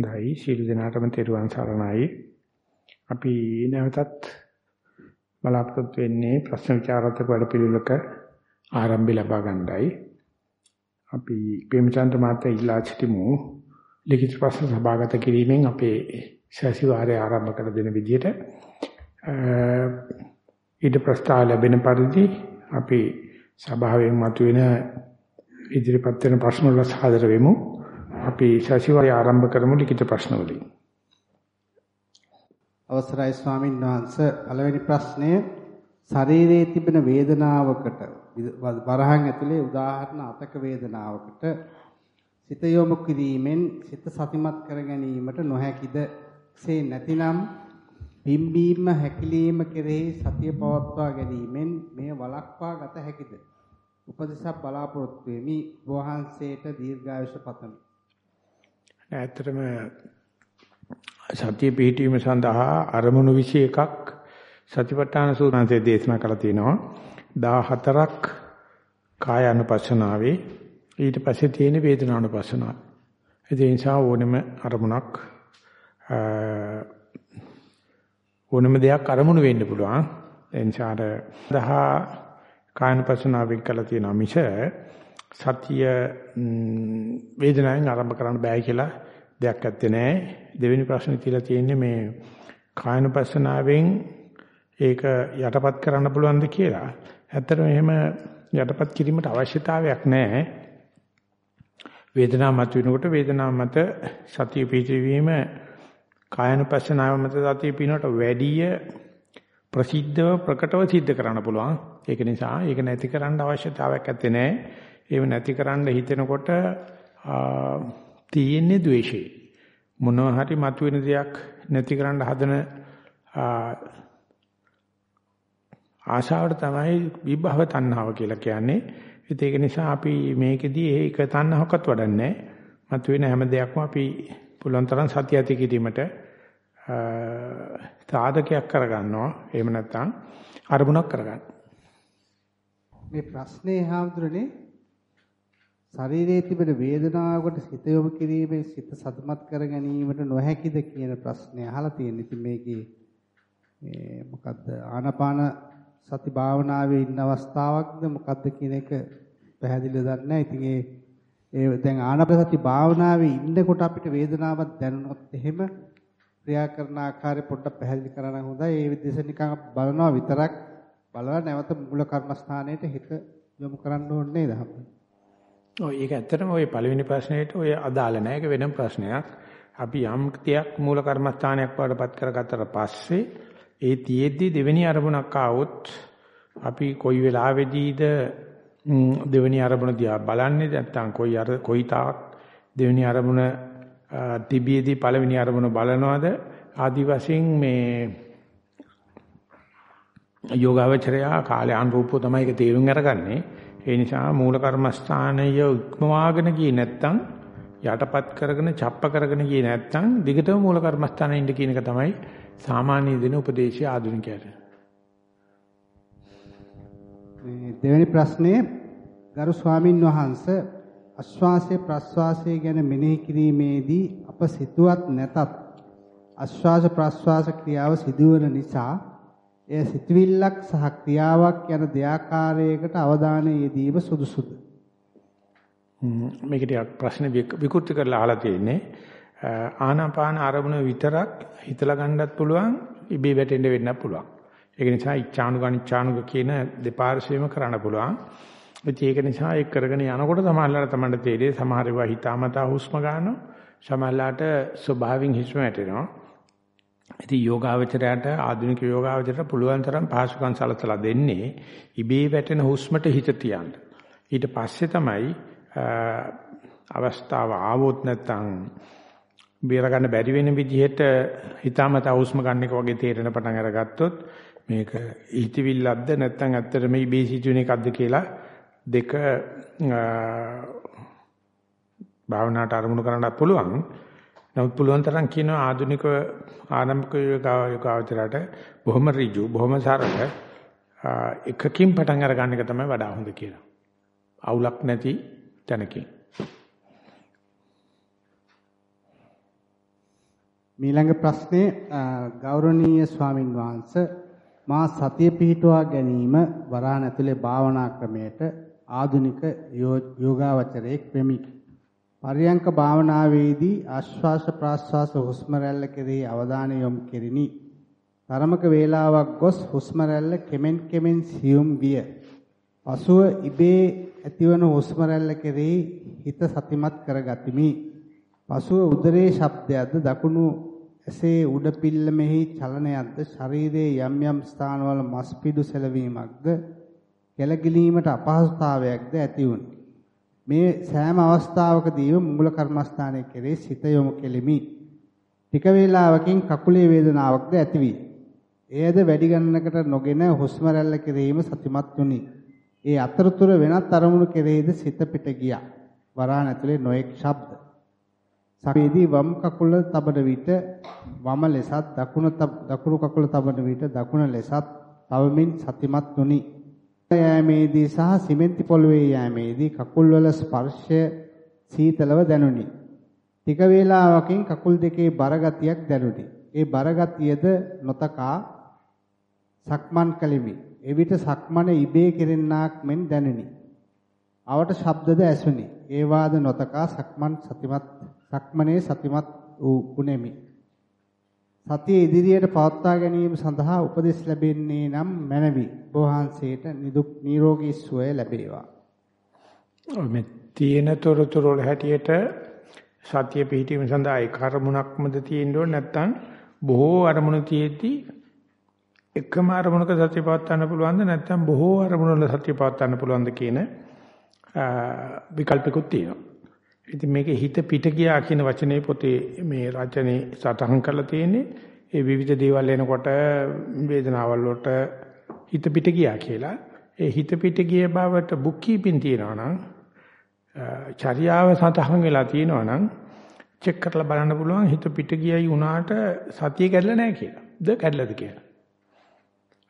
හොඳයි ශීල දිනාටම තෙරුවන් සරණයි. අපි නැවතත් බලාපොරොත්තු වෙන්නේ ප්‍රශ්න විචාරාත්මක වැඩපිළිවෙලක ආරම්භය ලබා ගන්නයි. අපි ප්‍රේමචන්ද්‍ර මහත්තයා ඉල්ලා සිටිමු ලිඛිත ප්‍රශ්න සභාගත කිරීමෙන් අපේ සැසිවාරය ආරම්භ කර දෙන විදිහට ඊට ප්‍රස්තාව ලැබෙන පරිදි අපි සභාවෙන් මතුවෙන ඉදිරිපත් වෙන ප්‍රශ්න වල සාදර වෙමු. අපි සතිವಾರය ආරම්භ කරමු ලිඛිත ප්‍රශ්න වලින්. අවසරයි ස්වාමින් වහන්සේ. පළවෙනි ප්‍රශ්නය ශරීරයේ තිබෙන වේදනාවකට වරහන් ඇතුලේ උදාහරණ අතක වේදනාවකට සිත යොමු කිරීමෙන් සිත සතිමත් කර ගැනීමට නොහැකිද? සේ නැතිනම් පිම්බීම හැකිලිම කෙරෙහි සතිය පවත්වා ගැනීමෙන් මෙය වළක්වා ගත හැකිද? උපදේශක් බලාපොරොත්තු වෙමි. වහන්සේට දීර්ඝායුෂ පතමි. ඇත්තටම සතිය පිහිටීම සඳහා අරමුණු 21ක් සතිපට්ඨාන සූත්‍රයේ දේශනා කරලා තිනවා 14ක් කාය අනුපස්සනාවේ ඊට පස්සේ තියෙන වේදනානුපස්සනාව. ඒ නිසා ඕනෙම අරමුණක් ඕනෙම දෙයක් අරමුණු වෙන්න පුළුවන්. ඒ නිසා දහ කායනුපස්සනාවෙන් කළා තියෙනවා මිස සතිය වේදනාවෙන් ආරම්භ කරන්න බෑ කියලා දෙයක් ඇත්තේ නෑ. දෙවෙනි ප්‍රශ්නේ තියලා තියෙන්නේ මේ කායනුපස්සනාවෙන් ඒක යටපත් කරන්න පුළුවන්ද කියලා. ඇත්තටම එහෙම යටපත් කිරීමට අවශ්‍යතාවයක් නැහැ. වේදනාව මත වෙනකොට වේදනාව මත සතිය පිහිටවීම කායනුපස්සනාව මත සතිය පිනවට වැඩිය ප්‍රසිද්ධව ප්‍රකටව සිද්ධ කරන්න පුළුවන්. ඒක නිසා ඒක නැති කරන්න අවශ්‍යතාවයක් නැත්තේ නෑ. ඒව නැති කරන්න හිතෙනකොට තියෙන්නේ ද්වේෂය. මොනවා හරි මතුවෙන දෙයක් නැති කරන්න හදන ආශාවට තමයි විභව තණ්හාව කියලා කියන්නේ. ඒක නිසා අපි මේකෙදී ඒක තණ්හාවක්වත් වඩන්නේ මතුවෙන හැම දෙයක්ම අපි පුළුවන් තරම් සතිය ඇති කිරීමට සාධකයක් කරගන්නවා. එහෙම නැත්නම් අරමුණක් කරගන්න. මේ ප්‍රශ්නේ හාමුදුරනේ ශරීරයේ තිබෙන වේදනාවකට සිත යොමු කිරීමේ සිත සතුටුමත් කර ගැනීමට නොහැකිද කියන ප්‍රශ්නේ අහලා තියෙනවා. ඉතින් මේකේ මේ මොකද්ද ආනාපාන සති භාවනාවේ ඉන්න අවස්ථාවක්ද මොකද්ද කියන එක පැහැදිලිව දන්නේ නැහැ. ඉතින් ඒ ඒ දැන් ආනාපාන සති භාවනාවේ ඉන්නකොට අපිට වේදනාවක් දැනුනොත් එහෙම ක්‍රියා කරන ආකාරය පොඩ්ඩක් පැහැදිලි කරන්න හොඳයි. ඒ විදිහට නිකන් බලනවා විතරක් බලලා නැවත මූල කර්මස්ථානයට හිත යොමු කරන්න ඕනේ නේද? ඔය ඒක ඇත්තටම ওই පළවෙනි ප්‍රශ්නෙට ඔය අදාළ නැහැ. ඒක වෙනම ප්‍රශ්නයක්. අපි යම් තියක් මූල කර්මස්ථානයක් වඩපත් කරගත්තට පස්සේ ඒ තියෙද්දි දෙවෙනි අරමුණක් ආවොත් අපි කොයි වෙලාවෙදීද දෙවෙනි අරමුණ දිහා බලන්නේ නැත්නම් කොයි අර කොයි තාක් දෙවෙනි අරමුණ තිබියදී පළවෙනි අරමුණ බලනවද ආදි වශයෙන් මේ යෝගාවචරයා කාලය අනුරූපව තමයි ඒක තේරුම් අරගන්නේ ඒ නිසා මූල කර්මස්ථානය ඉක්මවාගෙන ගියේ නැත්තම් යටපත් කරගෙන ڇප්ප කරගෙන ගියේ නැත්තම් දිගටම මූල කර්මස්ථානයේ ඉන්න කියන එක තමයි සාමාන්‍ය දෙන උපදේශය ආධුනිකයට. මේ දෙවෙනි ප්‍රශ්නය ගරු ස්වාමින් වහන්සේ ආශ්වාසය ප්‍රශ්වාසය ගැන මෙනෙහි කිරීමේදී අප සිතුවත් නැතත් ආශ්වාස ප්‍රශ්වාස ක්‍රියාව සිදුවන නිසා එය සිතවිල්ලක් සහ ක්‍රියාවක් යන දෙආකාරයකට අවධානය යෙදීම සුදුසුද? මේක ටිකක් ප්‍රශ්න විකෘති කරලා අහලා තියෙන්නේ. ආනාපාන ආරමුණ විතරක් හිතලා ගන්නත් පුළුවන්, ඉබේ වැටෙන්න වෙන්නත් පුළුවන්. ඒක නිසා ඉච්ඡානුග අනිච්ඡානුග කියන දෙපාර්ශ්වෙම කරන්න පුළුවන්. ඒක නිසා ඒක කරගෙන යනකොට සමහරවල්ලාට තමයි තේරෙන්නේ සමහර ඒවා හිතාමතා හුස්ම ගන්නවා. සමහරලාට ස්වභාවයෙන් හිස්ම වැටෙනවා. ඉතින් යෝගාවචරයට ආධුනික යෝගාවචරයට පුළුවන් තරම් පහසුකම් සලසලා දෙන්නේ ඉබේ වැටෙන හුස්මට හිත තියන්න. ඊට පස්සේ තමයි අවස්ථාව ආවොත් නැත්නම් බේර ගන්න බැරි වෙන විදිහට හිතාමතා හුස්ම ගන්න එක වගේ තේරෙන පටන් අරගත්තොත් මේක හිතවිල්ලක්ද නැත්නම් ඇත්තටම ඉබේ සිදුවෙන එකක්ද කියලා දෙක භාවනාවට අරමුණු කරන්නත් පුළුවන්. නමුත් පුළුවන් තරම් කියනවා ආධුනික ආරම්භක යෝගාවචරයට බොහොම ඍජු බොහොම සරල එකකින් පටන් අර ගන්න එක තමයි වඩා හොඳ කියලා. අවුලක් නැති තැනකින්. මීළඟ ප්‍රශ්නේ ගෞරවනීය ස්වාමින් වහන්සේ මා සතිය පිහිටුවා ගැනීම වරහන් ඇතුලේ භාවනා ක්‍රමයට ආධුනික යෝගාවචරයෙක් වෙමි. පරියංක භාවනාවේදී ආශ්වාස ප්‍රාශ්වාස හුස්ම රැල්ල කෙරෙහි අවධානය යොමු කෙරිනි. තරමක වේලාවක් ගොස් හුස්ම රැල්ල කෙමෙන් කෙමෙන් සියුම් විය. පසුව ඉබේ ඇතිවන හුස්ම රැල්ල කෙරෙහි හිත සතිමත් කරගතිමි. පසුව උදරයේ ශබ්දයක්ද දකුණු ඇසේ උඩ පිල්ලමෙහි චලනයක්ද ශරීරයේ යම් යම් ස්ථානවල මස් පිඩු සැලවීමක්ද කෙලගිලීමට අපහසුතාවයක්ද ඇති වුණි. මේ සෑම අවස්ථාවකදීම මූල කර්මස්ථානයේ කෙරේ සිත යොමු කෙලිමි. ටික වේලාවකින් කකුලේ වේදනාවක්ද ඇතිවි. එයද වැඩි ගණනකට නොගෙන හුස්ම රැල්ල කෙරෙහිම සතිමත් වුනි. ඒ අතරතුර වෙනත් අරමුණු කෙරෙහිද සිත පිට ගියා. වරාණ ඇතුලේ නොඑක් ශබ්ද සමේදී වම් කකුල තබන විට වම ලෙසත් දකුණ දකුණු කකුල තබන විට දකුණ ලෙසත් තවමින් සතිමත් නොනි. යෑමේදී සහ සිමෙන්ති පොළවේ යෑමේදී කකුල්වල ස්පර්ශය සීතලව දැනුනි. ටික වේලාවකින් කකුල් දෙකේ බරගතියක් දැනුනි. ඒ බරගතියද නොතකා සක්මන් කළෙමි. එවිට සක්මන ඉබේ කෙරෙන්නාක් මෙන් දැනුනි. අවට ශබ්දද ඇසුනි. ඒ වාද නොතකා සක්මන් සතිමත් සක්මනේ සතිමත් වූ උනේමි. සතිය ඉදිරියට පවත්වා ගැනීම සඳහා උපදෙස් ලැබෙන්නේ නම් මැනවි. වහන්සේට නිදුක් නිරෝගී සුවය ලැබේවා. මේ තියෙන තොරතුරු වල හැටියට සතිය පිහිටීම සඳහා ඒ කර්මුණක්මද තියෙන්න ඕනේ නැත්නම් බොහෝ අරමුණු තියෙද්දි එකම අරමුණක සතිය පවත්වන්න පුළුවන්ද නැත්නම් බොහෝ අරමුණු වල සතිය පවත්වන්න පුළුවන්ද කියන විකල්පිකුත් තියෙනවා. ඉතින් මේකේ හිත පිට ගියා කියන වචනේ පොතේ මේ රචනයේ සටහන් කරලා තියෙන්නේ ඒ විවිධ දේවල් එනකොට වේදනාවල් වලට හිත පිට ගියා කියලා. ඒ හිත පිට ගිය බවට බුක් කීපින් තියනවා නම් චර්යාව සටහන් වෙලා තියෙනවා නම් චෙක් කරලා බලන්න පුළුවන් හිත පිට ගියයි උනාට සතිය කැඩලා නැහැ කියලා. ද කැඩලාද කියලා.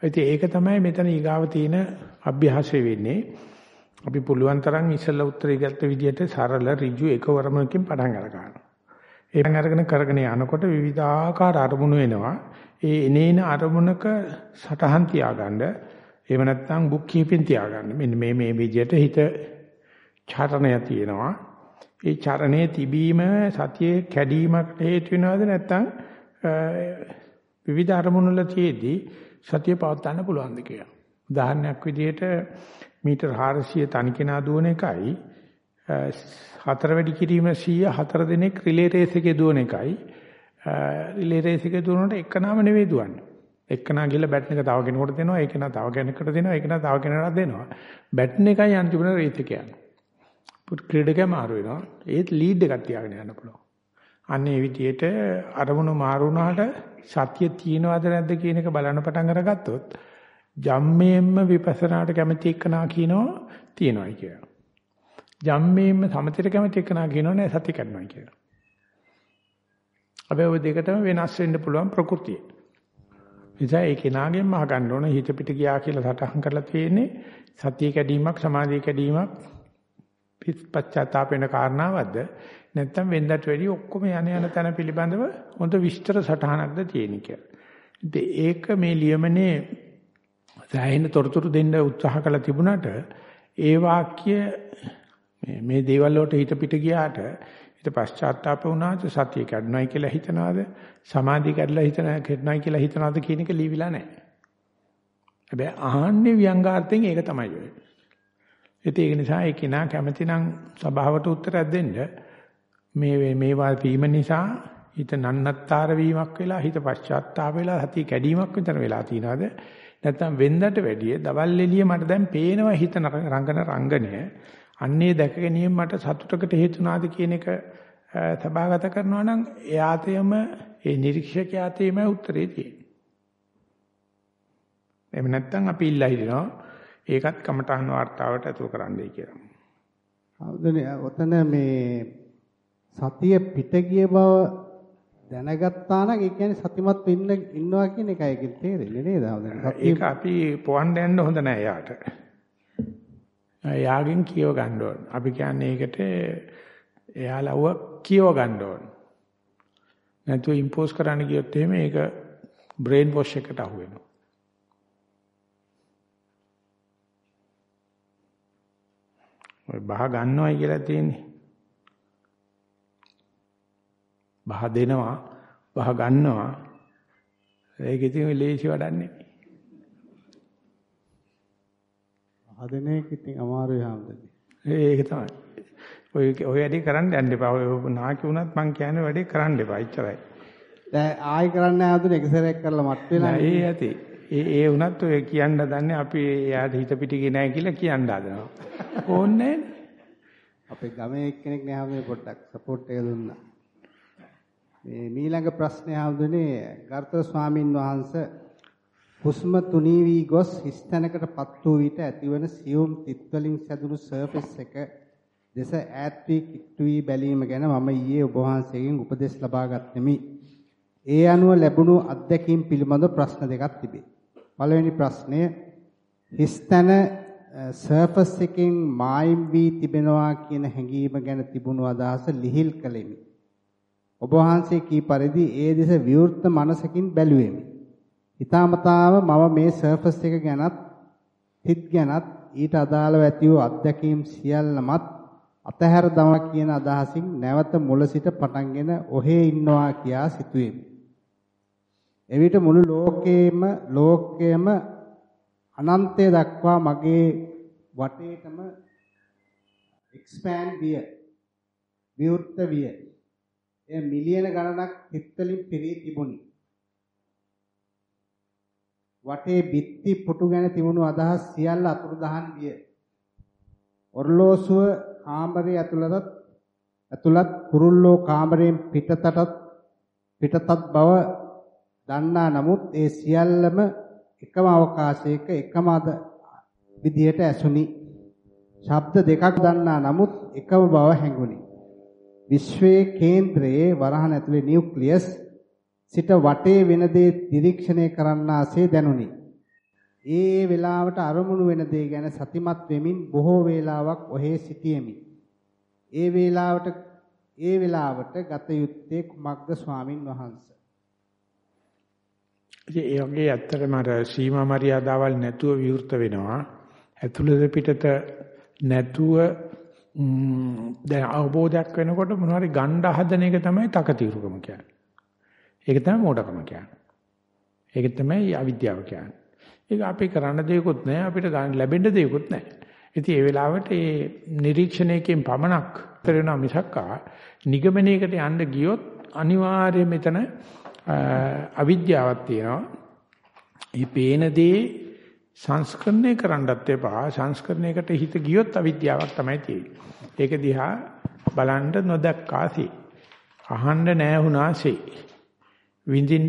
ඉතින් ඒක තමයි මෙතන ඊගාව තියෙන අභ්‍යාසය වෙන්නේ. අපි පුළුවන් තරම් ඉස්සෙල්ලා උත්තරය ගත්ත විදිහට සරල ඍජු එකවරමකින් පටන් අරගන්නවා. ඒ පටන් අරගෙන කරගෙන යනකොට විවිධාකාර අරමුණු එනවා. ඒ එනේන අරමුණක සටහන් තියාගන්න. එහෙම නැත්නම් බුක් කීපින් තියාගන්න. මෙන්න මේ මේ විදිහට හිත චරණය තියෙනවා. ඒ චරණයේ තිබීම සතියේ කැඩීමකට හේතු වෙනවද නැත්නම් විවිධ අරමුණු වල තියේදී සතිය පවත්වා ගන්න පුළුවන්ද කියලා. උදාහරණයක් විදිහට මීටර් 400 තනි කෙනා දුවන එකයි හතර වැඩි කිරීම 100 හතර දෙනෙක් රිලේ රේස් එකේ දුවන එකයි. රිලේ රේස් එකේ දුවනකොට එකනම නෙවෙයි දුවන්නේ. එක්කනා ගිහලා බැට් එක තව කෙනෙකුට දෙනවා ඒක නා තව කෙනෙකුට දෙනවා ඒක නා තව කෙනෙකුට දෙනවා. බැට් එකයි අන්තිම රේස් එක යන්නේ. ක්‍රීඩකයා මාරු වෙනවා. ඒත් ලීඩ් එකක් තියාගෙන යන්න පුළුවන්. අන්න ඒ විදිහට අරමුණු මාරු වුණාට සත්‍ය තියනවද නැද්ද කියන එක බලන්න පටන් අරගත්තොත් ජම්මේම්ම විපස්සනාට කැමති එක්කනා කියනවා තියනවායි කියලා. ජම්මේම්ම සමතේට කැමති එක්කනා කියනවා නෑ සති කරනවා කියලා. අපි ඔය දෙකටම වෙනස් වෙන්න පුළුවන් ප්‍රകൃතිය. නිසා ඒ කෙනාගෙන්ම අහගන්න ඕන හිත පිට ගියා කියලා සටහන් කරලා තියෙන්නේ සතිය කැඩීමක් සමාධිය කැඩීමක් පශ්චාත්තාප වෙන කාරණාවක්ද නැත්නම් වෙනදට වැඩි ඔක්කොම යන යන තැන පිළිබඳව හොඳ විස්තර සටහනක්ද තියෙන කියලා. ඉතින් ඒක මේ ලියමනේ සෑහෙන තොරතුරු දෙන්න උත්සාහ කළා තිබුණාට ඒ වාක්‍ය මේ මේ දේවල් වලට හිත පිට ගියාට හිත පශ්චාත්තාප වුණාද සතිය කැඩුණයි කියලා හිතනවාද සමාධිය කැඩලා හිතන කැඩුණයි කියලා හිතනවාද කියන එක ලියවිලා නැහැ. හැබැයි අහන්නේ ව්‍යංගාර්ථයෙන් ඒක තමයි ඔය. ඒක නිසා ඒ කෙනා කැමති නම් සභාවට උත්තරයක් දෙන්න මේ මේවා වීම නිසා හිත නන්නත්තර වීමක් වෙලා හිත පශ්චාත්තාප වෙලා සතිය කැඩීමක් විතර වෙලා තියනවාද නැත්නම් වෙන්දට වැඩිය දවල් එළිය මට දැන් පේනවා හිතන රංගන රංගනය. අන්නේ දැක ගැනීම මට සතුටකට හේතුනාද කියන එක සභාගත කරනවා නම් එයාතේම ඒ නිරීක්ෂකයාතේම උත්තරේ තියෙනවා. එහෙම නැත්නම් අපි ඉල්ලා හිටිනවා ඒකත් කමටහන් වார்த்தාවට ඇතුල් කරන්නයි කියලා. අවුදනේ ඔතන මේ සතිය පිට ගිය බව දැනගත්තා නම් ඒ කියන්නේ සතිමත් වෙන්න ඉන්නවා කියන එකයි ඒකෙන් තේරෙන්නේ නේද? ඒක අපි පොවන්න යන්න හොඳ නෑ යාට. යාගෙන් කියව ගන්න ඕන. අපි කියන්නේ ඒකට එයාලව කියව ගන්න ඕන. නැතුව ඉම්පෝස් කරන්න ගියොත් එහෙම ඒක බ්‍රේන් වොෂ් එකට අහු වෙනවා. ඔය බහ ගන්නවයි කියලා තියෙන්නේ. බහ දෙනවා, බහ ගන්නවා. ඒක ඉතින් ලේසි වැඩක් නෙමෙයි. හදන එක ඉතින් අමාරුයි හැමදේම. ඒක තමයි. ඔය ඔය වැඩේ කරන්න යන්න එපා. ඔය නාකි වුණත් මං කියන්නේ වැඩේ කරන්න එපා. එච්චරයි. දැන් ආයි කරන්න ආවදුන එක සැරයක් කරලා මත් වෙලා. ඒ ඇති. ඒ ඒ වුණත් ඔය කියන්න දන්නේ අපි එයාට හිත පිටිගේ නැහැ කියලා කියන්න හදනවා. ඕන්නේ අපේ ගමේ එක්කෙනෙක් නෑ හැමෝම පොඩ්ඩක් සපෝට් එක දුන්නා. මේ මීළඟ ප්‍රශ්නේ ආවදුනේ ගර්ථ ස්වාමින් වහන්සේ හුස්ම තුනී වී ගොස් හිස්තැනකටපත් වූ විට ඇතිවන සියුම් තිත් වලින් සැදුණු සර්ෆස් එක දෙස ඈත් වී කිට්ටු වී බැලීම ගැන මම ඊයේ ඔබ වහන්සේගෙන් උපදෙස් ලබා ගත්ෙමි. ඒ අනුව ලැබුණු අත්දැකීම් පිළිබඳ ප්‍රශ්න දෙකක් තිබේ. පළවෙනි ප්‍රශ්නය හිස්තැන සර්ෆස් එකෙන් මායිම් වී තිබෙනවා කියන හැඟීම ගැන තිබුණු අදහස ලිහිල් කළෙමි. ඔබ වහන්සේ කී පරිදි ඒ දෙස විවෘත මනසකින් බැලුවෙමි. හිතාමතාව මම මේ සර්ෆස් එක ගැනත් හිත් ගැනත් ඊට අදාළව ඇති වූ අත්දැකීම් සියල්ලමත් අතහැර දමා කියන අදහසින් නැවත මුල සිට පටන්ගෙන ඔහේ ඉන්නවා කියා සිතුවෙමි. එවිට මුළු ලෝකේම ලෝකයේම අනන්තය දක්වා මගේ වටේටම එක්ස්පෑන්ඩ් විය. විවෘත විය. එය මිලියන ගණනක් හිත්වලින් පිරී තිබුණි. වටේ බිත්ති පුටු ගැන තිබුණු අදහස් සියල්ල අතුරුදහන් විය. ඔර්ලෝසුව කාමරයේ ඇතුළතත් ඇතුළත් කුරුල්ලෝ කාමරයෙන් පිටතටත් පිටතත් බව දන්නා නමුත් ඒ සියල්ලම එකම අවකාශයක එකම අද විදියට ඇසුනි. ශබ්ද දෙකක් දන්නා නමුත් එකම බව හැඟුනි. විශ්වයේ කේන්ද්‍රයේ වරහන් ඇතුලේ නියුක්ලියස් සිට වටේ වෙන දේ නිරීක්ෂණය කරන්නාසේ දැනුනි. ඒ වේලාවට අරමුණු වෙන දේ ගැන සතිමත් වෙමින් බොහෝ වේලාවක් ඔහේ සිටියෙමි. ඒ වේලාවට ඒ වේලාවට ගත යුත්තේ කුමක්ද ස්වාමින් වහන්සේ? ඒ වගේ ඇත්තටම අර සීමා මරියාදාවල් නැතුව විවෘත වෙනවා. ඇතුළත පිටත නැතුව දැන් අවබෝධයක් වෙනකොට මොනවාරි ගණ්ඩ හදන එක තමයි තකතිරුකම කියන්නේ. ඒක තමයි මෝඩකම කියන්නේ. ඒක තමයි අවිද්‍යාව කියන්නේ. ඒක අපි කරන්න දෙයක්වත් නැහැ අපිට ගන්න ලැබෙන්න දෙයක්වත් නැහැ. ඉතින් ඒ වෙලාවට ඒ නිරීක්ෂණයකින් පමණක් කරන මිසක්කා නිගමනයකට යන්න ගියොත් අනිවාර්යයෙන් මෙතන අවිද්‍යාවක් තියෙනවා. මේ පේන දේ සංස්කරණය කරන්නත් එපා. සංස්කරණයකට හිත ගියොත් අවිද්‍යාවක් තමයි තියෙන්නේ. ඒක දිහා බලන්න නොදක්කාසේ. අහන්න නැහුණාසේ. විඳින්න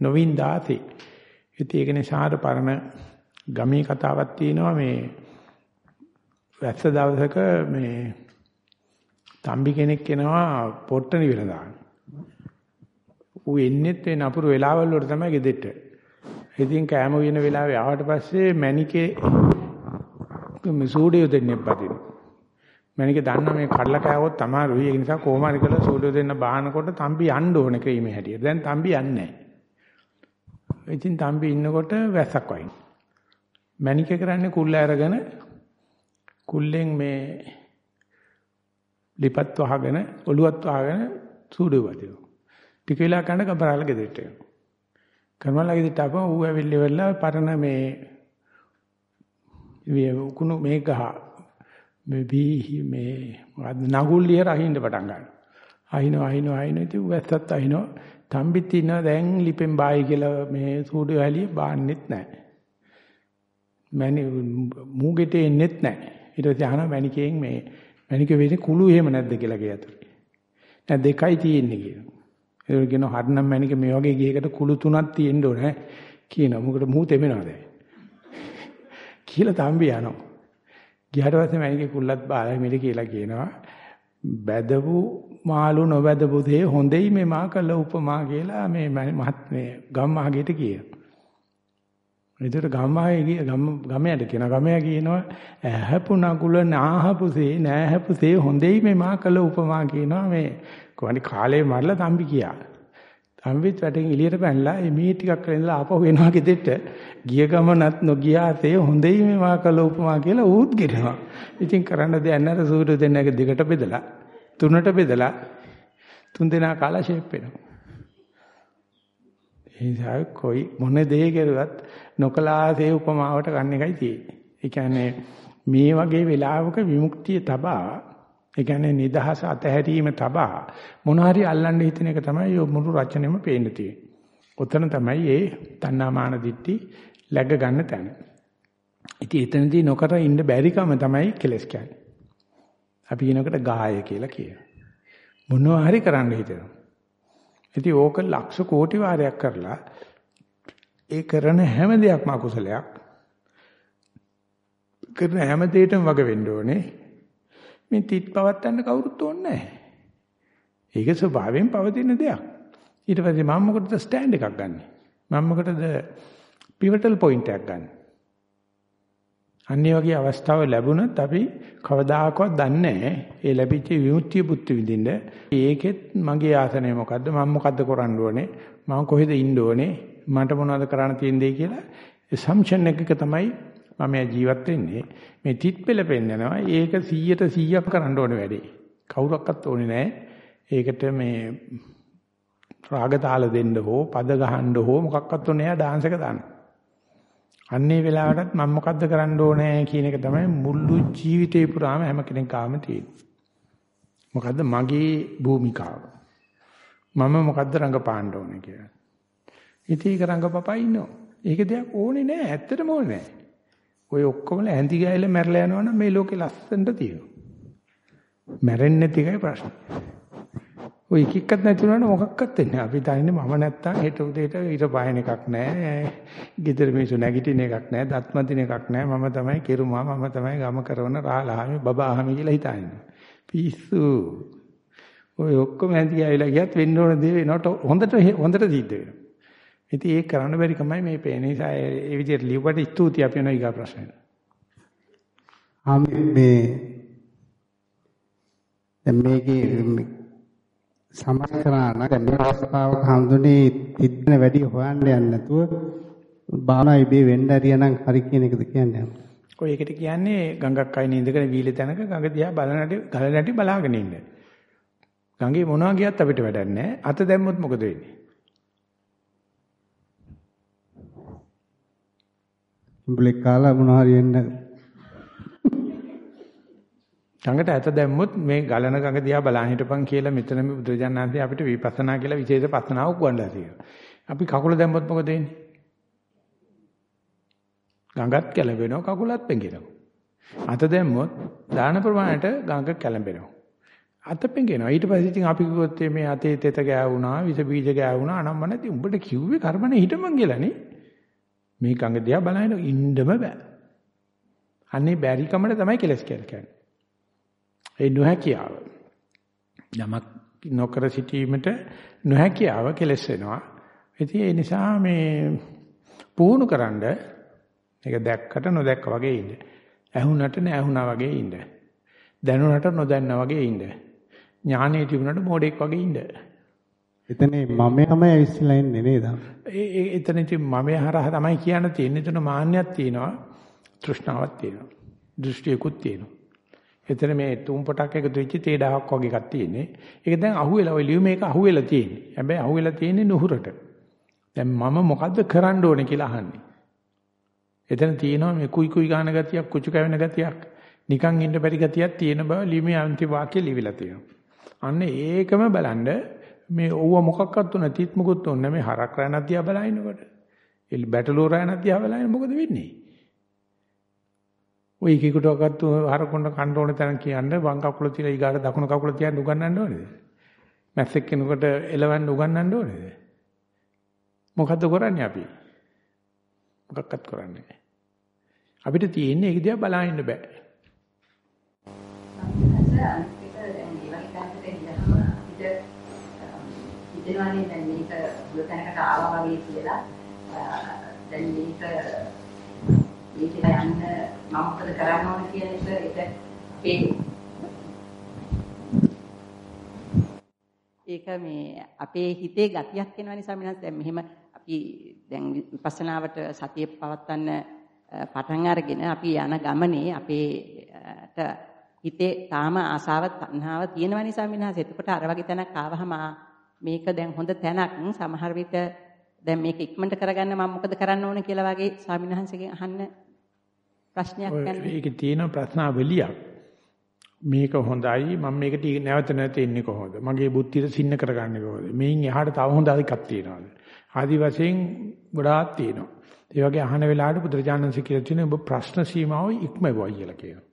නොවින්දාසේ. ඉතින් ඒක නිසා අර පරණ ගමේ කතාවක් තියෙනවා මේ වැස්ස දවසක මේ තම්බි කෙනෙක් එනවා පොට්ටනි විල දාන්න. ඌ එන්නෙත් ඒ නපුරු වෙලාවල් වල තමයි ගෙදෙට්ට. ඉතින් කෑම වෙන වෙලාවේ ආවට පස්සේ මැනිකේ මේ සූඩියෝ දෙන්නේ පදින. මැනිකේ දන්න මේ කඩලා කෑවොත් තමයි ඒ නිසා කොහොම හරි කරලා සූඩියෝ දෙන්න බාහනකොට තම්බි යන්න ඕනේ ක්‍රීමේ හැටියට. දැන් තම්බි යන්නේ නැහැ. ඉතින් තම්බි ඉන්නකොට වැස්සක් වයින්. මැනික කරන්නේ කුල්ල අරගෙන කුල්ලෙන් මේ ලිපත් වහගෙන ඔලුවත් වහගෙන සූඩුව වදිනවා. ටික වෙලා කන කබරාල ගෙදරට එනවා. කර්මලා ගෙදරට ආපහු ඌ ඇවිල්ලා වෙලා පරණ මේ මේ උකුණු මේ ගහ මේ බී මේ නගුල්ලිය රහින්න පටන් ගන්නවා. අහිනව අහිනව අහිනව ඉතින් වැස්සත් අහිනව තම්බිත් ඉන්නවා දැන් ලිපෙන් බායි කියලා මේ සූඩු ඇලිය බාන්නෙත් නැහැ. මැනි මූගෙට එන්නෙත් නැහැ. ඊට පස්සේ අහනවා මැනිකෙන් මේ මැනික වෙන්නේ කුළු එහෙම නැද්ද කියලා කියතුයි. දැන් දෙකයි තියෙන්නේ කියනවා. ඒක කියන හරිනම් මැනික මේ වගේ ගියකට කුළු තුනක් තියෙන්න ඕනේ කියනවා. මොකද මූ තෙමෙනවද? කියලා තම්බි යනවා. ගියාට පස්සේ මැනිකේ කුල්ලත් බාලා මෙලි කියලා කියනවා. බැදපු මාළු නොබැදපු දේ හොඳයි මේ මා කළ උපමා කියලා මේ මහත් මේ ගම්මාගේට කියනවා. ඒතර ගම්මාගේ ගම ගමයට කියන ගමයා කියනවා ඇහැපු නගුල නාහපුසේ නෑහපුසේ හොඳයි මේ මා කළ උපමා කියනවා මේ කොහොමද කාලේ මරලා තම්බි කියා. තම්බිත් වැටෙන් එළියට පැනලා මේ ටිකක් කරලා ඉඳලා ආපහු එනවා ගෙදෙට්ට. ගිය ගමනත් නොගියාසේ හොඳයි මේවා කළ උපමා කියලා ඌත් ගෙනවා. ඉතින් කරන්න දෙයක් නැර සූර්ය දෙන්නගේ දෙකට බෙදලා තුනට බෙදලා තුන් දෙනා කාලා ෂේප් වෙනවා. ඒ නිසා කොයි මොන දේ කරුවත් නොකලාසේ උපමාවට ගන්න එකයි තියෙන්නේ. ඒ කියන්නේ මේ වගේ වෙලාවක විමුක්තිය තබා ඒ කියන්නේ නිදහස අතහැරීම තබා මොන හරි අල්ලන්න හිතන එක තමයි මුළු රචනෙම පේන්න තියෙන්නේ. ඔතන තමයි ඒ තණ්හාමාන දිට්ටි läග ගන්න තැන. ඉතින් එතනදී නොකර ඉන්න බැරිකම තමයි කෙලස් කියන්නේ. අපි කියනකට ගාය කියලා කියනවා. මොනවා හරි කරන්න හිතෙනවා. ඉතින් ඕක ලක්ෂ කෝටි වාරයක් කරලා ඒ කරන හැම දෙයක්ම අකුසලයක්. කරන හැම දෙයකටම වග වෙන්න ඕනේ. මේ තිත් පවත්තන්න කවුරුත් ඕනේ නැහැ. ඒක ස්වභාවයෙන් පවතින දෙයක්. ඊට පස්සේ මම මොකටද ස්ටෑන්ඩ් එකක් ගන්නෙ? මම මොකටද පිවටල් පොයින්ට් එකක් ගන්නෙ? අන්නේ වගේ අවස්ථාව ලැබුණත් අපි කවදාකවත් දන්නේ නැහැ. ඒ ලැබිච්ච විමුක්තිය පුත්තු විඳින්න. ඒකෙත් මගේ ආසනය මොකද්ද? මම මොකද්ද කරන්න ඕනේ? මම කොහෙද ඉන්න ඕනේ? මට මොනවද කරන්න තියෙන්නේ කියලා assumption එකක තමයි මම ජීවත් වෙන්නේ. මේ තිත් පෙළ පෙන්නනවා. ඒක 100ට 100ක් කරන්න ඕනේ වැඩේ. කවුරක්වත් ඕනේ නැහැ. ඒකට මේ රාග තාල දෙන්න හෝ පද ගහන්න හෝ මොකක්වත් ඕනේ නැහැ ඩාන්ස් එක දාන්න. අන්නේ වෙලාවටත් මම මොකද්ද කරන්න ඕනේ කියන එක තමයි මුළු ජීවිතේ පුරාම හැම කෙනෙක් ආම තියෙන්නේ. මොකද්ද මගේ භූමිකාව? මම මොකද්ද රංගපාන්න ඕනේ කියලා. ඉතින් ඒක රංගපපා ඉන්නවා. ඒක දෙයක් ඕනේ නෑ. ඇත්තටම ඕනේ නෑ. ඔය ඔක්කොම ඇඳි ගෑයිලා මැරලා යනවනම් මේ ලෝකේ ලස්සනට තියෙනවා. මැරෙන්නේ නැති එකයි ප්‍රශ්නේ. ඔය එක එකක් නැති වුණාට මොකක්වත් වෙන්නේ නැහැ. අපි දන්නේ මම නැත්තම් හෙට උදේට ඊට බයන එකක් නැහැ. ගෙදර මිනිස්සු නැගිටින එකක් නැහැ. දත්මදින එකක් නැහැ. මම තමයි කිරුමා මම තමයි ගම කරන රාලහාමි බබාහාමි කියලා හිතන්නේ. පිස්සු. ඔය ඔක්කොම ඇඳි ඇවිල්ලා ගියත් වෙන්න ඕන දේ වෙනවට හොඳට හොඳට සිද්ධ වෙනවා. ඉතින් ඒක කරන්න බැරි කමයි මේ පේන නිසා ඒ විදිහට ලියුවට ස්තුතියි අපි යනවා ඊගා ප්‍රශ්නෙට. ආ මේ දැන් මේකේ සමත් කරා නම් මේ අවස්ථාවක හඳුනේ තිද්දන වැඩි හොයන්න යන්නේ නැතුව බාහනා ඉබේ වෙන්න හරියනම් හරි කියන එකද කියන්නේ. ඔය ඒකට කියන්නේ ගඟක් අයින ඉඳගෙන වීල තැනක ගඟ දිහා බලනටි ගල නැටි බලාගෙන ඉන්න. ගඟේ මොනවා ගියත් අපිට වැඩක් නැහැ. අත දැම්මොත් මොකද වෙන්නේ? උඹලේ කාලා මොනවා හරි එන්න ගඟට ඇත දැම්මොත් මේ ගලන ගඟ දිහා බලන් හිටපන් කියලා මෙතන මේ බුදුරජාණන්සේ අපිට විපස්සනා කියලා විශේෂ පස්සනාවක් උගන්වලා තියෙනවා. අපි කකුල දැම්මොත් මොකද වෙන්නේ? ගඟත් කැළඹෙනවා කකුලත් පෙඟෙනවා. අත දැම්මොත් දාන ප්‍රමාණයට ගඟ කැළඹෙනවා. අත පෙඟෙනවා. ඊට පස්සේ ඉතින් අපි කිව්වොත් මේ අතේ තෙත ගෑවුනා, විස බීජ ගෑවුනා, අනම්ම නැති උඹට කිව්වේ කර්මනේ හිටමන් කියලානේ. මේ ගඟ දිහා බලන ඉන්නම බෑ. අන්නේ බැරි කමට තමයි කෙලස් කියලා කියන්නේ. ඒ නොහැකියාව. යමක් නොකර සිටීමට නොහැකියාව කෙලස් වෙනවා. ඉතින් ඒ නිසා මේ පුහුණු කරන්ඩ මේක දැක්කට නොදැක්ක වගේ ඉන්න. ඇහුනට නැහුණා වගේ ඉන්න. දැනුණට නොදැන්නා වගේ ඉන්න. ඥානෙ තිබුණට මෝඩෙක් වගේ ඉන්න. එතන මමයම ඇවිස්සලා ඉන්නේ නේද? ඒ එතන ඉතින් මමයා හරහා තමයි කියන්න තියෙන්නේ. එතන මාන්නයක් තියෙනවා. තෘෂ්ණාවක් තියෙනවා. දෘෂ්ටියකුත් තියෙනවා. එතන මේ තුන් පොටක් එකතු වෙච්ච තේඩාවක් වගේ එකක් තියෙන්නේ. ඒක දැන් අහුවෙලා ඔය ලියු මේක අහුවෙලා තියෙන්නේ. හැබැයි අහුවෙලා තියෙන්නේ නුහුරට. දැන් මම මොකද්ද කරන්න ඕනේ කියලා අහන්නේ. එතන තියෙනවා මේ කුයි කුයි ගාන ගතියක්, කුචු කැවෙන ගතියක්, නිකන් ඉන්න බැරි ගතියක් තියෙන බව ලියුමේ අන්තිම වාක්‍යය ලියවිලා තියෙනවා. අන්න ඒකම බලන්න මේ ඕව මොකක්වත් උන තිත් මොකුත් උන්නේ මේ හරක් රැණක් දිහා බලනකොට. එල් බැටලෝ රැණක් දිහා බලනකොට මොකද වෙන්නේ? ඔය එකෙකුටවත් හරකොන්න කන්න ඕන තැන කියන්නේ වම් කකුල තියලා ඊගාට දකුණු කකුල තියන්න උගන්වන්න ඕනේද? මැස්සෙක් කෙනෙකුට එලවන්න උගන්වන්න ඕනේද? මොකද්ද කරන්නේ අපි? මොකක්වත් කරන්නේ නැහැ. අපිට තියෙන්නේ ඒක දිහා බලා ඉන්න බෑ. හිතනවානේ දැන් මේක බුතනකට ආවා වගේ කියලා දැන් මේක මේකට යන්න මම මොකද කරන්න ඕන කියන එක ඒක අපේ ඒක මේ අපේ හිතේ ගතියක් වෙනවනේ ස්වාමීන් වහන්සේ. දැන් මෙහෙම අපි දැන් විපස්සනාවට සතිය පවත්වන්න පටන් අරගෙන අපි යන ගමනේ අපේට හිතේ තාම ආසාව තණ්හාව තියෙනවනේ ස්වාමීන් වහන්සේ. එතකොට අර වගේ තැනක් ආවහම මේක දැන් හොඳ තැනක් සමහර විට දැන් මේක ඉක්මනට කරගන්න මම මොකද කරන්න ඕන කියලා වගේ ස්වාමීන් වහන්සේගෙන් අහන්න ප්‍රශ්නයක් ගන්න. ඒකේ තියෙන ප්‍රශ්නාවලියක්. මේක හොඳයි මම මේකට නැවත නැවත එන්නේ කොහොමද? මගේ බුද්ධියට සින්න කරගන්නේ කොහොමද? මේන් එහාට තව හොඳ අධිකක් තියෙනවාද? ආදි වශයෙන් ගොඩාක් තියෙනවා. ඒ වගේ අහන වෙලාවට බුදුරජාණන්සේ කියලා තියෙන ඔබ ප්‍රශ්න සීමාව ඉක්මවුවා කියලා කියනවා.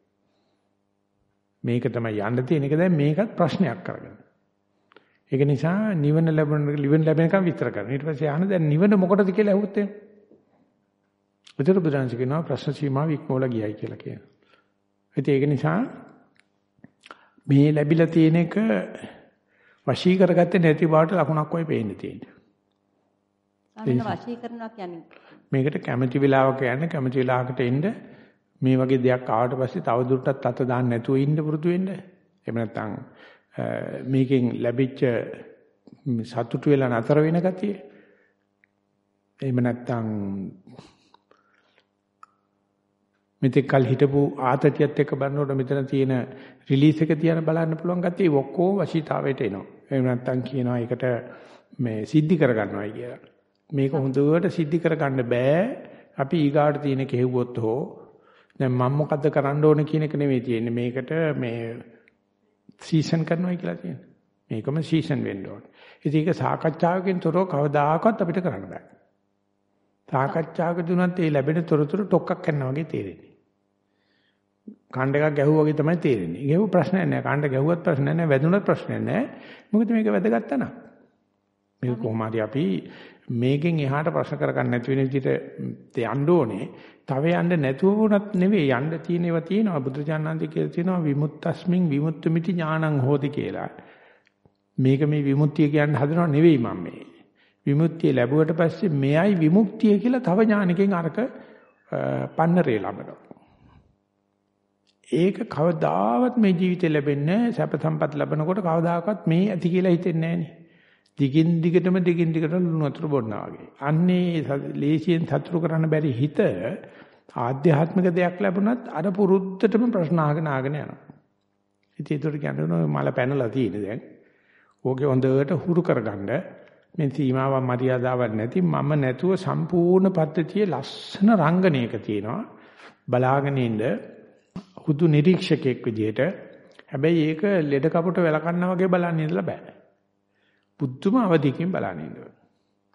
මේක තමයි යන්න තියෙන එක දැන් මේකත් ප්‍රශ්නයක් කරගන්න. ඒක නිසා නිවන ලැබෙන නිවන ලැබෙනකම් විතර කරනවා. ඊට පස්සේ අහන දැන් නිවන මොකටද කියලා ඇහුවොත් එහෙම. විතර බුදුරජාණන්සේ කියනවා ප්‍රශ්න සීමාව ඉක්මවලා ගියයි කියලා කියනවා. ඒක නිසා මේ ලැබිලා තියෙන එක වශී කරගත්තේ නැති බවට ලකුණක් වයි පේන්න තියෙන්නේ. අන්න වශී කරනවා කියන්නේ මේකට කැමැති වෙලාවක යන්න කැමැති වෙලාවකට එන්න මේ වගේ දෙයක් ආවට පස්සේ තව දුරටත් අත දාන්න නැතුව ඉන්න පුරුදු වෙන්න. එහෙම නැත්නම් මේකෙන් ලැබිච්ච සතුටු වෙලා නතර වෙන ගතිය. එහෙම නැත්නම් මෙතෙක් කල් හිටපු ආතතියත් එක්ක බලනකොට මෙතන තියෙන රිලීස් එක තියන බලන්න පුළුවන් ගැතිය ඔක්කොම වශීතාවයට එනවා. එහෙම නැත්නම් කියනවා ඒකට මේ සිද්ධි කරගන්නවයි කියලා. මේක හොඳට සිද්ධි කරගන්න බෑ. අපි ඊගාට තියෙන කෙහුවොත් හෝ දැන් මම මොකද්ද කරන්න ඕන කියන එක නෙමෙයි තියෙන්නේ. මේකට මේ සීසන් කරනවයි කියලා තියෙන්නේ. මේකම සීසන් වෙන්න ඕනේ. ඉතින් ඒක සාකච්ඡාවකින් තොරව කවදාකවත් අපිට කරන්න බෑ. සාකච්ඡාවක දුනත් ඒ ලැබෙන තොරතුරු ටොක්ක්ක් කරනවා වගේ තේරෙන්නේ. කාණ්ඩ එකක් ගැහුවා වගේ තමයි තේරෙන්නේ. ගැහුව ප්‍රශ්නයක් නෑ. කාණ්ඩ ගැහුවත් ප්‍රශ්නයක් නෑ. වැදුනත් ප්‍රශ්නයක් නෑ. මොකද මේක වැදගත් තනක්. මේක කොහොම හරි අපි මේකෙන් එහාට ප්‍රශ්න කරගන්න නැති වෙන විදිහට යන්න ඕනේ. තව යන්න නැතුව වුණත් නෙවෙයි යන්න තියෙන ඒවා තියෙනවා. බුදුචානන්දේ කියලා තියෙනවා විමුක්තස්මින් විමුක්තമിതി ඥානං හෝති කියලා. මේක මේ විමුක්තිය කියන්න හදනව නෙවෙයි මම මේ. විමුක්තිය ලැබුවට පස්සේ මෙයයි විමුක්තිය කියලා තව ඥානකින් අරක පන්නරේ ලබනවා. ඒක කවදාවත් මේ ජීවිතේ ලැබෙන්නේ සැප සම්පත් ලැබනකොට කවදාකවත් මේ ඇති කියලා හිතෙන්නේ නැහනේ. දිගින් දිගටම දිගින් දිගටම ලුණු වතුර බොන්නා වගේ. අන්නේ ලේසියෙන් සතුරු කරන්න බැරි හිත ආධ්‍යාත්මික දෙයක් ලැබුණත් අර පුරුද්දටම ප්‍රශ්න අහගෙන ආගෙන යනවා. ඉතින් ඒකට කියන්නේ මල පැනලා තියෙන දැන්. ඕකේ හොඳට හුරු කරගන්න මේ සීමාවක් මරියාදාවක් නැති මම නැතුව සම්පූර්ණ පද්ධතියේ ලස්සන රංගනයක තියෙනවා. බලාගෙන ඉන්න හුදු නිරීක්ෂකෙක් විදිහට හැබැයි ඒක ලෙඩ කපුට වෙලකන්නා වගේ බලන්න ඉඳලා බෑ. පුදුම අවධියකින් බලන්න ඉන්න ඕනේ.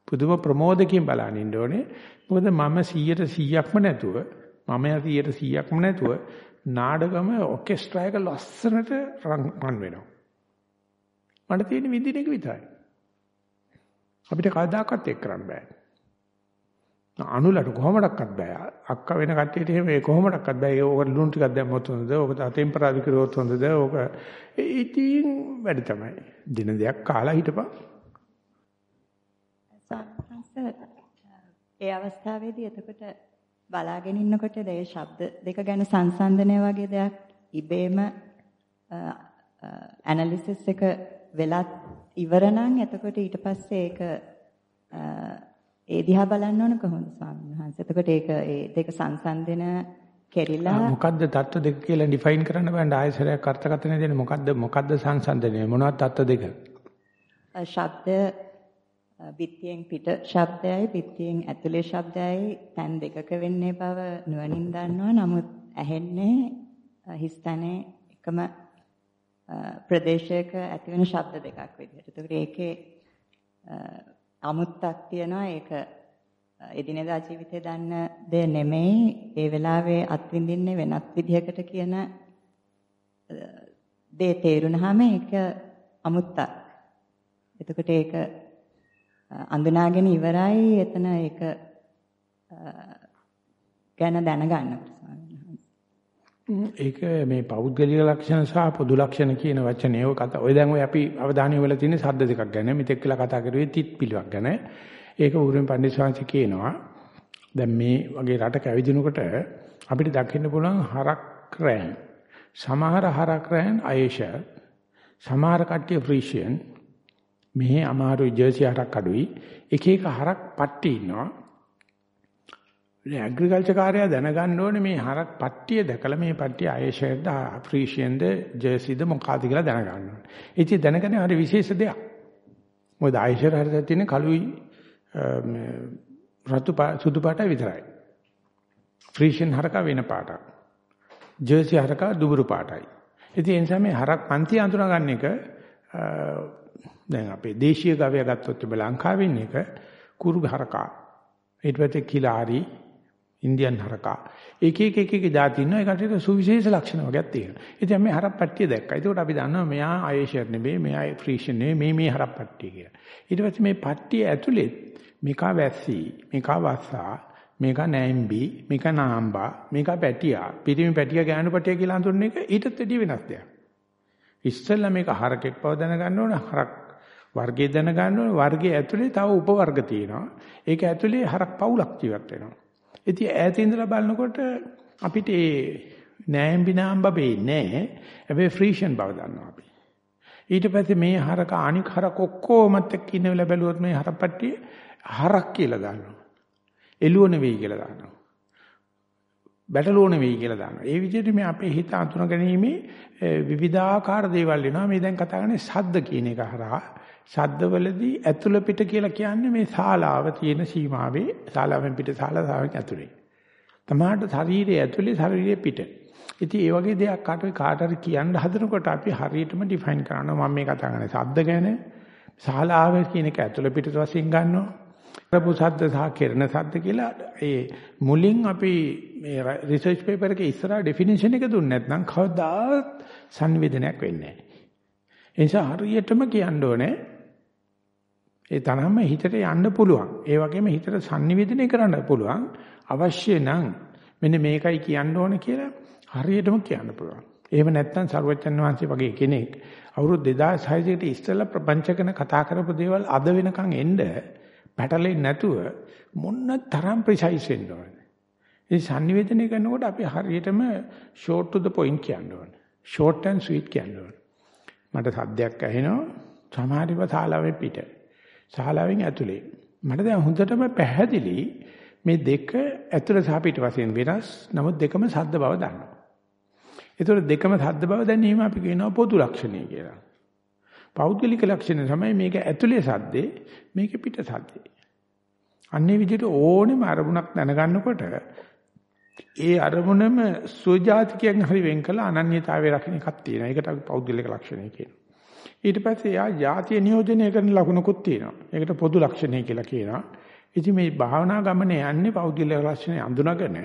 පුදුම ප්‍රමෝදකින් බලන්න ඉන්න ඕනේ. මොකද මම 100ට 100ක්ම නැතුව මම 100ට 100ක්ම නැතුව නාඩගම ඔකෙස්ට්‍රා එක ලස්සනට රන් වෙනවා. මට තියෙන විදිහ එක විතරයි. අපිට කවදාකවත් එක් කරන්න බෑ. අනුලට කොහොමඩක්වත් බෑ. අක්කා වෙන කට්ටියට එහෙම ඒ කොහොමඩක්වත් බෑ. ඒක ලුණු ටිකක් දැම්මොත් හොඳද? ඕක ටෙම්පරරි කරුවොත් හොඳද? ඕක ඉතින් වැඩි තමයි. දින දෙකක් කාලා හිටපන්. ඒ අවස්ථාවේදී එතකොට බලාගෙන ඉන්නකොට ඒ ශබ්ද දෙක ගැන සංසන්දනය වගේ දෙයක් ඉබේම ඇනලිසිස් එක වෙලත් ඉවර නම් එතකොට ඊට පස්සේ ඒක ඒ දිහා බලන්න ඕන කොහොමද ස්වාමීන් වහන්සේ? එතකොට ඒක ඒ දෙක සංසන්දන කෙරිලා මොකද්ද தত্ত্ব දෙක කියලා ඩිෆයින් කරන්න බෑ ආයසරයක් අර්ථකථනය දෙන්නේ මොකද්ද? මොකද්ද සංසන්දනය? මොනවද தত্ত্ব දෙක? ශබ්ද පිටියෙන් පිට ශබ්දයයි පිටියෙන් ඇතුලේ ශබ්දයයි තැන් දෙකක වෙන්නේ බව නුවණින් දන්නවා. නමුත් ඇහෙන්නේ හිස්තනේ එකම ප්‍රදේශයක ඇති වෙන ශබ්ද දෙකක් විදිහට. ඒකට ඒකේ අමුත්තක් තියනවා. ඒක එදිනෙදා ජීවිතේ දන්න දෙය නෙමෙයි. ඒ වෙලාවේ අත්විඳින්නේ වෙනත් විදිහකට කියන දේ තේරුණාම ඒක අමුත්තක්. එතකොට ඒක අඳුනාගෙන ඉවරයි. එතන ඒක ගැන දැනගන්න ඒක මේ පෞද්ගලික ලක්ෂණ සහ පොදු ලක්ෂණ කියන වචනේ ඔය කතා ඔය දැන් ඔය අපි අවධානය යොමු වෙලා තියෙන සද්ද දෙකක් ගැන මෙතෙක් කියලා කතා කරුවේ තිත් පිළිවක් ගැන. ඒක උරුම පණ්ඩිත ශාන්ති කියනවා. දැන් මේ වගේ රටක ඇවිදිනකොට අපිට දකින්න පුළුවන් හරක් රෑන්. සමහර හරක් රෑන් අයේෂා. සමහර කට්ටිය ෆ්‍රීෂියන්. මෙහි අමාරුයි ජර්සි හරක් අඩුයි. එක එක හරක් පට්ටි ඉන්නවා. ඇග්‍රිකල්චර් කාර්යය දැනගන්න ඕනේ මේ හරක් පට්ටිය දැකලා මේ පට්ටිය ආයේෂයක්ද අප්‍රීෂියන්ද ජර්සිද මොකක්ද කියලා දැනගන්න ඕනේ. ඉතින් දැනගන්නේ හරි විශේෂ දෙයක්. මොකද ආයේෂර් හරියට තියෙන කළුයි රතු සුදු පාට විතරයි. ෆ්‍රීෂියන් හරක වෙන පාටක්. ජර්සි හරක දුබුරු පාටයි. ඉතින් ඒ නිසා මේ හරක් පන්ති අඳුනගන්න එක දැන් අපේ දේශීය ගවය ගත්තොත් ඔබ ලංකාවේ ඉන්න එක කුරු හරකා. ඊට පස්සේ කිලාරි ඉන්දියන් හරකා. එක එක එක එක જાති ඉන්නවා. ඒකට සුවිශේෂ ලක්ෂණ වර්ගයක් තියෙනවා. ඉතින් මේ හරප්පට්ටිය දැක්කා. ඒකට අපි දන්නවා මෙයා ආයේෂර් නෙවෙයි, මෙයා ෆ්‍රීෂන් නෙවෙයි, මේ මේ හරප්පට්ටිය කියලා. ඊට පස්සේ මේ පට්ටිය ඇතුලේ මේකා වැස්සි, මේකා වස්සා, මේකා නෑම්බි, මේකා නාම්බා, මේකා පැටියා, පිරිමි පැටියා ගෑනු පැටියා කියලා හඳුන්වන එක ඊටත් වැඩිය වෙනස් දෙයක්. ඉස්සෙල්ලා මේක හරකෙක් බව දැනගන්න ඕන, හරක් වර්ගය දැනගන්න ඕන, වර්ගයේ ඇතුලේ තව උපවර්ග තියෙනවා. ඒක ඇතුලේ හරක් පවුලක් ජීවත් වෙනවා. ඉතින් ඈත ඉඳලා බලනකොට අපිට ඒ නෑම්බි නාම්බ වෙන්නේ නැහැ. හැබැයි ෆ්‍රීෂන් බව දන්නවා අපි. ඊට පස්සේ මේ හරක අනික් හරක ඔක්කොමත් එක්ක ඉන්න වෙලාව බැලුවොත් මේ හරපට්ටිය හරක් කියලා දානවා. එළුව නෙවෙයි කියලා දානවා. බැටළුව නෙවෙයි කියලා දානවා. ඒ විදිහට මේ අපේ හිත අඳුන ගැනීමේ විවිධාකාර දේවල් වෙනවා. මේ දැන් කතා කරන්නේ සද්ද කියන එක හරහා. සද්දවලදී ඇතුළ පිට කියලා කියන්නේ මේ ශාලාව තියෙන සීමාවේ ශාලාවෙන් පිට ශාලා ශාලාවෙන් ඇතුලේ. තමාට ශරීරයේ ඇතුලේ ශරීරයේ පිට. ඉතින් ඒ වගේ දෙයක් කාට කාට හරි කියන්න හදනකොට අපි හරියටම ඩිෆයින් කරනවා මම මේ කතා කරන්නේ සද්ද ගැන. ශාලාව කියන එක ඇතුළ පිට වශයෙන් ගන්නවා. කරපු සද්ද සහ කෙරණ සද්ද කියලා ඒ මුලින් අපි මේ රිසර්ච් පේපර් එකේ ඉස්සරහා ඩෙෆිනිෂන් එක දුන්නේ නැත්නම් කවදාවත් සංවේදනයක් වෙන්නේ නැහැ. ඒ නිසා හරියටම කියන්න ඕනේ ඒ තරම්ම හිතට යන්න පුළුවන්. ඒ වගේම හිතට sannivedana කරන්න පුළුවන්. අවශ්‍ය නම් මෙන්න මේකයි කියන්න ඕන කියලා හරියටම කියන්න පුළුවන්. එහෙම නැත්නම් සර්වචන් වහන්සේ වගේ කෙනෙක් අවුරුදු 2600 කට ඉස්සෙල්ලා ප්‍රපංචකන කතා කරපු දේවල් අද වෙනකන් එන්න පැටලෙන්නේ නැතුව මොන්න තරම් ප්‍රිසයිස් වෙන්න ඕනේ. ඒ sannivedana කරනකොට අපි හරියටම short to the point කියන්න ඕනේ. short and sweet කියන්න ඕනේ. මට සද්දයක් ඇහෙනවා සමහරව ශාලාවේ පිට. ශාලාවෙන් ඇතුලේ. මට දැන් හොඳටම පැහැදිලි මේ දෙක ඇතුළ සහ පිට වශයෙන් වෙනස්. නමුත් දෙකම සද්ද බව දන්නවා. ඒතකොට දෙකම සද්ද බව දැනීම අපි කියනවා පොදු ලක්ෂණය කියලා. පෞද්ගලික ලක්ෂණ තමයි මේක ඇතුලේ සද්දේ මේක පිට සද්දේ. අන්නේ විදිහට ඕනෙම අරමුණක් දැනගන්නකොට ඒ අරමුණම සුජාතිකයන් හරි වෙන් කළ අනන්‍යතාවය රකින්න එකක් තියෙනවා. ඒකට අපි පෞද්ගලික ලක්ෂණය කියනවා. ඊට පස්සේ යා ಜಾතිය නියෝජනය කරන ලකුණකුත් තියෙනවා. ඒකට පොදු ලක්ෂණය කියලා කියනවා. ඉතින් මේ භාවනා ගමනේ යන්නේ පෞද්ගලික ලක්ෂණය අඳුනගෙන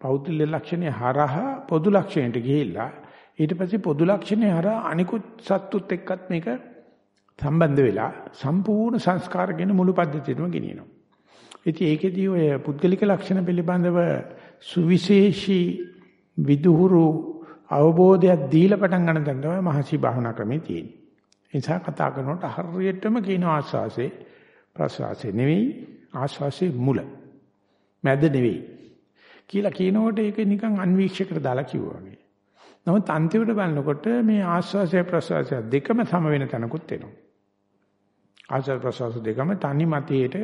පෞද්ගලික ලක්ෂණය හරහා පොදු ලක්ෂණයට ගිහිල්ලා ඊට පස්සේ පොදු ලක්ෂණය හරහා අනිකුත් සත්තුත් එක්කත් මේක සම්බන්ධ වෙලා සම්පූර්ණ සංස්කාරගෙන මුළු පද්ධතියම ගෙනියනවා. ඉතින් ඒකෙදී ඔය පුද්ගලික ලක්ෂණ පිළිබඳව සුවිශේෂී විදුහුරු අවබෝධයක් දීලා පටන් ගන්න දැන් තමයි මහසි භාවනා ක්‍රමේ තියෙන්නේ. ඒ නිසා කතා කරනකොට හරියටම කියන ආස්වාසේ ප්‍රසවාසේ නෙවෙයි ආස්වාසේ මුල. මැද නෙවෙයි. කියලා කියනකොට ඒක නිකන් අන්වීක්ෂකකට දාලා කිව්වා වගේ. නමුත් අන්තිමට බලනකොට මේ ආස්වාසය ප්‍රසවාසය දෙකම සම වෙන තැනකුත් එනවා. ආස්වාස ප්‍රසවාස දෙකම තනි මතයේට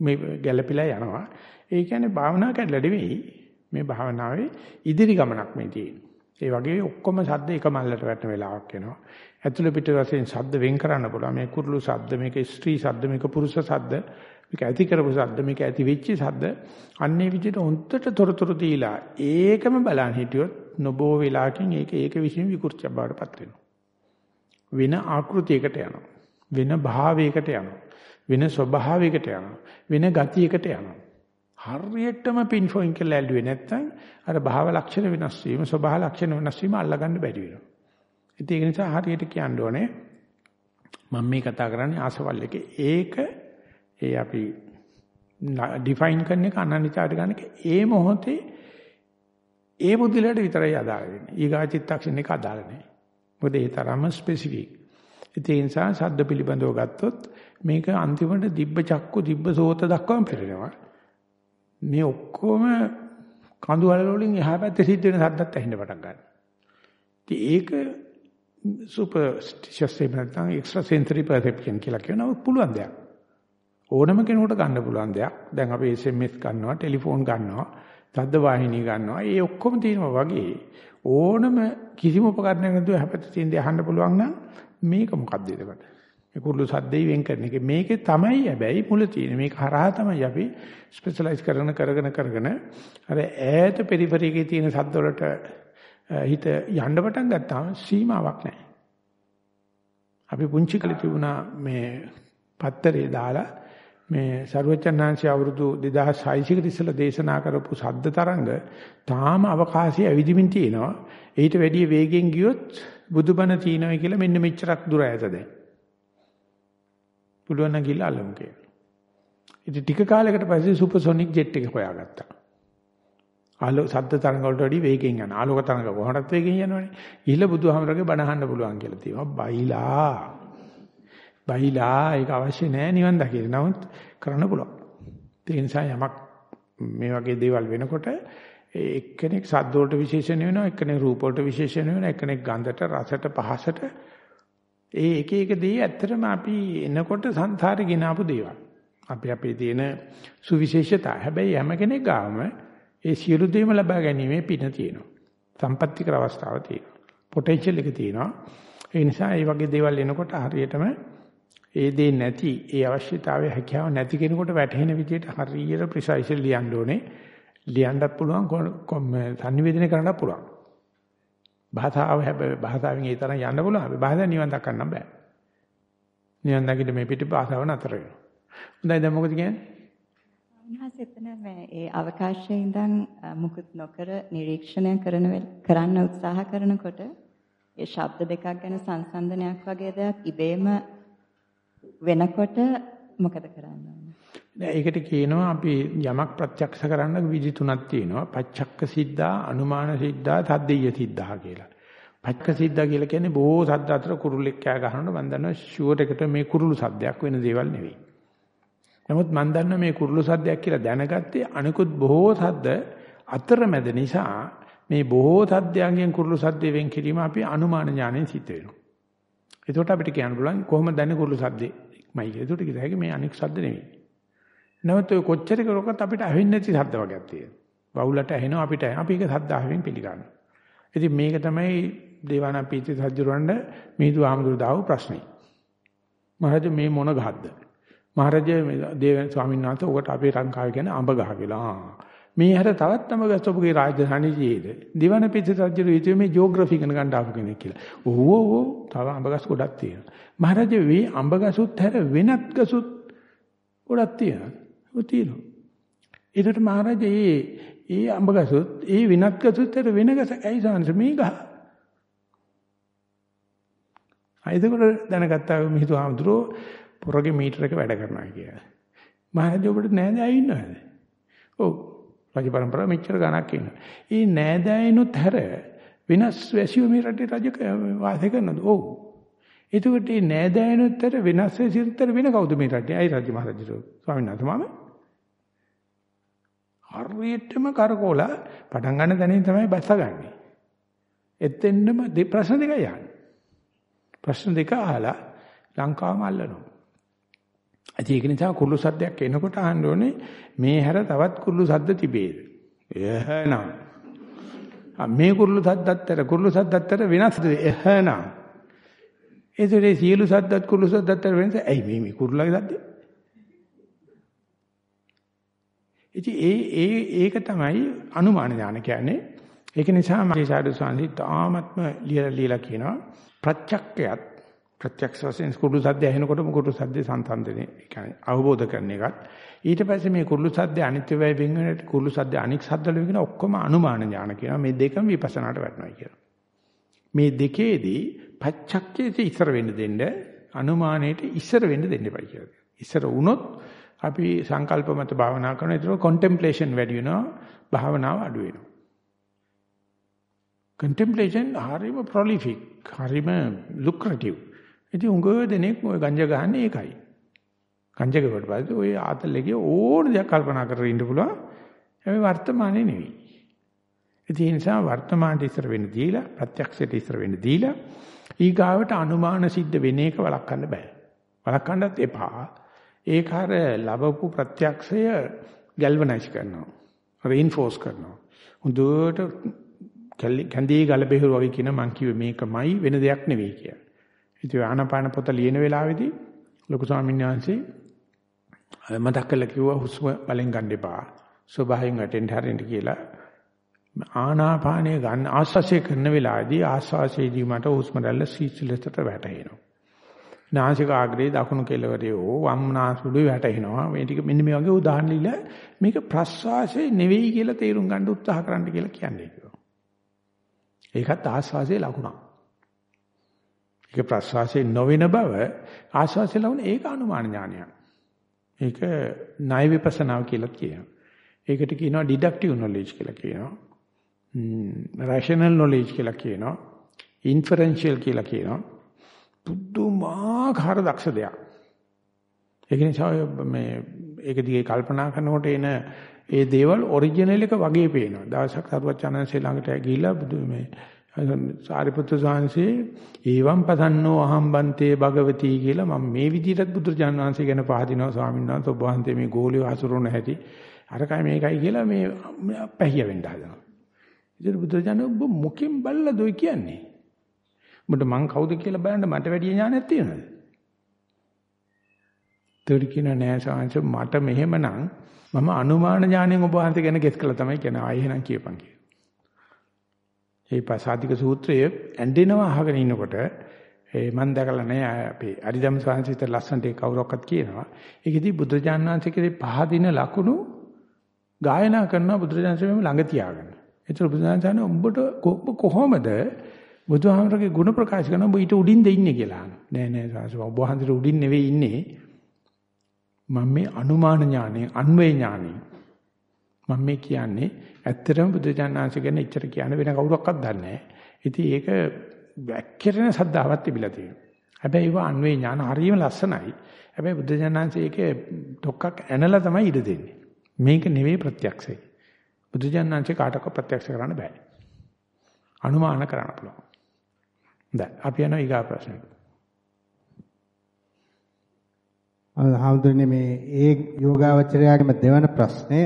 මේ ගැළපිලා යනවා. ඒ කියන්නේ භාවනා කැඩලා නෙවෙයි මේ භාවනාවේ ඉදිරි ගමනක් මේ තියෙන්නේ. ඒ වගේ ඔක්කොම සද්ද එක මල්ලට වැටෙන වෙලාවක් එනවා. ඇතුළ පිට වශයෙන් ශබ්ද වෙන් කරන්න පුළුවන්. මේ කුරුළු ශබ්ද, මේක ස්ත්‍රී ශබ්ද, මේක පුරුෂ ශබ්ද, මේක ඇති කරපු ශබ්ද, මේක ඇති වෙච්ච ශබ්ද. අන්නේ විදිහට හොන්දට තොරතුරු දීලා ඒකම බලන් හිටියොත් නොබෝ වෙලාවකින් ඒක ඒක විශ්ින් විකෘති බවටපත් වෙනවා. වෙන ආකෘතියකට යනවා. වෙන භාවයකට යනවා. වෙන ස්වභාවයකට යනවා. වෙන ගතියකට යනවා. හරියටම පින් ෆොයින් කියලා ඇල්ලුවේ නැත්නම් අර භාව ලක්ෂණ වෙනස් වීම, ස්වභාව ලක්ෂණ වෙනස් වීම අල්ලගන්න බැරි වෙනවා. ඒක නිසා හරියට කියන්න ඕනේ මම මේ කතා කරන්නේ ආසවල් එකේ ඒක ඒ අපි ඩිෆයින් කරන එක අනන්‍යතාවට ගන්න එක ඒ මොහොතේ ඒ බුද්ධිලට විතරයි අදාළ වෙන්නේ. ඊගා චිත්තක්ෂණ එක අදාළ නැහැ. මොකද ඒ තරම්ම ස්පෙસિෆික්. ඒ නිසා ශබ්ද පිළිබඳව ගත්තොත් මේක අන්තිමට දිබ්බ චක්කු දිබ්බ සෝත දක්වාම පෙරෙනවා. මේ ඔක්කොම කඳු වල වලින් එහා පැත්තේ සිද්ධ වෙන සද්දත් ඇහෙන්න පටන් ගන්නවා. ඉතින් ඒක සුපර්ස්ටිෂස් එහෙම නැත්නම් එක්ස්ට්‍රා සෙන්සරි පර්සෙප්ෂන් කියලා කියනවා පුළුවන් දෙයක්. ඕනම කෙනෙකුට ගන්න පුළුවන් දෙයක්. දැන් අපි SMS ගන්නවා, ටෙලිෆෝන් ගන්නවා, තද්ද වාහිනී ගන්නවා. ඒ ඔක්කොම තියෙනවා වගේ ඕනම කිසිම උපකරණයක් නැතුව හැපත තියෙන දේ අහන්න පුළුවන් නම් මේක මොකක්ද එතකොට? මේ කුරුළු සද්දේ වෙන් කරන එක. මේකේ තමයි හැබැයි මුල තියෙන්නේ. මේක හරහා තමයි අපි ස්පෙෂලායිස් කරන කරගෙන කරගෙන අර ඈත පෙරිෆරි එකේ තියෙන සද්ද වලට හිත යන්න පටන් ගත්තාම සීමාවක් නැහැ. අපි පුංචි කලේ තිබුණා මේ පත්තරේ දාලා මේ ਸਰවචන්නාංශය අවුරුදු 2600 කට ඉස්සෙල්ලා දේශනා කරපු සද්ද තරංග තාම අවකාශයේ ඇවිදිමින් තියෙනවා. ඊට වැඩිය වේගෙන් ගියොත් බුදුබණ තියෙනවා කියලා මෙන්න මෙච්චරක් දුර ඈත දැන්. පුළුවන් නම් ගිහලා අල්ලමු කියලා. ඉතින් ටික කාලයකට පස්සේ සුපර්සොනික් ජෙට් එක හොයාගත්තා. ආලෝක ශබ්ද තරංග වලට වඩා වේගෙන් යන ආලෝක තරංග කොහොමදත් වේගෙන් යනවනේ. ගිහිල්ලා බුදුහාමරගේ බණ අහන්න පුළුවන් කියලා තියෙනවා. බයිලා. බයිලා ඒක අවශ්‍ය නැහැ නිවන් දකින්න. නමුත් කරන්න පුළුවන්. ඒ නිසා යමක් මේ වගේ දේවල් වෙනකොට එක්කෙනෙක් සද්ද වලට විශේෂණ වෙනවා, එක්කෙනෙක් රූප වලට විශේෂණ වෙනවා, එක්කෙනෙක් ගන්ධට, රසට, පහසට. ඒ එක එක දේ ඇත්තටම අපි එනකොට සංසාරේ ගෙනාපු දේවල්. අපි අපේ තියෙන සුවිශේෂතා. හැබැයි හැම කෙනෙක් ගාම ඒ සියලු දේම ලබා ගැනීමේ පින තියෙනවා. සම්පත්‍තිකර අවස්ථාව තියෙනවා. පොටෙන්ෂල් එක තියෙනවා. ඒ නිසා මේ වගේ දේවල් එනකොට හරියටම ඒ දේ නැති ඒ අවශ්‍යතාවය හැකියාව නැති කෙනෙකුට වැටහෙන විදිහට හරියට ප්‍රිසයිස්ලි ලියන්න ඕනේ. ලියන්නත් පුළුවන් සංනිවේදනය කරන්නත් පුළුවන්. භාෂාව හැබැයි භාෂාවෙන් ඒ තරම් යන්න පුළුවන්. අපි භාෂාවෙන් නිවන් දක්වන්න බෑ. නිවන් දකින්න මේ පිට භාෂාව නතර වෙනවා. හොඳයි දැන් මොකද කියන්නේ? උන්වහන්ස එතන මේ ඒ අවකාශයේ ඉඳන් මුකුත් නොකර නිරීක්ෂණය කරන කරන්න උත්සාහ කරනකොට ඒ ශබ්ද දෙකක් ගැන සංසන්දනයක් වගේ දෙයක් ඉබේම වෙනකොට මොකද කරන්න ඕනේ? ඒකට කියනවා අපි යමක් ප්‍රත්‍යක්ෂ කරන්න විදි තුනක් තියෙනවා. පච්චක්ක සිද්ධා, අනුමාන සිද්ධා, තද්දේය සිද්ධා කියලා. පච්චක සිද්ධා කියලා කියන්නේ බොහෝ සද්ද අතර කුරුල්ලෙක් කෑ ගහනකොට මම දන්නවා ෂුවර් එකට මේ කුරුළු සද්දයක් වෙන දේවල් නෙවෙයි. නමුත් මම දන්නවා මේ කුරුළු සද්දයක් කියලා දැනගත්තේ අනිකුත් බොහෝ සද්ද අතරමැද නිසා මේ බොහෝ සද්දයන්ගෙන් කුරුළු සද්දේ වෙන් කිරීම අපි අනුමාන ඥාණයෙන් සිද්ධ වෙනවා. එතකොට අපිට කියන්න පුළුවන් කොහොමද දැනන්නේ කුරුළු සද්දේමයි කියලා. එතකොට කිය တဲ့ මේ අනික් සද්ද නෙවෙයි. නමුත් ඔය කොච්චර කරොකත් අපිට ඇහෙන්නේ නැති සද්ද වර්ගයක් තියෙනවා. බවුලට ඇහෙනවා අපිට. අපි ඒක සද්ද අහමින් පිළිගන්නවා. ඉතින් මේක තමයි දේවානම්පීති සජ්ජුරවණ්ඩ මිහිඳු ආමඳුර දාව ප්‍රශ්නේ. මහරජ මේ මොන ගහක්ද? මහරජ දේව ස්වාමීන් වහන්සේ ඔකට අපේ ලංකාවේ කියන්නේ අඹ ගහ කියලා. මේ හැර තවත් අඹ ගස් ඔබගේ රාජධානී ජීයේද? දිවන පිටි රජු ඉතින් මේ ජියෝග්‍රැෆි ඉගෙන ගන්න ආපු කෙනෙක් කියලා. ඔව් ඔව් තව අඹ ගස් ගොඩක් තියෙනවා. මහරජ මේ අඹ ගසුත් හැර වෙනත් ගසුත් ගොඩක් තියෙනවා. ඔය තියෙනවා. ඒකට මහරජ මේ ඒ අඹ ගසුත් ඒ වෙනත් ගසුත් හැර වෙන ගස ඇයි සාංශ මේ ගහ? අයිදකට දැනගත්තා මිහිඳු ආමඳුරෝ පොරගේ මීටර එක වැඩ කරනවා කියලා. මහරජා ඔබට නෑදෑයෝ ඉන්නවද? ඔව්. රජ පරම්පරාව මෙච්චර ගණක් ඉන්නවා. ඒ නෑදෑයනුත් හැර වෙනස් වැසියෝ මේ රටේ රජ වාසය කරනවද? ඔව්. එතකොට මේ නෑදෑයනුත් හැර වෙනස් වැසියොත් හැර වෙන කවුද මේ රටේ? අයි රජ මහරජා ස්වාමීන් වහන්සේ මම හරියටම කරකෝලා පටන් ගන්න තැනින් තමයි බස්සගන්නේ. එතෙන්නම ප්‍රශ්න දෙකයි යන්නේ. ප්‍රශ්න දෙක අහලා ලංකාවම අල්ලනවා. ඒක නිසා කුරුළු සද්දයක් එනකොට අහන්න ඕනේ මේ හැර තවත් කුරුළු සද්ද තිබේද? එහෙනම්. මේ කුරුළු සද්දත්තර කුරුළු සද්දත්තර වෙනස්ද? එහෙනම්. ඒතරේ සියලු සද්දත් කුරුළු සද්දත්තර වෙනස ඇයි මේ මේ කුරුල්ලගේ සද්ද? ඉතින් ඒ ඒ ඒක තමයි අනුමාන ඥාන කියන්නේ. ඒක නිසා මගේ සාදු සාන්දි තාමත්ම ලියලා ලියලා කියනවා ප්‍රත්‍යක්කයත් ප්‍රත්‍යක්ෂ වශයෙන් කුරුළු සද්ද ඇහෙනකොටම කුරුළු සද්දේ සංසන්දනය කියන්නේ අවබෝධ කරන එකත්. ඊට පස්සේ මේ කුරුළු සද්ද අනිත්‍ය වේ වෙන වෙනට කුරුළු සද්ද අනික් සද්දවල වෙන ඔක්කොම අනුමාන ඥාන කියනවා. මේ දෙකම විපස්සනාට වැටෙනවා කියලා. මේ දෙකේදී පච්චක්කේට ඉස්සර වෙන්න දෙන්න අනුමානයට ඉස්සර වෙන්න දෙන්න එපා කියලා. ඉස්සර වුණොත් අපි සංකල්ප මත භාවනා කරන ඒතර කොන්ටෙම්ප්ලේෂන් වැඩි වෙනවා භාවනාව අඩු වෙනවා contemplation හරිම prolific හරිම lucrative ඉතින් උඟ දෙනෙක් ඔය ගංජා ගහන්නේ ඒකයි. ගංජා ගවට පස්සේ ඔය ආතල්ලේගේ ඕන දෙයක් කල්පනා කරගෙන ඉන්න පුළුවන්. හැබැයි වර්තමානයේ නෙවෙයි. ඉතින් ඒ නිසා වර්තමානට ඉස්සර වෙන්න දීලා ප්‍රත්‍යක්ෂයට ඉස්සර වෙන්න දීලා ඊගාවට අනුමාන සිද්ධ වෙන එක වළක්වන්න බෑ. වළක්වන්නත් එපා. ඒක අර ලැබපු ප්‍රත්‍යක්ෂය ගැල්වනයිස් කරනවා. රේන්ෆෝස් කරනවා. හොඳට කැන්දී ගල බෙහෙර වගේ කියන මං කිව්වේ මේකමයි වෙන දෙයක් නෙවෙයි කියලා. ඉතින් ආනාපාන පොත ලියන වෙලාවේදී ලොකු ස්වාමීන් වහන්සේ මතක් කරලා කිව්වා හුස්ම බලෙන් ගන්න එපා. ස්වභාවයෙන් වැටෙන්න හරින්න කියලා. ආනාපානය ගන්න ආස්වාසය කරන වෙලාවේදී ආස්වාසයේදී මට හුස්ම රැල්ල සීසලතට වැටෙනවා. නාසික ආග්‍රේ දකුණු කෙළවරේ ඕ වම් නාසුඩුවේ වැටෙනවා. මේ ටික මෙන්න මේ වගේ උදාහරණ දීලා මේක ප්‍රස්වාසයේ නෙවෙයි කියලා තේරුම් ගන්න උත්සාහ කරන්න කියලා කියන්නේ කිව්වා. ඒකත් ආස්වාසයේ ලකුණක්. ඒක ප්‍රස්වාසයේ නොවන බව ආස්වාසයේ ලකුණ ඒක අනුමාන ඥානයක්. ඒක ණය විපස්සනාව කියලා කියනවා. ඒකට කියනවා ඩිඩක්ටිව් නොලෙජ් කියලා කියනවා. රෂනල් නොලෙජ් කියලා කියනවා. ඉන්ෆරෙන්ෂියල් කියලා කියනවා. පුදුමාකාර දක්ෂ දෙයක්. ඒක නිසා මේ ඒක දිගේ කල්පනා කරනකොට එන ඒ දේවල් ඔරිජිනල් එක වගේ පේනවා. දවසක් සරුවත් චානන්සේ ළඟට ගිහිල්ලා බුදු මේ සාරිපුත්‍ර සාංශේ ඒවම් පසන්නෝ අහම්බන්තේ භගවති කියලා මම මේ විදිහටත් බුදුරජාණන් වහන්සේ ගැන පහදිනවා ස්වාමීන් වහන්සේ ඔබ වහන්සේ මේ ගෝලිය හසුරුවන හැටි අරකයි මේකයි කියලා මේ පැහිය වෙන්න හදනවා. ඉතින් බුදුරජාණන් ඔබ මොකෙන් බල්ලද ඔය කියන්නේ? උඹට මං කවුද කියලා බලන්න මට වැඩි ඥානයක් තියෙනවද? තේරි කියන නෑ සාංශ මට මෙහෙමනම් මම අනුමාන ඥාණයෙන් ඔබ වහන්සේ ගැන ගෙස් කළා තමයි කියන්නේ ආයෙ එහෙනම් කියපන් කියලා. ඒ පසාදික සූත්‍රයේ ඇඬෙනවා අහගෙන ඉන්නකොට ඒ මම දැකලා නැහැ අපේ අරිදම් සංසිත ලස්සනට ඒ කවුරක්වත් කියනවා. ඒකෙදි බුදුරජාණන් වහන්සේගේ පහදින ලකුණු ගායනා කරනවා බුදුරජාණන් වහන්සේ ළඟ තියාගෙන. ඒතර බුදුරජාණන් වහන්සේ උඹට කොහොමද බුදුහාමරගේ ගුණ ප්‍රකාශ කරන ඔබ ඊට උඩින්ද ඉන්නේ කියලා අහනවා. නෑ නෑ සාසව ඔබ වහන්සේට උඩින් නෙවෙයි ඉන්නේ. මම මේ අනුමාන ඥානෙ, අන්වේ ඥානෙ මම මේ කියන්නේ ඇත්තටම බුදුචානන්සේ ගැන ඉච්චර කියන වෙන කවුරක්වත් දන්නේ නැහැ. ඉතින් ඒක වැක්කිරෙන සද්ධාවක් තිබිලා තියෙනවා. හැබැයි ඒව අන්වේ ඥාන හරියම ලස්සනයි. හැබැයි බුදුචානන්සේ ඒකේ ඩොක්කක් ඇනලා තමයි ඉඩ දෙන්නේ. මේක නෙවෙයි ප්‍රත්‍යක්ෂය. බුදුචානන්සේ කාටවත් ප්‍රත්‍යක්ෂ කරන්න බෑ. අනුමාන කරන්න පුළුවන්. දැන් අපි යනවා ඊගා ප්‍රශ්නෙට. හාමුදුරනේ මේ ඒ යෝගාවචරයාගේම දෙවන ප්‍රශ්නය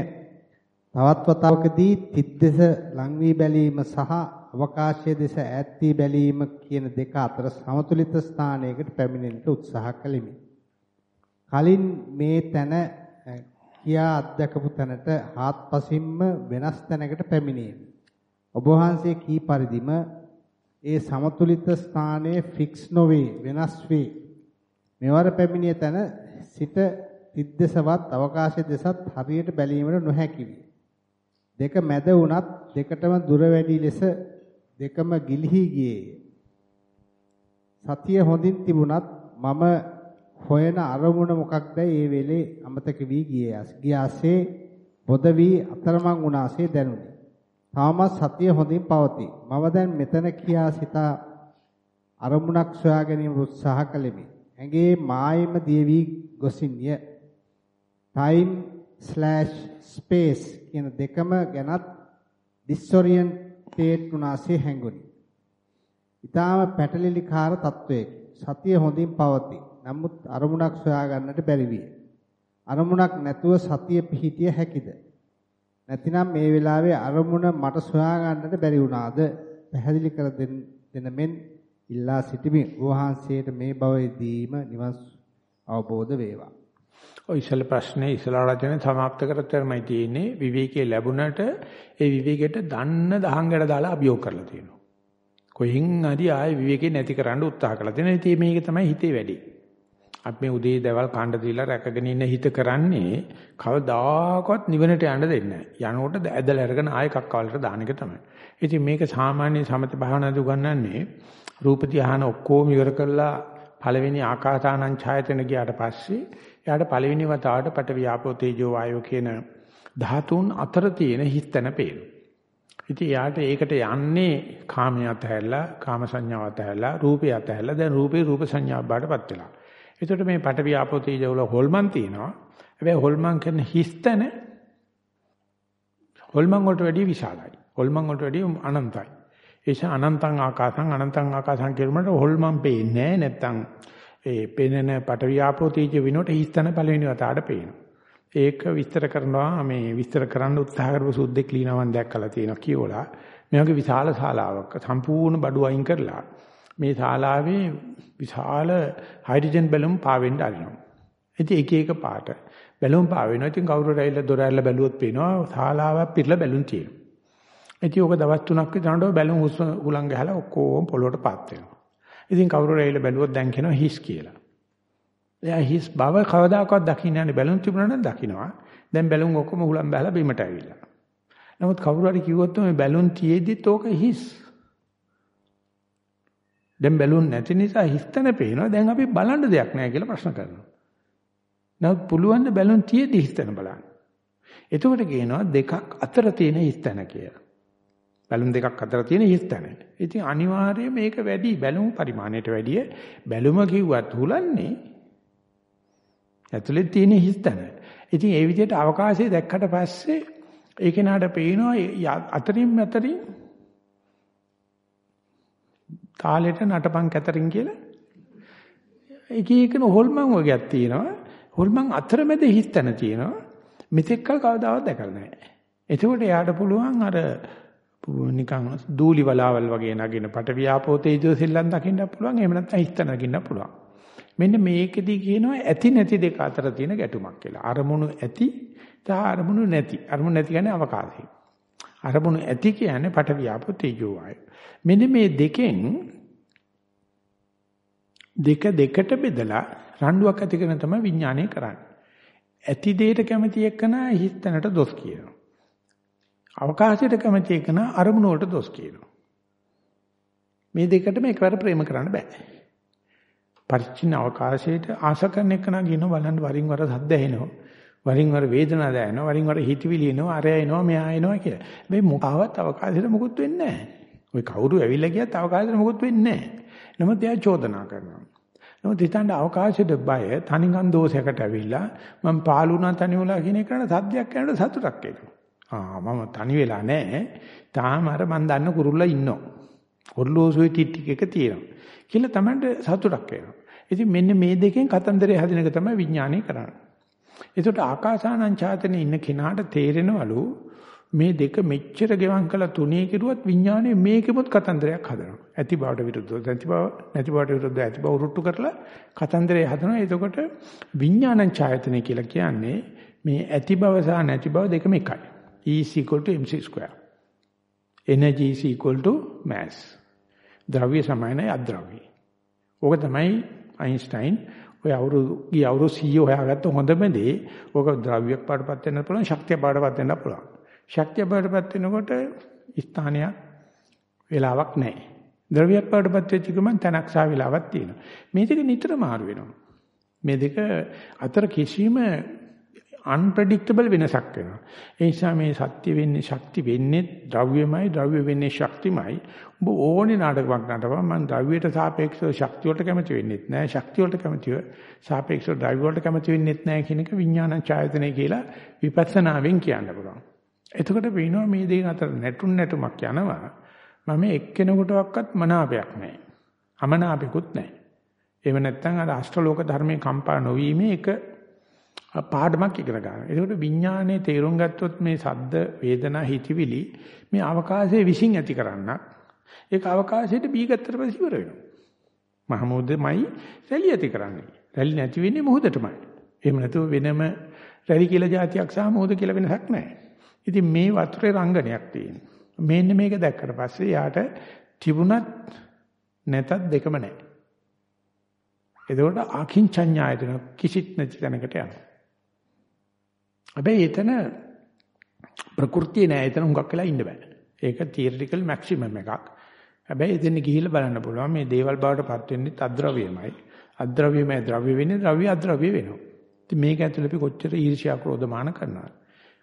තවත් වතාවකදී තිත් දෙස ලං වී බැලීම සහ අවකාශයේ දෙස ඈත් වී බැලීම කියන දෙක අතර සමතුලිත ස්ථානයකට පැමිණෙන්න උත්සාහ කළෙමි. කලින් මේ තැන කියා අත්දකපු තැනට හාත්පසින්ම වෙනස් තැනකට පැමිණීම. ඔබ වහන්සේ කී පරිදිම ඒ සමතුලිත ස්ථානයේ ෆික්ස් නොවේ වෙනස් වේ. මෙවර පැමිණිය තැන සිට තිද්දසවත් අවකාශ දෙසත් හරියට බැලීමට නොහැකි විය. දෙක මැද වුණත් දෙකටම දුර වැඩි ලෙස දෙකම ගිලිහි ගියේය. සතිය හොඳින් තිබුණත් මම හොයන අරමුණ මොකක්ද ඒ වෙලේ අමතක වී ගියේ. ගියාසේ පොද වී අතරමං වුණාසේ දැනුනි. තාමත් සතිය හොඳින් පවතී. මම දැන් මෙතන කියා සිතා අරමුණක් සොයා ගැනීම උත්සාහ කළෙමි. ඇඟේ මායෙම දියවි ගොසින්ය. time space කියන දෙකම ගැනත් ඩිස්օරියන්ටේට් වුණාසේ හැඟුනි. ඊටාම පැටලිලිකාර තත්වයක සතිය හොඳින් පවතී. නමුත් අරමුණක් සොයා ගන්නට බැරි විය. අරමුණක් නැතුව සතිය පිහිටිය හැකිද? නැතිනම් මේ වෙලාවේ අරමුණ මට සොයා ගන්නට බැරි වුණාද? පැහැදිලි කර දෙන්න මෙන් ඉල්ලා සිටිමි. වහන්සේට මේ භවයේදීම නිවන් අවබෝධ වේවා. ඔය ඉස්සල ප්‍රශ්නේ ඉස්සලා රචනය સમાપ્ત කරතරමයි තියෙන්නේ විවේකයේ ලැබුණට ඒ විවේකයට දන්න දහංගට දාලා අභියෝග කරලා තියෙනවා. කොහෙන් හරි ආයේ විවේකේ නැති කරන්න උත්සාහ කරලා තියෙනවා. ඉතින් මේක තමයි හිතේ වැඩි. අපි මේ උදේ දවල් කාණ්ඩ දීලා රැකගෙන ඉන්න හිත කරන්නේ කවදාකවත් නිවනට යන්න දෙන්නේ නැහැ. යනකොට ඇදලා අරගෙන ආයෙ කක්කවලට දාන එක තමයි. ඉතින් මේක සාමාන්‍ය සමත භාවනාදී උගන්වන්නේ රූප ධානය ඔක්කොම ඉවර කරලා පළවෙනි ආකාසානං ඡායතන ගියාට පස්සේ එයාට පළවෙනි වතාවට පට වියාපෝ තේජෝ වායෝ කියන ධාතුන් අතර තියෙන හිස්තන පේනවා. ඉතින් එයාට ඒකට යන්නේ කාමයේ අතහැරලා කාම සංඥාව අතහැරලා රූපේ අතහැරලා දැන් රූපේ රූප සංඥාව බාටපත් වෙලා. ඒකට මේ පට වියාපෝ තේජෝ වල හොල්මන් තියෙනවා. හැබැයි හොල්මන් කරන හිස්තන හොල්මන් වලට වැඩිය විශාලයි. හොල්මන් වලට වැඩිය අනන්තයි. ඒස අනන්තං ආකාසං අනන්තං ආකාසං කියනකොට හොල්මන් පේන්නේ නැත්තම් ඒ පෙනෙන පටවියාපෝ තීජ විනෝට හිස්තන පළවෙනි වතාවට පේනවා. ඒක විස්තර කරනවා මේ විස්තර කරන්න උත්සාහ කරපු සුද්දෙක් ලියනවන් දැක්කලා තියෙනවා කියෝලා. මේ වගේ විශාල ශාලාවක් සම්පූර්ණ බඩු අයින් කරලා මේ ශාලාවේ විශාල හයිඩ්‍රජන් බැලුම් පාවෙන්න අරිනවා. ඉතින් එක එක පාට බැලුම් පාවෙනවා. ඉතින් කවුරු හරි ඇවිල්ලා දොර ඇරලා බැලුවොත් පේනවා ශාලාවක් පිරලා බැලුම් තියෙනවා. ඉතින් ඕක දවස් 3ක් විතරනකොට බැලුම් හුස්ම උලන් ගහලා ඔක්කොම පොළොවට පාත් වෙනවා. ඉතින් කවුරු හරි ඇවිල්ලා බැලුවොත් දැන් කියනවා හිස් කියලා. එයා හිස් බව කවදාකවත් දකින්න යන්නේ බැලුම් තිබුණා නම් දකින්නවා. දැන් බැලුම් ඔක්කොම උලන් බහලා බිමට ඇවිල්ලා. නමුත් කවුරු හරි කිව්වොත් මේ බැලුම් තියේදිත් ඕක හිස්. දැන් බැලුම් නැති නිසා හිස්තන පේනවා. දැන් අපි බලන්න දෙයක් නැහැ කියලා ප්‍රශ්න කරනවා. නමුත් පුළුවන් ද බැලුම් තියේදී හිස්තන බලන්න. එතකොට කියනවා දෙකක් අතර තියෙන හිස්තන කියලා. බැලුම් දෙකක් අතර තියෙන හිස්තන. ඉතින් අනිවාර්යයෙන් මේක වැඩි බැලුම් පරිමාණයට වැඩිය බැලුම කිව්වත් හුලන්නේ ඇතුලේ තියෙන හිස්තන. ඉතින් ඒ විදිහට අවකාශය දැක්කට පස්සේ ඒ කෙනාට පේනවා අතරින් අතරින් තාලෙට නටපන් කතරින් කියලා එක එකන හොල්මන් වගේක් තියෙනවා. හොල්මන් අතරමැද හිස්තන තියෙනවා. මෙතෙක් කල කවදාවත් දැකලා නැහැ. එතකොට එයාට පුළුවන් අර නිකන් දූලි වලාවල් වගේ නගින පට වියාපෝ තේජෝ සෙල්ලම් දකින්න පුළුවන්. එහෙම නැත්නම් හිස්තන දකින්න පුළුවන්. මෙන්න මේකෙදි කියනවා ඇති නැති දෙක අතර තියෙන ගැටුමක් කියලා. අරමුණු ඇති තා අරමුණු නැති. අරමුණු නැති කියන්නේ අවකාශය. අරමුණු ඇති කියන්නේ පට වියාපෝ තේජෝ වායු මෙන්න මේ දෙකෙන් දෙක දෙකට බෙදලා රණ්ඩුවක් ඇති කරන තමයි විඥානය කරන්නේ. ඇති දෙයට කැමති එක්කන හිස්තැනට දොස් කියනවා. අවකාශයට කැමති එක්කන අරමුණ වලට දොස් කියනවා. මේ දෙකටම එකවර ප්‍රේම කරන්න බෑ. පරිච්ඡින්න අවකාශයට ආශ කරන එක්කන කියන බලන්න වරින් වර සද්ද ඇහෙනවා. වරින් වර වේදනාව දැනෙනවා. වරින් වර හිතවිලි එනවා. අරය එනවා මෙහා එනවා කියලා. මේ මොකවත් අවකාශයට මුකුත් වෙන්නේ නැහැ. ඔය කවුරු ඇවිල්ලා ගියත් අවකාශයට මොකුත් වෙන්නේ නැහැ. නමුත් එයා චෝදනා කරනවා. නමුත් හිතන්න අවකාශයට බය තනිකන් දෝෂයකට ඇවිල්ලා මම පාළුණා තනි වුණා කියන එකට සද්දයක් කරනකොට සතුටක් එනවා. ආ මම තනි වෙලා නැහැ. තාම අර මන් දන්න කුරුල්ලා ඉන්නවා. ඔර්ලෝසුවේ ටිටික් එක තියෙනවා. කියලා තමයි සතුටක් එනවා. ඉතින් මෙන්න මේ දෙකෙන් කතන්දරය හදින එක තමයි විඥානය කරන්නේ. ඒකට ආකාසානං ඡාතනේ ඉන්න කෙනාට තේරෙනවලු මේ දෙක මෙච්චර ගෙවම් කළා තුනේ කිරුවත් විඥානයේ මේකෙමුත් කතන්දරයක් හදනවා. ඇති බවට විරුද්ධව නැති බව නැති බවට විරුද්ධව ඇති බව උරුට්ටු කරලා කතන්දරය හදනවා. එතකොට විඥානං ඡායතනෙ කියලා කියන්නේ මේ ඇති බව සහ නැති බව දෙකම එකයි. E is equal to mc2. energy is equal to mass. ද්‍රව්‍ය සමානයි අද්‍රව්‍ය. ඕක තමයි අයින්ස්ටයින් ඔය අවුරුදු ගිය අවුරුදු 100 හොයාගත්ත හොඳම දේ. ඕක ද්‍රව්‍යයක් පාඩපත් වෙන්න පුළුවන්, ශක්තිය පාඩපත් වෙන්න පුළුවන්. ශක්තිය බාටපත් වෙනකොට ස්ථානයක් වෙලාවක් නැහැ. ද්‍රව්‍යයක් බාටපත් වෙච්ච ගමන් තනක් සහ වෙලාවක් තියෙනවා. මේ දෙක නිතර මාරු වෙනවා. මේ දෙක අතර කිසිම unpredictable වෙනසක් වෙනවා. ඒ නිසා මේ සත්‍ය වෙන්නේ ශක්ති වෙන්නේ ද්‍රව්‍යමයි ද්‍රව්‍ය වෙන්නේ ශක්තිමයි. ඔබ ඕනේ නාටකයක් නටපන් මම ද්‍රව්‍යයට සාපේක්ෂව ශක්තිය වලට කැමති වෙන්නේ නැහැ. ශක්තිය වලට කැමතිව සාපේක්ෂව ද්‍රව්‍ය වලට කැමති වෙන්නේ නැහැ කියන එක විඥාන ඡායතනෙ කියලා විපස්සනාවෙන් කියන්න පුළුවන්. එතකොට පේනවා මේ දෙක අතර නැටුම් නැටුමක් යනවා. මම එක්කෙනෙකුටවත් මනාපයක් නැහැ. අමනාපෙකුත් නැහැ. එහෙම නැත්නම් අර අෂ්ටලෝක ධර්මයේ කම්පා නොවීමේ එක පාඩමක් ඉගෙන ගන්න. ඒකට විඥානයේ තේරුම් ගත්තොත් මේ සද්ද වේදනා හිතවිලි මේ අවකාශයේ විශ්ින් ඇති කරන්නක්. ඒක අවකාශයට බීගත්තට පස්සේ ඉවර වෙනවා. මහමෝදෙමයි රැලි ඇති කරන්නේ. රැලි නැති වෙන්නේ මොහොතටමයි. එහෙම නැතුව වෙනම රැලි කියලා જાතියක් සහ මොහොත කියලා වෙනසක් නැහැ. ඉතින් මේ වතුරේ රංගනයක් තියෙනවා. මෙන්න මේක දැක්කට පස්සේ යාට තිබුණත් නැතත් දෙකම නැහැ. එතකොට අකින්චඤ්ඤායතන කිසිත් නැති තැනකට යනවා. හැබැයි එතන ප්‍රകൃතිය නෑ. එතන හුඟක් වෙලා ඉන්න බෑ. ඒක තියරිටිකල් මැක්සිමම් එකක්. හැබැයි එතන ගිහිල්ලා බලන්න පුළුවන් මේ දේවල් බවට පත් වෙන්නේ අද්‍රව්‍යමයි. අද්‍රව්‍යමයි ද්‍රව්‍ය වෙන්නේ ද්‍රව්‍ය අද්‍රව්‍ය වෙනවා. ඉතින් මේක ඇතුළේ අපි කොච්චර ඊර්ෂ්‍යා ක්‍රෝධමාන කරනවද?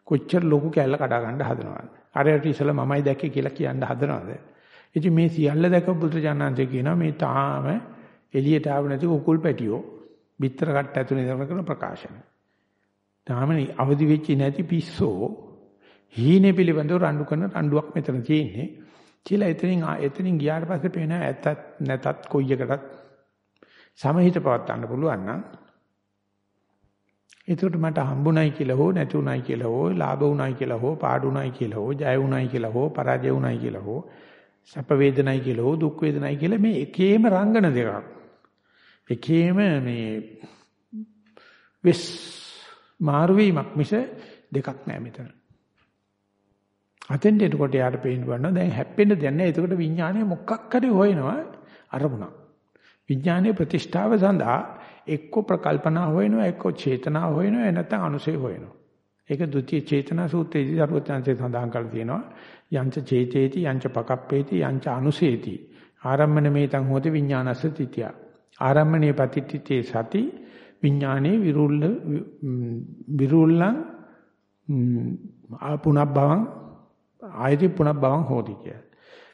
කොච්චර ලොකු කැල්ල කඩා ගන්න හදනවද? අරයට ඉස්සලා මමයි දැක්කේ කියලා කියන්න හදනවද? ඉතින් මේ සියල්ල දැකපු බුදුරජාණන්සේ කියනවා මේ තාම එළියට ආව නැති කුකුල් පැටියෝ බිත්තර කට්ට ඇතුලේ ඉඳගෙන කරන ප්‍රකාශන. තාම අවදි වෙච්ච නැති පිස්සෝ හීනේ පිළිබඳව රණ්ඩු කරන රණ්ඩුවක් මෙතන තියෙන්නේ. කියලා එතනින් එතනින් ගියාට පස්සේ පේනවා ඇතත් නැතත් කොයි එකටත් සමහිත පවත් ගන්න පුළුවන් නම් එතකොට මට හම්බුණයි කියලා හෝ නැති උණයි කියලා හෝ ලාභ උණයි කියලා හෝ පාඩු උණයි කියලා හෝ ජය උණයි කියලා හෝ පරාජය උණයි කියලා හෝ සැප වේදනයි කියලා හෝ දුක් වේදනයි කියලා මේ එකේම රංගන දෙකක්. එකේම මේ විස් මාරු වීමක් මිස දෙකක් නෑ මෙතන. අතෙන්ට එනකොට යාට පේන්න බලනවා දැන් හැප්පෙන්න දෙයක් නෑ. එතකොට විඥානය මොකක් හරි හොයනවා අරමුණක්. විඥානයේ ප්‍රතිෂ්ඨාව සඳහා එක්ක ප්‍රකල්පනා හොයනවා එක්ක චේතනා හොයනවා නැත්නම් අනුසය හොයනවා. ඒක ဒုတိ ය චේතනා සූත්‍රයේදී සරුවචාන්සේ සඳහන් කරලා තියෙනවා. යංච චේතේති යංච පකප්පේති යංච අනුසේති. ආරම්මන මේතං හෝති විඥානස්ස තිතිය. ආරම්මනේ පතිත්‍ිතේ සති විඥානේ විරුල්ල විරුල්ලං ආපුනබ්බවං ආයති පුනබ්බවං හෝති කිය.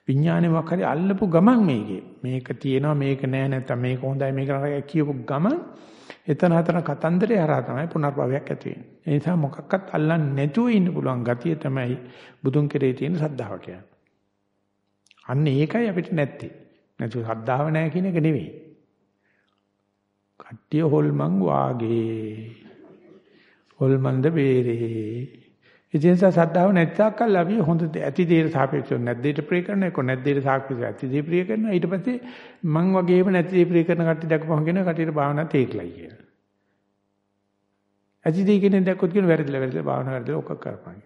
විඥානේ මොකක් හරි අල්ලපු ගමන් මේකේ මේක තියෙනවා මේක නෑ නැත්නම් මේක හොඳයි මේක නරකයි කියපු ගමන් එතන හතර කතන්දරේ හරහා තමයි පුනර්භවයක් ඇති වෙන්නේ. ඒ නිසා මොකක්වත් අල්ලන්නේ නැතුව ඉන්න පුළුවන් ගතිය තමයි බුදුන් කෙරේ තියෙන ශ්‍රද්ධාව කියන්නේ. අන්න ඒකයි අපිට නැත්තේ. නැතු ශ්‍රද්ධාව නැහැ කියන එක නෙවෙයි. කට්ටිය හොල්මන් වාගේ. හොල්මන්ද බේරේ. ඉතින් සද්ධාව නැත්තාකල් අපි හොඳ ඇති දේට සාපේක්ෂව නැද්දේට ප්‍රේ කරන එක නැද්දේට සාපේක්ෂව ඇති දේ ප්‍රේ කරනවා ඊට පස්සේ මං වගේම නැති දේ ප්‍රේ කරන කට්ටිය දැක්කම කියන කට්ටියට භාවනා තේක්ලයි කියලා. ඇති දේ කියන්නේ දැක්කොත් කියන වැරදිලා වැරදිලා භාවනා වැරදිලා ඔක්ක කරපන්.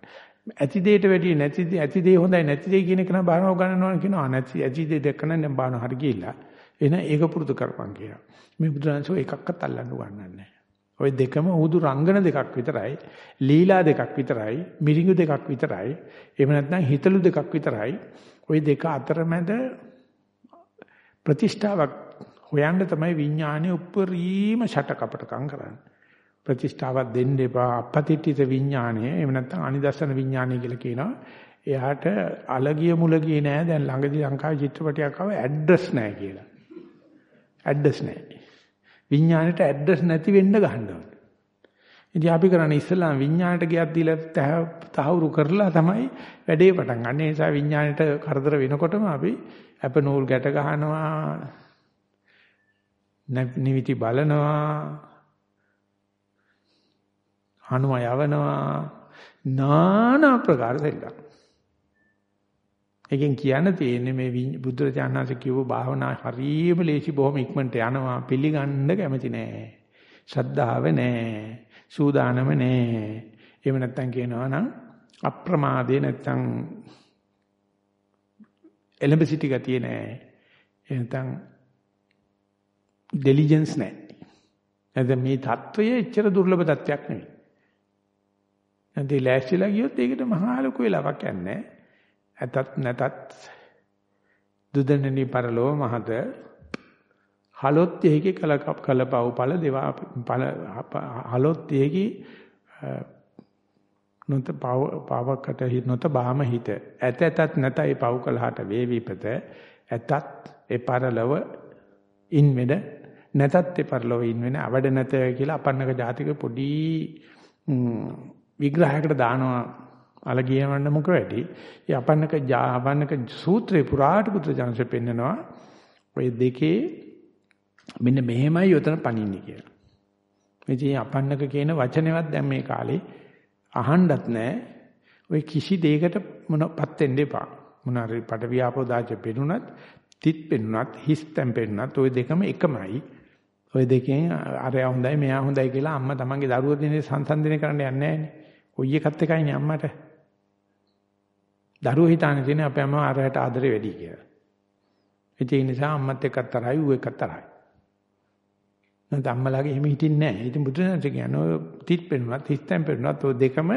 ඇති දේට වැඩිය නැති දේ ඇති දේ හොඳයි නැති දේ කියන එක නම් භාවනාව ගන්නනවා කියනවා නැති ඇති දේ දැක්කම නම් භාවනාව හරි ගිහිල්ලා එන ඒක පුරුදු කරපන් කියලා. මේ බුදුරජාණන්සෝ එකක්වත් අල්ලන්න උගන්වන්නේ ඔය දෙකම උදු රංගන දෙකක් විතරයි, ලීලා දෙකක් විතරයි, මිරිඟු දෙකක් විතරයි, එහෙම නැත්නම් හිතලු දෙකක් විතරයි. ওই දෙක අතරමැද ප්‍රතිෂ්ඨාවක් හොයන්න තමයි විඥානේ උප්පරීම ෂටකපටකම් කරන්නේ. ප්‍රතිෂ්ඨාවක් දෙන්න එපා අපතිත්‍ිත විඥානය එහෙම නැත්නම් අනිදස්සන විඥානය කියලා කියනවා එයාට අලගිය මුලගිය නෑ දැන් ළඟදී ලංකාවේ චිත්‍රපටයක් ආව ඇඩ්‍රස් නෑ කියලා ඇඩ්‍රස් නෑ විඥාණයට ඇඩ්‍රස් නැති වෙන්න ගහනවා. ඉතින් අපි කරන්නේ ඉස්සලාම විඥාණයට ගියක් දීලා තහවුරු කරලා තමයි වැඩේ පටන් ගන්න. ඒ නිසා විඥාණයට කරදර වෙනකොටම අපි අප නූල් ගැට ගහනවා නිවිති බලනවා හනුම යවනවා নানা ප්‍රකාර දෙල්ලක්. ඒකෙන් කියන්න තියෙන්නේ මේ බුදුරජාණන් වහන්සේ කියපු භාවනා හරියම ලේසි බොහොම ඉක්මනට යනවා පිළිගන්න කැමති නෑ. ශ්‍රද්ධාව නෑ. සූදානම නෑ. එහෙම නැත්තම් කියනවා නම් අප්‍රමාදේ නැත්තම් එලඹ සිටි ගතිය නෑ. එහෙනම් ඩෙලිජන්ස් නෑ. නැත්නම් මේ தত্ত্বය එච්චර දුර්ලභ தত্ত্বයක් නෙවෙයි. නැත්නම් ලෑස්තිලා ගියොත් ඒකට මහා ලොකු වෙලාවක් යන්නේ නෑ. ඇතත් නැතත් දුදෙනනි පරලෝ මහත හලොත් එහිකි කල කලපව් ඵල දේවා ඵල හලොත් එහිකි නොත පාවකට නොත බාම හිත. ඇත ඇතත් නැතයි පව් කලහට වේවිපත. ඇතත් ඒ පරලව ඉන් වෙද නැතත් ඒ පරලව ඉන් වෙන අවඩ නැත කියලා අපන්නක ජාතික පොඩි විග්‍රහයකට දානවා. අලගියවන්න මොක වැඩි. ඒ අපන්නක අපන්නක සූත්‍රේ පුරාට පුත්‍ර ජනසේ පෙන්නනවා ඔය දෙකේ මෙන්න මෙහෙමයි උතන පණින්නේ කියලා. මේ ඉතින් අපන්නක කියන වචනේවත් දැන් මේ කාලේ අහන්නත් නැහැ. ඔය කිසි දෙයකට මොනපත් වෙන්න එපා. මොනාරි පඩ වියාපෝ දාජ පෙන්ුණත් තිත් පෙන්ුණත් හිස් තැම් පෙන්ුණත් ඔය දෙකම එකමයි. ඔය දෙකෙන් අරයා හොඳයි මෙයා හොඳයි කියලා අම්මා තමන්ගේ දරුවෝ දෙනේ සංසන්දනය කරන්න යන්නේ නැහැ නේ. කොයි එකත් එකයිනේ අම්මට. දරුවෝ හිතානේ තියෙන්නේ අපේ අම්මා අරයට ආදරේ වැඩි කියලා. ඒ නිසා අම්මත් එක්කත් තරහයි ඌ එක්කත් තරහයි. නැත්නම් අම්මලාගේ එහෙම හිටින්නේ නැහැ. ඉතින් බුදුරජාණන් කියන්නේ ඔය තිත් පෙන්නුවත් හිස්තෙන් පෙන්නුවත් ඔය දෙකම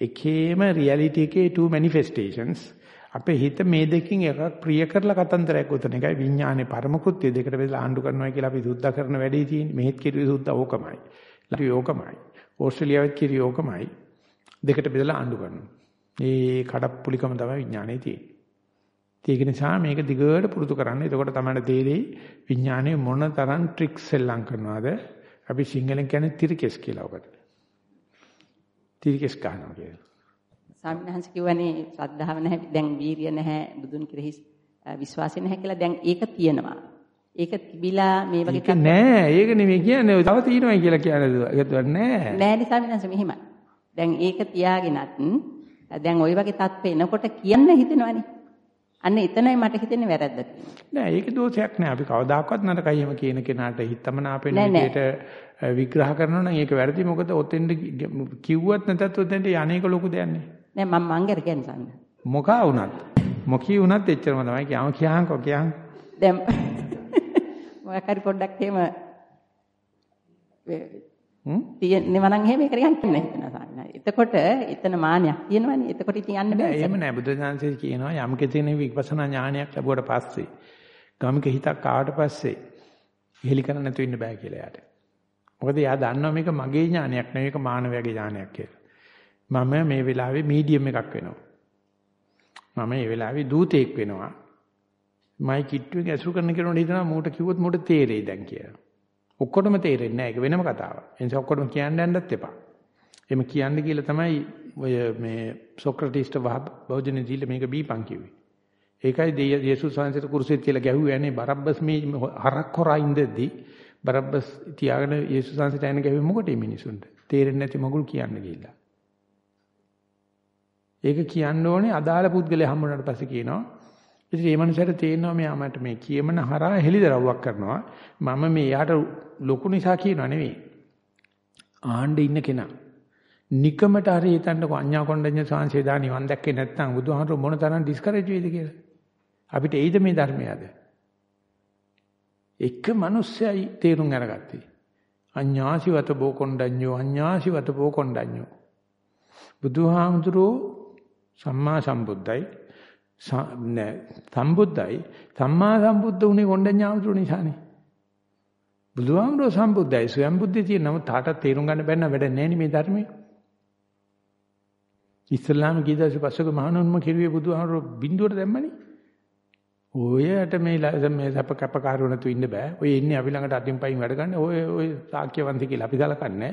එකේම රියැලිටි එකේ two manifestations. අපේ හිත මේ දෙකකින් එකක් ප්‍රිය කරලා කතන්දරයක් උතන එකයි විඥානේ පරම කෘත්‍ය දෙකට බෙදලා ආණ්ඩු කරනවා කියලා අපි සුද්ධ කරන වැඩේ තියෙන්නේ. මෙහෙත් කිරුවේ සුද්ධ ඕකමයි. ලටි ඕකමයි. ඕස්ට්‍රේලියාවෙත් කිරුවේ ඕකමයි. දෙකට බෙදලා ආණ්ඩු කරනවා. ඒ කඩප්පුලිකම තමයි විඥානයේ තියෙන්නේ. ඒක නිසා මේක දිගට පුරුදු කරන්න. එතකොට තමයි තේරෙයි විඥානයේ මොන තරම් ට්‍රික්ස් සෙල්ලම් කරනවද? අපි සිංහලෙන් කියන්නේ තිරකෙස් කියලා ඔකට. තිරකෙස් ගන්නවා කියලා. ස්වාමීන් වහන්සේ කියවනේ ශ්‍රද්ධාව නැහැ දැන් වීරිය නැහැ බුදුන් කෙරෙහි විශ්වාසය නැහැ කියලා දැන් ඒක තියෙනවා. ඒක තිබිලා මේ වගේ ඒක නෑ ඒක නෙමෙයි කියන්නේ තව තියෙනවයි කියලා කියන්නේ ඒක නෑ. නෑ නේ ස්වාමීන් වහන්සේ මෙහිමයි. දැන් ඒක තියාගෙනත් දැන් ওই වගේ තත්ත්ව එනකොට කියන්න හිතෙනවනේ. අන්න එතනයි මට හිතෙන්නේ වැරද්ද නෑ ඒක දෝෂයක් නෑ. අපි කවදාකවත් නරකයි එහෙම කියන කෙනාට හිතමන අපෙන විදිහට විග්‍රහ කරනවා නම් ඒක වැරදි. මොකද ඔතෙන්ද කිව්වත් නැතත් ඔතෙන්ට යන්නේක ලොකු දෙයක් නේ. නෑ මම මංගර කියන්නේ සන්න. මොකා වුණත් මොකී වුණත් එච්චරම තමයි කියම කියහන්කෝ කියහන්. දැන් මොකක් හරි පොඩ්ඩක් එහෙම තියෙන්නේ මනම් එහෙම ඒකට යන්න හිතනවා සාමාන්‍යයෙන්. එතකොට එතන මානයක් තියෙනවනේ. එතකොට ඉතින් යන්න බෑ. එහෙම නෑ බුදු දහමසේ කියනවා යම් කෙනෙක් විපස්සනා ඥානයක් ලැබුවට පස්සේ ගමික හිතක් ආවට පස්සේ ඉහෙලි කරන්න නැතුව ඉන්න බෑ කියලා යාට. මොකද එයා දන්නවා මේක මගේ ඥානයක් නෙවෙයි මේක මානවයාගේ ඥානයක් කියලා. මම මේ වෙලාවේ මීඩියම් එකක් වෙනවා. මම මේ වෙලාවේ දූතෙක් වෙනවා. මයි කිට්ටුවෙන් ඇසුරු කරන කෙනෙකුට හිතනවා මූට කිව්වොත් මූට තේරෙයි දැන් කියලා. ඔක්කොටම තේරෙන්නේ නැහැ. ඒක වෙනම කතාවක්. ඒ නිසා ඔක්කොටම කියන්න යන්නත් එපා. එimhe කියන්න කියලා තමයි ඔය මේ සොක්‍රටිස්ට භෝජන දීලා මේක බීපන් කිව්වේ. ඒකයි යේසුස් වහන්සේට කුරුසෙත් කියලා ගැහුවේ යන්නේ බරබ්බස් මේ හරක් හොරා ඉඳද්දි බරබ්බස් තියාගෙන යේසුස් වහන්සේට එන ගැහුවේ මොකටද මිනිසුන්ට? තේරෙන්නේ නැති මගුල් කියන්න ගිහිල්ලා. ඒක කියන්න ඕනේ අදාළ පුද්ගලයා හම්බුනාට පස්සේ කියනවා ඉතින් මේ මනුස්සයාට තේරෙනවා මෙයා මට මේ කියමන හරහා හෙලිදරව්වක් කරනවා. මම මේ යාට ලොකු නිසා කියනවා නෙවෙයි. ආණ්ඩ ඉන්න කෙනා. නිකමට හරි හිතන්නකො අඤ්ඤා කොණ්ඩඤ්ඤ සංසේදා නිවන් දැක්කේ නැත්නම් බුදුහාමර මොන තරම් ඩිස්කරේජ් වෙයිද කියලා. අපිට එයිද මේ ධර්මයද? එක මිනිස්සයයි තේරුම් අරගත්තේ. අඤ්ඤාසිවත බෝ කොණ්ඩඤ්ඤෝ අඤ්ඤාසිවත බෝ කොණ්ඩඤ්ඤෝ. බුදුහාමුදුරෝ සම්මා සම්බුද්දයි සම්බුද්දයි සම්මා සම්බුද්ධ උනේ කොණ්ඩඤ්ඤාමතුරු නිසානේ. බුදුහාමුදුරුවෝ සම්බුද්දයි ස්වයං බුද්ධිය තියෙන නමුත් තාට තේරුම් ගන්න බැන්න වැඩ නැහැ මේ ධර්මයේ. ඉස්ලාම කීදාසි පස්සක මහණුන්ම කිරුවේ බුදුහාමුදුරුවෝ බින්දුවට දැම්මනේ. ඔයයට මේ මේ සප කැපකාරව නැතු ඉන්න බෑ. ඔය ඉන්නේ අපි ළඟට අතින් පයින් වැඩ ගන්න. ඔය ඔය සාක්‍යවන්ති කියලා අපි සලකන්නේ.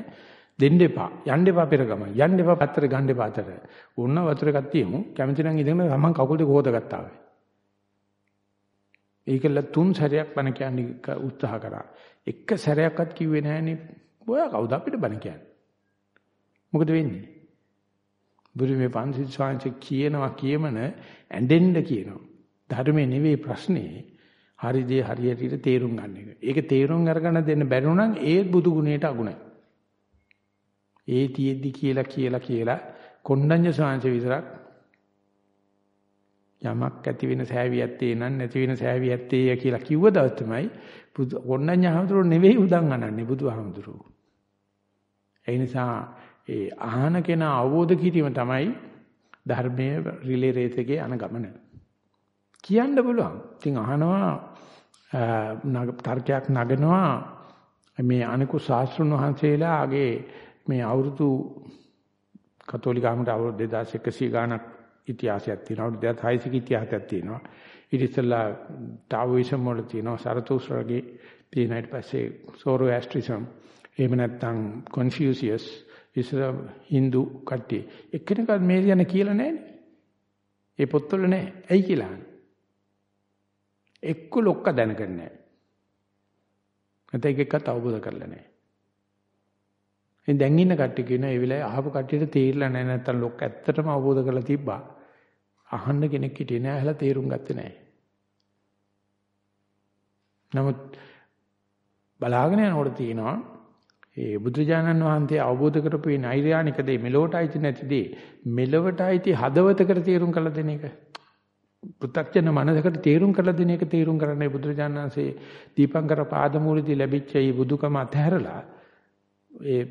දෙන්න එපා. යන්න එපා පෙර ගම. යන්න එපා පැත්තට ගන්න එපා අතට. ඕන්න වතුර එකක් තියමු. කැමති නම් ඉඳගෙන තමන් කකුල් දෙක හොදගත්තා වේ. ඒකල තුන් සැරයක් බණ කියන්නේ උත්සාහ කරා. එක සැරයක්වත් කිව්වේ නෑනේ. ඔයා කවුද අපිට බණ කියන්නේ? මොකද වෙන්නේ? බුදුමේ පන්සිල් ස්වාමීන් කියනවා කියමන ඇඬෙන්න කියනවා. ධර්මයේ නෙවෙයි ප්‍රශ්නේ. හරි දේ හරියට තේරුම් ගන්න එක. ඒක තේරුම් අරගෙන දෙන්න බැරි නම් ඒත් බුදු ගුණයට අගුණයි. ඒ තියෙද්දි කියලා කියලා කියලා කොණ්ඩඤ්ඤ සාංශ විතරක් යමක් ඇති වෙන සෑවියක් තේනන් නැති වෙන සෑවියක් තේය කියලා කිව්ව දවස් තමයි කොණ්ඩඤ්ඤ හඳුරෝ නෙවෙයි උදන් අනන්නේ බුදුහාමුදුරුවෝ. ඒ නිසා ඒ ආහන කෙනා අවබෝධ කිරීම තමයි ධර්මයේ රිලේ රේතකේ අන ගමන. කියන්න පුළුවන්. ඉතින් අහනවා තර්කයක් නගනවා මේ අනිකු ශාස්ත්‍රඥ වහන්සේලාගේ මේ අවුරුදු කතෝලික ආගමට අවුරුදු 2100 ගාණක් ඉතිහාසයක් තියෙනවා. අවුරුදු 2600 ඉතිහාසයක් තියෙනවා. ඊට ඉස්සෙල්ලා ටාවෝයිසම් වල තියෙනවා සරතුස්රගේ තියෙන ඊට පස්සේ සෝරෝඇස්ට්‍රිසම් එහෙම නැත්නම් කොන්ෆියුසියස් ඉස්සර Hindu කට්ටිය. එක්කෙනෙක්වත් මේ ගැන කියලා නැහැනේ. ඒ පොත්වල නැහැ. ඇයි කියලා අහන්නේ. එක්ක ලොක්ක දැනගන්නේ නැහැ. නැත්නම් එකෙක්වත් අවබෝධ කරලා නැහැ. ඉතින් දැන් ඉන්න කට්ටිය කියන ඒ වෙලාවේ අහපු කට්ටියට තේරිලා නැහැ නැත්තම් ලොක් ඇත්තටම අවබෝධ කරලා තිබ්බා. අහන්න කෙනෙක් හිටියේ නැහැ අහලා තේරුම් ගත්තේ නැහැ. නමුත් බලාගෙන යනකොට තියෙනවා ඒ බුදුජානන් වහන්සේ අවබෝධ කරපු මේ නෛර්යානික දේ මෙලොවට අයිති නැති දේ මෙලොවට අයිති හදවතකට තේරුම් කරලා දෙන එක. පෘථග්ජන මනසකට තේරුම් කරලා දෙන එක තේරුම් කරන්නේ බුදුරජාණන් වහන්සේ දීපංකර පාදමූලදී ලැබිච්ච මේ බුදුකම අතහැරලා ඒ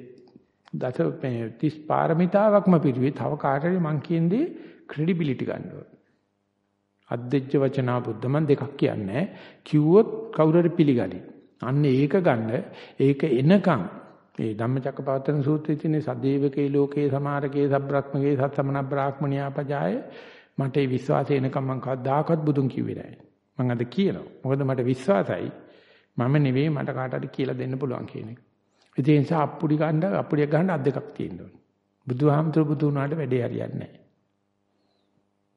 දස මේ 30 පාරමිතාවක්ම පිළිවි තව කාටරි මං කියන්නේ ක්‍රෙඩිබිලිටි ගන්න ඕන. අද්දෙච්ච වචනා බුද්ධ මන් දෙකක් කියන්නේ කිව්වොත් කවුරුහරි පිළිගනි. අන්න ඒක ගන්න ඒක එනකන් ඒ ධම්මචක්කපවත්තන සූත්‍රයේ තියෙන සදේවකේ ලෝකේ සමාරකේ සබ්‍රක්‍මකේ සත්සමන බ්‍රාහ්මණියා පජාය මට ඒ විශ්වාසය එනකම් මං කවදාකවත් බුදුන් කිව්වේ නැහැ. මං අද කියනවා. මොකද මට විශ්වාසයි මම නෙවෙයි මට කාට හරි කියලා දෙන්න පුළුවන් කියන එක. ඒ නිසා අප්පුඩි ගන්න අප්පුඩියක් ගන්න අත් දෙකක් තියෙන්න ඕනේ. බුදුහාමතුරු බුදු වුණාට වැඩේ හරියන්නේ නැහැ.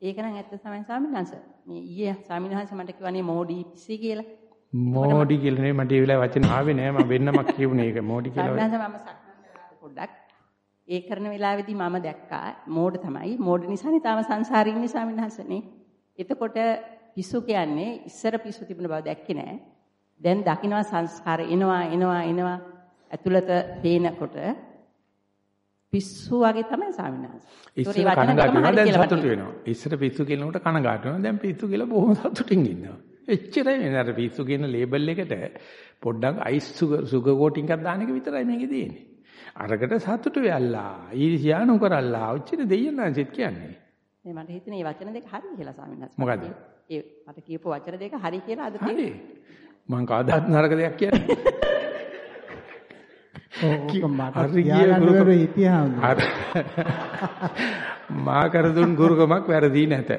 ඒක නම් ඇත්ත තමයි ස්වාමීන් මේ ඊයේ ස්වාමීන් වහන්සේ මට කිව්වනේ මෝඩි පිස්සි කියලා. මෝඩි කියලා නෙවෙයි මට ඒ වෙලාවේ වචන ආවේ නෑ මම වෙන්නමක් කියුනේ ඒක මෝඩි කියලා. වහන්සේ මම සක්මන් කරලා පොඩ්ඩක් ඒ කරන වෙලාවේදී මම දැක්කා මෝඩ තමයි මෝඩ නිසානේ තාම සංසාරේ ඉන්නේ ස්වාමීන් වහන්සේනේ. එතකොට පිස්සු කියන්නේ ඉස්සර පිස්සු තිබුණ බව දැක්කේ නෑ. දැන් දකින්නවා සංස්කාර එනවා එනවා එනවා ඇතුළත පේනකොට පිස්සු වගේ තමයි ස්වාමීන් වහන්සේ. ඉස්සර කනගාටු වෙනවා දැන් සතුටු වෙනවා. ඉස්සර පිස්සු කියනකොට කනගාටු වෙනවා දැන් පිස්සු කියලා බොහොම සතුටින් ඉන්නවා. එච්චරයි මේ අර පිස්සු කියන ලේබල් එකට පොඩ්ඩක් අයිස් සුගර් කෝටින් එකක් දාන එක විතරයි මේකේ තියෙන්නේ. අරකට සතුටු වෙල්ලා ඊර්ෂ්‍යා නොකරල්ලා ඔච්චර දෙයියන් නැන්සිට කියන්නේ. මේ මට හිතෙන මේ වචන දෙක හරි කියලා ස්වාමීන් වහන්සේ. මොකද? ඒ මට කියපු වචන දෙක හරි කියලා අද හරි. මං කවදාත් නරක දෙයක් කියන්නේ. ඕක මට හිතියාම. මා කර දුන් ගුරුකමක් වැරදි නැත.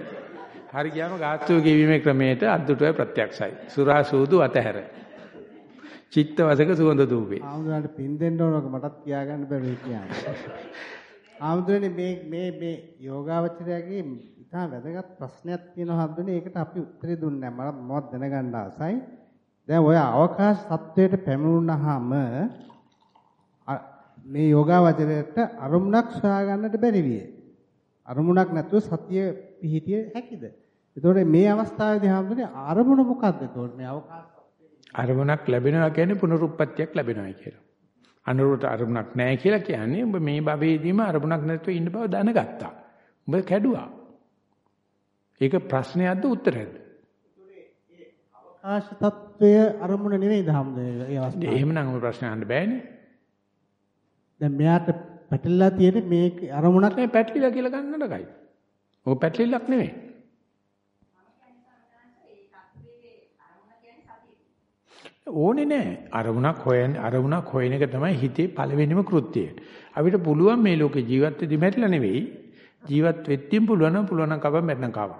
හරි ගියාම ගාස්තුව ගෙවීමේ ක්‍රමයට අද්දුටුවයි ප්‍රත්‍යක්ෂයි. සුරා සූදු අතහැර. චිත්ත වසක සුවඳ දූපේ. ආමුදුරන්ට පින් දෙන්න ඕනක මටත් කියාගන්න බැරි කියන්න. ආමුදුරනේ මේ මේ මේ යෝගාවචරයගේ ඉතා වැදගත් ප්‍රශ්නයක් තියෙනවා හම්දුනේ ඒකට අපි උත්තරේ දුන්නේ නැහැ. මම මොකක්ද දැනගන්න ආසයි. දැන් ඔය අවකාශ තත්වයට පැමිණුණාම මේ යෝගාවචරයට අරමුණක් සොයාගන්නට බැරි විය. අරමුණක් නැතුව සතිය පිහිටිය හැකිද? එතකොට මේ අවස්ථාවේදී හැමෝටම අරමුණ මොකද්ද? එතකොට මේ අවකාශ අරමුණක් ලැබෙනවා කියන්නේ පුනරුත්පත්තියක් ලැබෙනවා කියලා. අනුරූප අරමුණක් නැහැ කියලා කියන්නේ ඔබ මේ භවයේදීම අරමුණක් නැතුව ඉන්න බව දැනගත්තා. ඔබ කැඩුවා. ඒක ප්‍රශ්නයක්ද උත්තරයක්ද? අවකාශ తত্ত্বය අරමුණ නෙවෙයිද හැමෝටම ඒ අවස්ථාවේ. එහෙමනම් ඔබ ප්‍රශ්න අහන්න බෑනේ. දැන් මෙයාට පැටලලා තියෙන්නේ මේ අරමුණක් නෙවෙයි පැටලිලා කියලා ගන්න නරකයි. ඔබ පැටලිලක් නෙවෙයි. ඕනේ නැහැ. අරමුණක් හොයන අරමුණක් හොයන එක තමයි හිතේ පළවෙනිම කෘත්‍යය. අපිට පුළුවන් මේ ලෝකේ ජීවත් වෙදි මැරිලා නෙවෙයි ජීවත් වෙද්දී පුළුවන් නම් පුළුවන් නම් කව මැරෙන කව.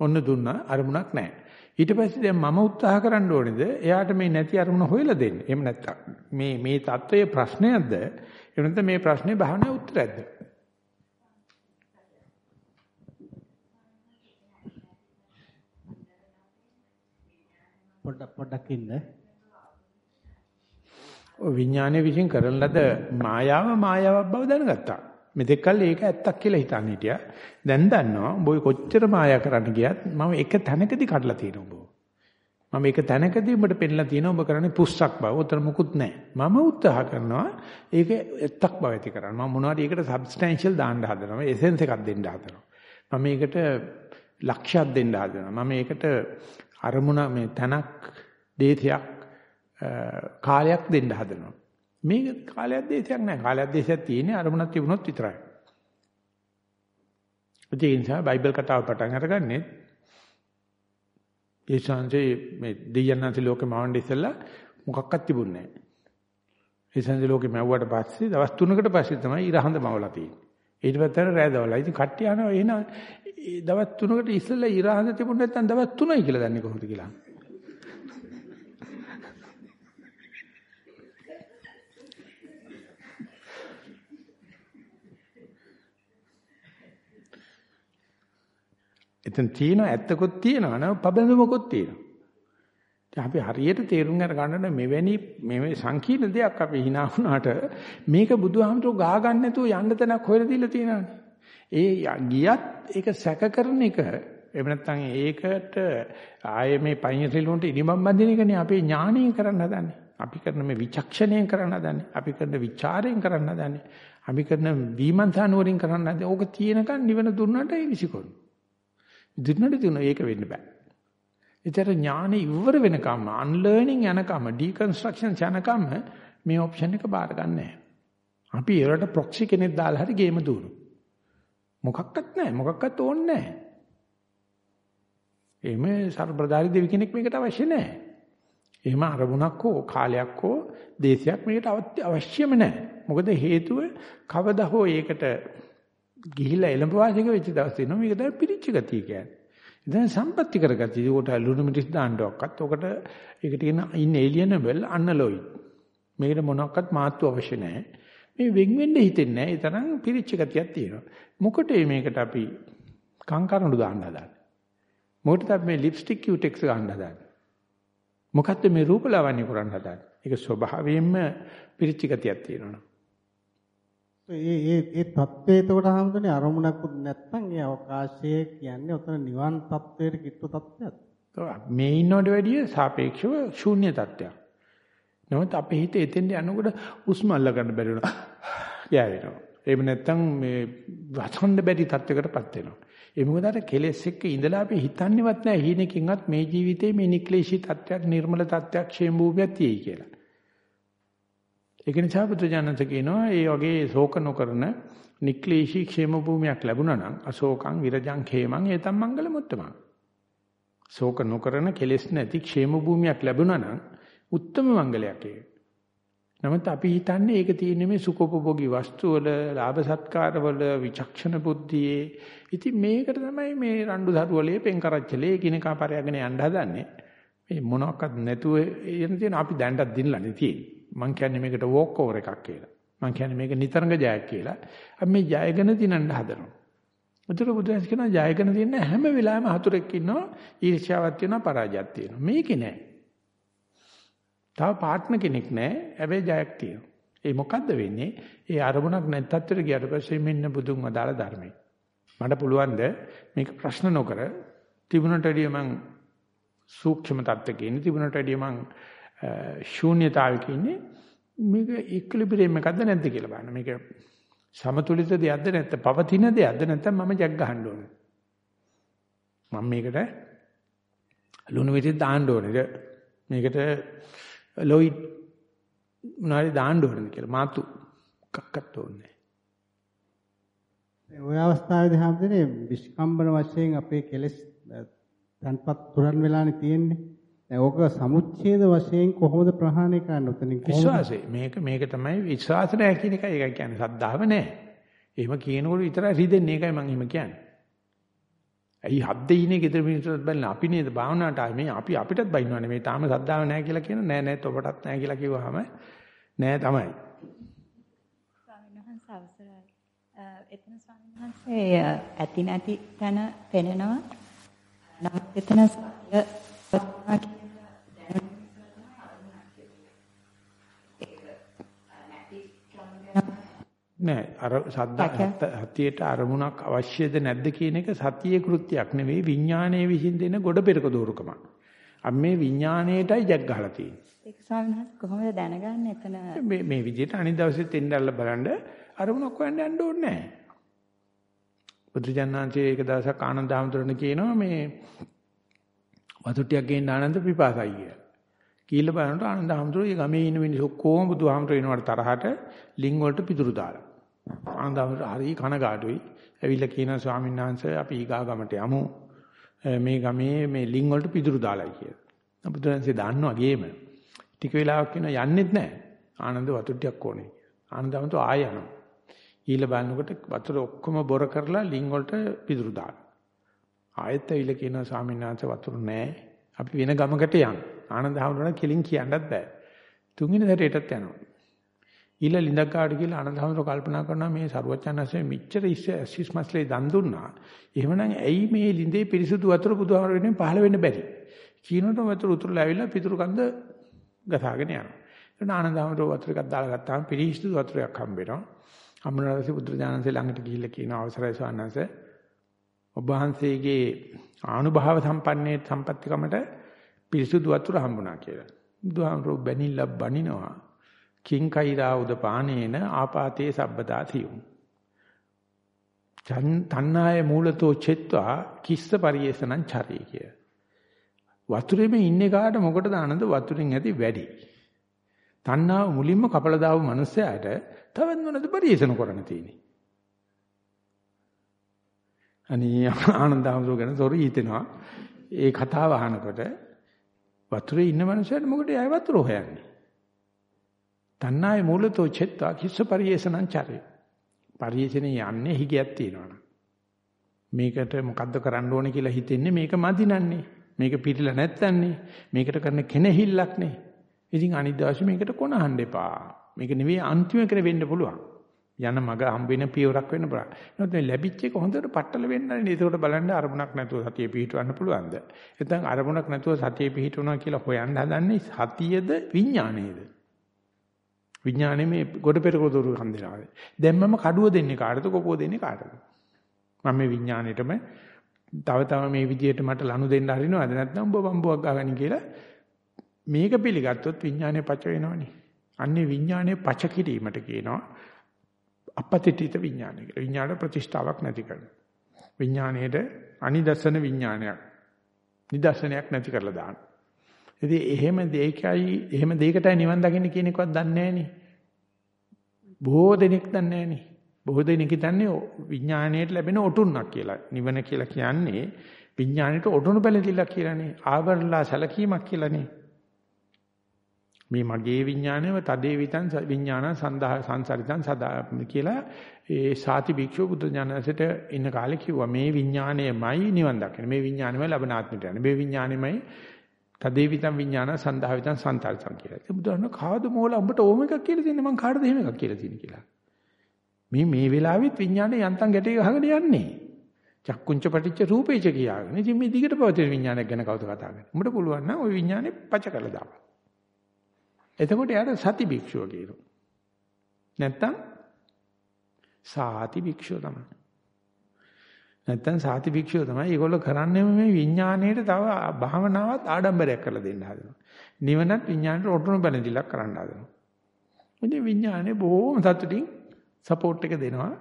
ඔන්න දුන්නා අරමුණක් නැහැ. ඊට පස්සේ දැන් මම උත්සාහ කරන්න ඕනේද? එයාට මේ නැති අරමුණ හොයලා දෙන්න. එහෙම නැත්තම් මේ මේ தত্ত্বයේ ප්‍රශ්නයක්ද? එහෙම නැත්නම් මේ ප්‍රශ්නේ භාවනා උත්තරයක්ද? පොඩක් පොඩක් ඉන්න ඔය විඥානයේ විසින් කරන ලද මායාව මායාවක් බව දැනගත්තා. මෙතෙක් කල් ඒක ඇත්තක් කියලා හිතන් හිටියා. දැන් දන්නවා උඹ කොච්චර මායා කරන්න ගියත් මම එක තැනකදී කඩලා තියෙනවා උඹ. මම ඒක තැනකදී උඹට පෙන්නලා තියෙනවා ඔබ කරන්නේ පුස්සක් බව. උතර මුකුත් නැහැ. මම උත්සාහ කරනවා ඒක ඇත්තක් බව ඇති කරන්න. මම මොනවද ඒකට සබ්ස්ටැන්ෂල් දාන්න හදනවා. එසෙන්ස් එකක් දෙන්න හදනවා. මම මේකට ලක්ෂයක් දෙන්න හදනවා. මම මේකට අරමුණ මේ තනක් දේශයක් කාලයක් දෙන්න හදනවා. මේක කාලයක් දේශයක් නෑ. කාලයක් දේශයක් තියෙන්නේ අරමුණක් තිබුණොත් විතරයි. ඒ නිසා බයිබල් කතාව පටන් අරගන්නේ ඒ ශාන්සේ මේ දෙයයන්න්සේ ලෝකෙ මවන්න ඉස්සෙල්ලා මොකක්වත් තිබුණේ නැහැ. ඒ ශාන්සේ ලෝකෙ මැව්වට පස්සේ දවස් 3කට පස්සේ තමයි ඉරහඳ මවලා තියෙන්නේ. ඊට පස්සේ රෑ දවලා. ඉතින් කට්ටිය අහනවා එහෙනම් දවස් 3කට ඉස්සෙල්ලා ඉරහඳ තිබුණ නැත්නම් දවස් 3යි කියලා දන්නේ කොහොමද කියලා. එතන තියෙන ඇත්තකුත් තියෙනවා නේද? පබඳුමකුත් තියෙනවා. ඉතින් අපි හරියට තේරුම් අරගන්න මෙවැනි මේ සංකීර්ණ දෙයක් අපි hina වුණාට මේක බුදුහාමතුරු ගා ගන්න නැතුව යන්න තැනක් හොයලා දීලා තියෙනවානේ. ඒ ගියත් ඒක සැක කරන එක එහෙම නැත්නම් ඒකට ආයේ මේ පයින්සිල් වලට ඉනිමම් බඳින එකනේ අපේ ඥාණයෙන් කරන්න හදන්නේ. අපි කරන මේ විචක්ෂණයෙන් කරන්න හදන්නේ. අපි කරන ਵਿਚාරයෙන් කරන්න හදන්නේ. අපි කරන විමර්ශන නුවරින් කරන්න හදන්නේ. ඕක තියෙනකන් නිවන දුන්නාට ඒ විසිකොළු. දුන්නට දුන්න ඒක වෙන්න බෑ. ඒතර ඥානෙ ඉවර වෙනකම් අන්ලර්නින් යනකම් ඩිකන්ස්ට්‍රක්ෂන් යනකම් මේ ඔප්ෂන් එක බාර ගන්නෑ. අපි ඒකට ප්‍රොක්සි කෙනෙක් දාලා හරි ගේම දුවනු. මොකක්වත් නැහැ. මොකක්වත් ඕනේ නැහැ. එහෙම සර්බ්‍රදාරි දෙවි කෙනෙක් මේකට අවශ්‍ය නැහැ. එහෙම අරමුණක් හෝ කාලයක් හෝ දේශයක් මේකට අවශ්‍යම නැහැ. මොකද හේතුව කවදා හෝ ඒකට ගිහිල්ලා එළඹ වාසික වෙච්ච දවස් තියෙනවා මේක තමයි පිරිච්ච ගතිය කියන්නේ. දැන් සම්පත්‍ති කරගතිය. ඒකට ලුණු මිටිස් දාන්නවක්වත් ඔකට ඒකට කියන ඉන් ඒලියනබල් අන්නලොයි. මේකට මොනක්වත් මාත්තු අවශ්‍ය නැහැ. මේ වෙන් වෙන්න හිතෙන්නේ නැහැ. ඒ තරම් පිරිච්ච ගතියක් තියෙනවා. මොකටද මේකට අපි කංකරඬු දාන්න හදන්නේ. මොකටද අපි මේ ලිප්ස්ටික් කියුටෙක්ස් ගන්න හදන්නේ? මොකද්ද මේ රූපලාවන්‍ය කරන්න හදන්නේ? ඒක ස්වභාවයෙන්ම පිරිච්ච ගතියක් තියෙනවා. ඒ ඒ ඒ தත්ත්වයට එතකොට හඳුනේ අරමුණක්වත් නැත්නම් ඒ අවකාශය කියන්නේ උතන නිවන් தත්ත්වයට කිට්ටු தත්ත්වයක්. මේ ඉන්නවට වැඩිය සාපේක්ෂව ශූන්‍ය தත්ත්වයක්. නමුත් අපේ හිත එතෙන්ට යනකොට උස්ම අල්ල ගන්න බැරි වෙනවා. යෑවෙනවා. එහෙම නැත්නම් මේ වසන්න බැරි தත්ත්වයකටපත් වෙනවා. ඒ මොකද අර කෙලෙස් එක්ක ඉඳලා අපි හිතන්නේවත් නැහැ හීනකින්වත් මේ ජීවිතේ මේ නික්ලේශී தත්ත්වයක් නිර්මල தත්ත්වයක් ෂේම භූමියක් තියෙයි කියලා. ඒක නිසා බුදුජානක කියනවා ඒ වගේ ශෝක නොකරන නික්ලේශී ക്ഷേම භූමියක් ලැබුණා නම් අශෝකං විරජං ඛේමං ඒතම් මංගල මුත්තමං. ශෝක නොකරන කෙලෙස් නැති ക്ഷേම භූමියක් ලැබුණා නම් උත්තම මංගලයක් ඒක. නමුත් අපි හිතන්නේ ඒක තියෙන්නේ මේ සුඛෝපභෝගී වස්තු වල, ලාභ සත්කාර වල, විචක්ෂණ බුද්ධියේ. ඉතින් මේකට තමයි මේ රණ්ඩු සරුවලේ පෙන්කරච්චලේ කිනකා පරයගෙන යන්න හදන්නේ. මේ මොනවත් නැතුව එන තියෙන අපි දැන්ටත් දිනලා නේ තියෙන්නේ. මං කියන්නේ මේකට වෝක් ඕවර් එකක් කියලා. මං කියන්නේ මේක නිතරංග ජයක් කියලා. අපි මේ ජයගෙන දිනන්න හදනවා. උතුර බුදුහාම කියනවා ජයගෙන දින්න හැම වෙලාවෙම හතුරෙක් ඉන්නවා ඊර්ෂ්‍යාවක් තියෙනවා පරාජයක් තියෙනවා. මේකේ නෑ. තව පාර්ට්නර් කෙනෙක් නැහැ. හැබැයි ජයක් තියෙනවා. ඒ මොකද්ද වෙන්නේ? ඒ අරමුණක් නැත්තත්තර ගියට පස්සේ මෙන්න බුදුන් වදාළ ධර්මයි. මට පුළුවන් ද මේක ප්‍රශ්න නොකර තිබුණට වැඩිය මං සූක්ෂම තත්ත්වක ඉන්නේ තිබුණට වැඩිය මං ශූන්‍යතාවයක ඉන්නේ මේක ඉක්ලිබ්‍රියම් එකක්ද නැද්ද කියලා බලන්න. මේක සමතුලිත දෙයක්ද නැත්නම් පවතින දෙයක්ද නැත්නම් මම ජග් ගහන්න ඕනේ. මම මේකට ලුණු විදිහට දාන්න ඕනේ. මේකට ලොයිඩ් මොනවාරි දාන්න ඕනද කියලා මාතු කක්කත් ඕනේ. ඔය අවස්ථාවේදී හැමදේනේ විස්කම්බන වශයෙන් අපේ කෙලෙස් තන්පත් තුරන් වෙලානේ තියෙන්නේ. දැන් ඕක සමුච්ඡේද වශයෙන් කොහොමද ප්‍රහාණය කරන්න උතනින් විශ්වාසය. මේක මේක තමයි විශ්වාස නැහැ කියන එකයි ඒක කියන්නේ. සද්ධාව නැහැ. එහෙම කියනකොට විතරයි රිදෙන්නේ. ඒකයි මම එහෙම කියන්නේ. ඇයි හද්දේ ඉන්නේ ගෙදර මිනිස්සුත් බලන අපි නේද භාවනාවට ආවේ මේ අපි අපිටත් බයින්නවනේ මේ තාම සද්දාව නැහැ කියලා කියන නෑ නෑ ඔබටත් නැහැ කියලා කිව්වහම නෑ තමයි. ස්වාමීන් වහන්සේ අවසරයි. එතන ස්වාමීන් වහන්සේ ඇති නැති තැන පෙනෙනවා. නමුත් එතන සත්‍ය නෑ අර සද්දා සතියේට අරමුණක් අවශ්‍යද නැද්ද කියන එක සතියේ කෘත්‍යයක් නෙවෙයි විඥානයේ විසින් දෙන ගොඩ පෙරක දෝරුකම. අපි මේ විඥාණයටයි ජග් ගහලා තියෙන්නේ. ඒක වහන්සේ කොහොමද දැනගන්නේ එතන මේ මේ විදිහට අනිත් දවසෙත් එන්නල්ලා බලන්න අරමුණක් හොයන්න යන්න ඕනේ නෑ. බුදුජානනාංශයේ එක දවසක් ආනන්ද හැමතුරණ කියනවා මේ වතු ටිකක් ගේන්න ආනන්ද පිපාසයි කියලා. කීල බලනකොට ආනන්ද හැමතුරේ ගමේ ඉන්න මිනිස්සු ඔක්කොම බුදුහාමතුර එනවට තරහට ලිංග වලට පිටුරු දාලා. ආනන්දවර හරි කනගාටුයි. ඇවිල්ලා කියන ස්වාමීන් වහන්සේ අපි ඊගා ගමට යමු. මේ ගමේ මේ ලිං වලට පිදුරු දාලයි කියලා. අපුදුරන්සේ දන්නවා ගේම. ටික වෙලාවක් කියන යන්නෙත් නැහැ. ආනන්ද වතුර ටිකක් ඕනේ. ආනන්දවන්ත ආය යනවා. ඊළ බලනකොට වතුර ඔක්කොම බොර කරලා ලිං වලට පිදුරු දාලා. ආයෙත් ඇවිල්ලා කියනවා ස්වාමීන් වහන්සේ වතුර නැහැ. අපි වෙන ගමකට යන්න. ආනන්ද හඳුනන කෙලින් කියන්නත් බෑ. තුන්වෙනි සැරේටත් යනවා. ඊළ ලිඳක් ගාඩ කියලා ආනන්දහමර කල්පනා කරනවා මේ සරුවචනන්සේ මෙච්චර ඉස්සිස් මස්ලේ දන් දුන්නා. එහෙමනම් ඇයි මේ ලිඳේ පිරිසුදු වතුර බුදුහාමර වෙනුවෙන් පහළ වෙන්න බැරි? කීනට වතුර උතුරලා ඇවිල්ලා පිටුරු කන්ද ගසාගෙන යනවා. එතන ආනන්දහමර වතුර එකක් දාලා ගත්තාම පිරිසුදු වතුරයක් හම්බ වෙනවා. අමරණාසි බුදුරජාණන්සේ ළඟට ගිහිල්ලා කියන අවසරයි ස්වාමීන් ඔබ වහන්සේගේ ආනුභාව සම්පන්නේ සම්පත්තිකමට පිරිසුදු වතුර හම්බුණා කියලා. බුදුහාමර බැනිලා බනිනවා. කිං කෛරා උදපානේන ආපාතේ සබ්බදා තියුම්. තණ්හාය මූලතෝ චෙත්වා කිස්ස පරියේසනං චරේ කිය. වතුරෙම ඉන්නේ කාට මොකටද ආනන්ද වතුරෙන් ඇති වැඩි. තණ්හාව මුලින්ම කපලා දාපු මිනිස්සයාට තවත් මොනද පරියේසන කරන්න තියෙන්නේ. අනේ ආනන්දහමසෝ ගැන සොරි හිතෙනවා. ඒ කතාව අහනකොට වතුරේ ඉන්න මිනිස්සයාට මොකටද ආය වතුර හොයන්නේ? තණ්හාවේ මූලතෝ චෙත්තා කිස්ස පරියේෂණං චරේ. පරියේෂණේ යන්නේ හිගයක් තියෙනවනේ. මේකට මොකද්ද කරන්න ඕනේ කියලා හිතෙන්නේ මේක මදිනන්නේ. මේක පිළිලා නැත්තන්නේ. මේකට කරන කෙනෙහිල්ලක් නේ. ඉතින් අනිත් දවසේ මේකට කොනහන්න එපා. මේක නෙවෙයි අන්තිම කෙනෙ වෙන්න පුළුවන්. යන මග හම්බෙන පියවරක් වෙන්න පුළුවන්. නමුත් මේ ලැබිච්ච එක හොඳට පట్టල වෙන්නනේ. ඒකට බලන්න අරමුණක් නැතුව සතිය පිහිටවන්න පුළුවන්ද? නැත්නම් අරමුණක් නැතුව සතිය පිහිටවනවා කියලා හොයන්න හදන්නේ සතියද විඥානයේද? විඥානේ මේ ගොඩ පෙරක දුරු හන්දේලාද. දැන් මම කඩුව දෙන්නේ කාටද කොපුව දෙන්නේ කාටද? මම මේ විඥාණයටම තව තව මේ විදියට මට ලනු දෙන්න හරිනවද නැත්නම් උඹ බම්බුවක් ගහගනි කියලා මේක පිළිගත්තොත් විඥානේ පච වෙනවනේ. අන්නේ විඥානේ පච කිරීමට කියනවා අපතිතිත විඥානය කියලා. විඥාන ප්‍රතිෂ්ඨාවක් නැති කරන. විඥාණයට අනිදර්ශන විඥානයක්. නිදර්ශනයක් නැති කරලා දාන. ඉතින් එහෙම දෙයකයි එහෙම දෙයකටයි නිවන් දකින්න කියන එකවත් දන්නේ නැහෙනි. බොහෝ දෙනෙක් දන්නේ නැහෙනි. බොහෝ දෙනෙක් හිතන්නේ විඥාණයට ලැබෙන ඔටුන්නක් කියලා. නිවන කියලා කියන්නේ විඥාණයට ඔටුනු බැලතිලක් කියලානේ. ආවරලා සැලකීමක් කියලානේ. මේ මගේ විඥානයව තදේ විතං විඥාන සන්දහ සංසරිතං සදා කියලා ඒ සාති භික්ෂුව බුදු ඥානසෙට ඉන්න කාලේ කිව්වා මේ විඥානයමයි නිවන් දකින මේ විඥානයමයි ලබන ආත්මයට යන්නේ මේ විඥානයමයි තදේ විතං විඥාන සන්දහ විතං සංසරිතං කියලා. ඒ බුදුහාම කාද මොහොල උඹට ඕම එකක් කියලා තියෙන්නේ මං කාටද එහෙම එකක් කියලා තියෙන්නේ කියලා. මේ මේ වෙලාවෙත් විඥානේ යන්තම් ගැටේ ගහගෙන යන්නේ. චක්කුංච පටිච්ච රූපේච කියාගෙන. ඉතින් මේ දිගට පවතින විඥානයක් ගැන කවුද කතා කරන්නේ? උඹට පුළුවන් නම් ওই විඥානේ පච කරලා දාන්න. එතකොට යාර සති භික්ෂුව කියනවා. නැත්තම් සාති භික්ෂුව තමයි. නැත්තම් සාති භික්ෂුව තමයි. ඒගොල්ලෝ කරන්නේ මේ විඥාණයට තව භාවනාවත් ආඩම්බරයක් කරලා දෙන්න හදනවා. නිවනත් විඥාණයට ඔටුනු බැලඳිලක් කරන්න හදනවා. ඉතින් විඥානේ බොහොම සතුටින් සපෝට් එක දෙනවා.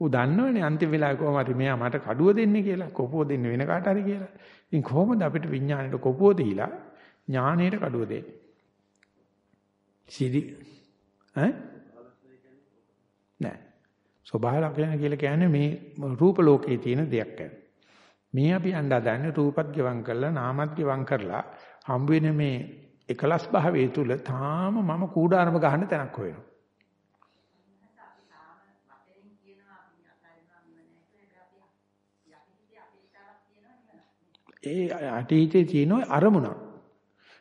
ඌ දන්නවනේ අන්තිම වෙලාවේ කොහොම හරි මෙයා මට කඩුව දෙන්නේ කියලා, කොපුව දෙන්නේ වෙන කාට හරි කියලා. ඉතින් කොහොමද අපිට විඥාණයට කොපුව දීලා ඥාණයට කඩුව දෙන්නේ? සිරි ඈ නෑ ස්වභාව ලක්ෂණ කියලා කියන්නේ මේ රූප ලෝකයේ තියෙන දෙයක් ගැන මේ අපි අඳාදන්නේ රූපත් ගෙවම් කරලා නාමත් ගෙවම් කරලා හම්බ වෙන මේ එකලස් භාවයේ තුල තාම මම කූඩාරම ගහන්න තැනක් හොයනවා ඒ අතීතයේ තියෙන අරමුණක්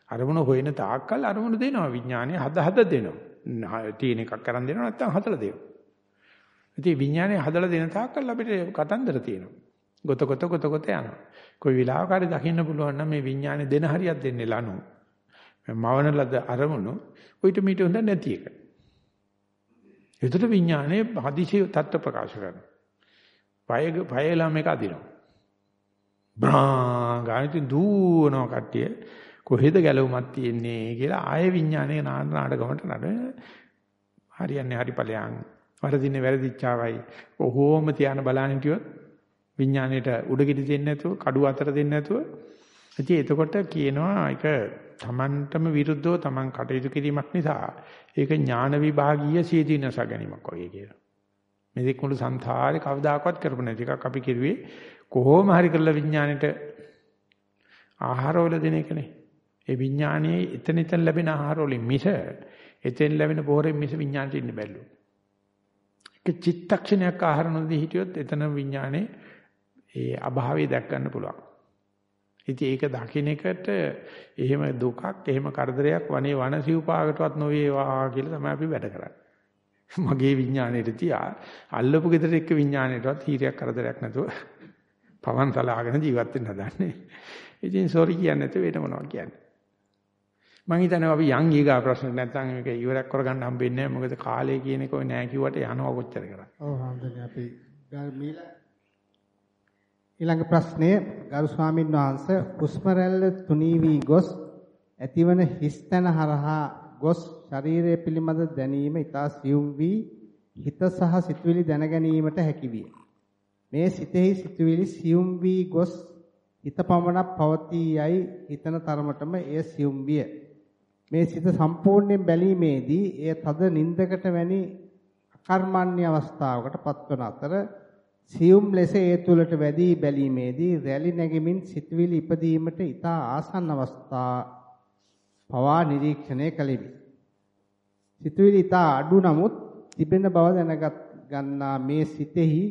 අරමුණ හොයන තාක්කල් අරමුණ දෙනවා විඥානය හද හද දෙනවා. තියෙන එකක් කරන් දෙනවා නැත්නම් හදලා දෙනවා. ඉතින් විඥානය හදලා දෙන තාක්කල් අපිට කතන්දර තියෙනවා. ගොත ගොත ගොත ගොත යනවා. කොයි වෙලාවක හරි දකින්න පුළුවන් නම් මේ විඥානය දෙන හරියක් දෙන්නේ ලනු. මවන ලද අරමුණු උිට මීට හොඳ නැති එක. ඒතර විඥානයේ හදිසි තත්ත්ව ප්‍රකාශ කරනවා. පය පයලා මේක අදිනවා. බ්‍රා ගානිතින් දුවනවා කට්ටිය. කොහෙද ගැලවුමක් තියෙන්නේ කියලා ආය විඥානයේ නාටකමට නඩ හරියන්නේ හරි ඵලයන් වරදින්නේ වැරදිච්චාවයි කොහොම තියාන බලන්න හිටියොත් විඥාණයට උඩගෙඩි දෙන්නේ නැතුව කඩුව අතර දෙන්නේ නැතුව ඉතින් එතකොට කියනවා ඒක තමන්ටම විරුද්ධව තමන් කටයුතු කිරීමක් නිසා ඒක ඥාන විභාගීය සීදීනස ගැනීමක් වගේ කියලා. මේක මුළු සංසාරේ කවදාකවත් කරපු නැති එකක් අපි කිරුවේ කොහොම හරි කරලා විඥාණයට ආහාර වල දෙන එකනේ. ඒ විඥානයේ එතන එතන ලැබෙන ආහාර වලින් මිස එතෙන් ලැබෙන පොහොරෙන් මිස විඥානට ඉන්න බැල්ලු. ඒක චිත්තක්ෂණයක් ආහාර නොදී හිටියොත් එතන විඥානේ ඒ අභාවය දැක් ගන්න පුළුවන්. ඉතින් ඒක දකින්න එකට එහෙම දුකක් එහෙම කරදරයක් වනේ වනසිව්පාකටවත් නොවේවා කියලා තමයි අපි වැඩ කරන්නේ. මගේ විඥාණයට තියා අල්ලපු ගෙදර එක්ක විඥාණයටවත් හීරයක් කරදරයක් නැතුව පවන් සලාගෙන ජීවත් වෙන්න හදන්නේ. ඉතින් සෝරි කියන්නේ නැතුව වෙන මොනවා කියන්නේ. මම හිතනවා අපි යන් ඊගා ප්‍රශ්න නැත්නම් මේක ඉවරක් කරගන්න හම්බෙන්නේ නැහැ. මොකද කාලය කියන එක ඔය නෑ කිව්වට යනවා කොච්චර කරා. ඔව් හම්බුනේ අපි ඊළඟ ප්‍රශ්නය ගරු ස්වාමීන් වහන්සේ හුස්ම රැල්ල තුනී වී ගොස් ඇතිවන හිස්තන හරහා ගොස් ශරීරය පිළිබඳ දැනීම ඊතා සියුම් වී හිත සහ සිතුවිලි දැන ගැනීමට හැකි විය. මේ සිතෙහි සිතුවිලි සියුම් වී ගොස් හිත පමණක් පවතී යයි හිතන තරමටම එය සියුම් විය. මේ සිත සම්පූර්ණයෙන් බැලීමේදී එය තද නින්දකට වැනි අකර්මණ්‍ය අවස්ථාවකට පත්වන අතර සියුම් ලෙස ඒ තුලට වැඩි බැලීමේදී රැලි නැගෙමින් සිතවිලි ඉපදීමට ඊතා ආසන්න අවස්ථා පවා නිරීක්ෂණය කළෙමි. සිතවිලි ඊතා අඩු නමුත් තිබෙන බව දැනගත් ගන්නා මේ සිතෙහි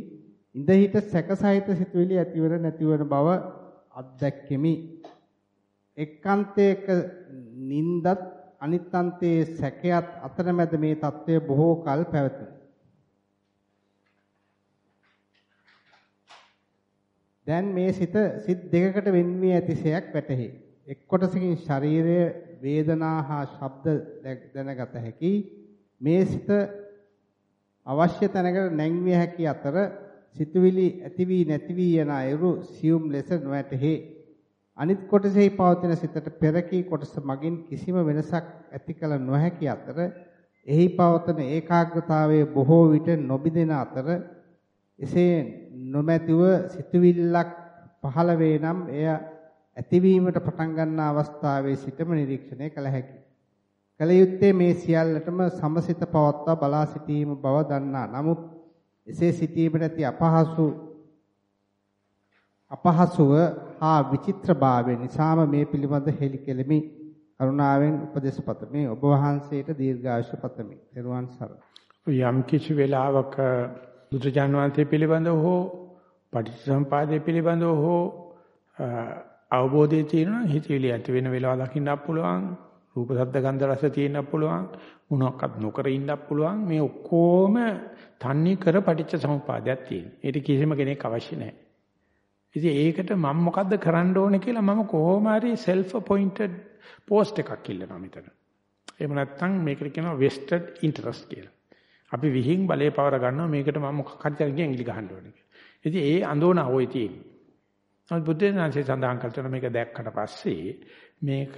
ඉඳහිට සැකසහිත සිතවිලි ඇතිවර නැතිවන බව අත්දැක්කෙමි. එක්කන්තයක නින්දත් අනිත්න්තයේ සැකයක් අතරමැද මේ தත්ත්වය බොහෝ කල් පැවතුණි. දැන් මේ සිත සිත් දෙකකට වෙන් වී ඇතිසයක් වැටහි. එක් කොටසකින් ශරීරය වේදනා හා ශබ්ද දැනගත හැකි. මේ සිත අවශ්‍ය තැනකට නැංවිය හැකි අතර සිතුවිලි ඇති වී නැති වී යන අයුරු සියුම් ලෙස නොඇතෙහි. අනිත් කොටසෙහි පවතින සිතට පෙරකී කොටස මගින් කිසිම වෙනසක් ඇති කල නොහැකි අතර එහි පවතන ඒකාග්‍රතාවයේ බොහෝ විට නොබිදෙන අතර එසේ නොමැතිව සිතුවිල්ලක් පහළ වේ නම් එය ඇතිවීමට පටන් ගන්නා අවස්ථාවේ සිටම නිරීක්ෂණය කළ හැකියි. කල යුත්තේ මේ සියල්ලටම සමසිත පවත්වා බලා සිටීම බව දන්නා. නමුත් එසේ සිටීමට ඇති අපහසු අපහසුව හා විචිත්‍රභාවය නිසාම මේ පිළිබඳ හෙළි කෙලෙමි. කරුණාවෙන් උපදෙස් පතමි. ඔබ වහන්සේට දීර්ඝායුෂ පතමි. ත්වන් සරණයි. යම් කිසි වෙලාවක බුදුජාන විශ්වන්තය පිළිබඳව හෝ පටිච්චසමුපාදය පිළිබඳව හෝ අවබෝධය තියෙනවා හිතවිලි ඇති වෙන වෙලාව දකින්නත් පුළුවන් රූප ශබ්ද ගන්ධ රස තියෙන්නත් පුළුවන් මොනක්වත් නොකර ඉන්නත් පුළුවන් මේ ඔක්කොම තන්නේ කර පටිච්ච සමුපාදයක් තියෙන. ඒක කිසිම කෙනෙක් අවශ්‍ය නැහැ. ඉතින් ඒකට මම මොකද්ද කරන්න ඕනේ කියලා මම කොහොම හරි self appointed post එකක් ඉල්ලනවා මෙතන. එහෙම නැත්නම් මේකට කියනවා vested interest කියලා. අපි විහිං බලේ පවර ගන්නවා මේකට මම මොකක් හරි කරගෙන ඉලි ගහන්න ඕනේ කියලා. ඉතින් ඒ අඳෝන අවොයි තියෙන්නේ. නමුත් බුදුරජාණන්සේ සඳහන් කරන මේක දැක්කට පස්සේ මේක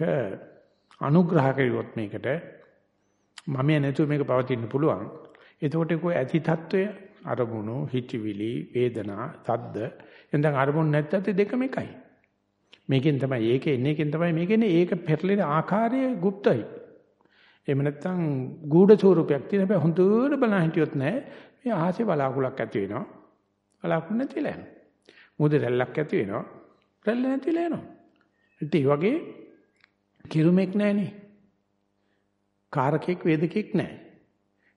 අනුග්‍රහ කරුවොත් මේකට මම නැතුව මේක පවතින්න පුළුවන්. එතකොට කොයි ඇති తত্ত্বය අරමුණු, හිතවිලි, වේදනා, තද්ද නැත්නම් අරමුණ නැත්තත් දෙකම එකයි. මේකෙන් තමයි ඒක එන්නේ එකෙන් තමයි මේකෙන්නේ ඒක පෙරලෙන ආකාරය গুপ্তයි. එහෙම නැත්නම් ගූඪ ස්වරූපයක් තියෙන හැබැයි හොඳට බලන හිටියොත් නෑ මේ ආහසේ බලාකුලක් ඇති වෙනවා. බලාකුළු නැතිලා යනවා. මුද රැල්ලක් ඇති වෙනවා. රැල්ල නැතිලා යනවා. ඒ වගේ කිරුමෙක් නෑනේ. කාරකෙක් වේදකෙක් නෑ.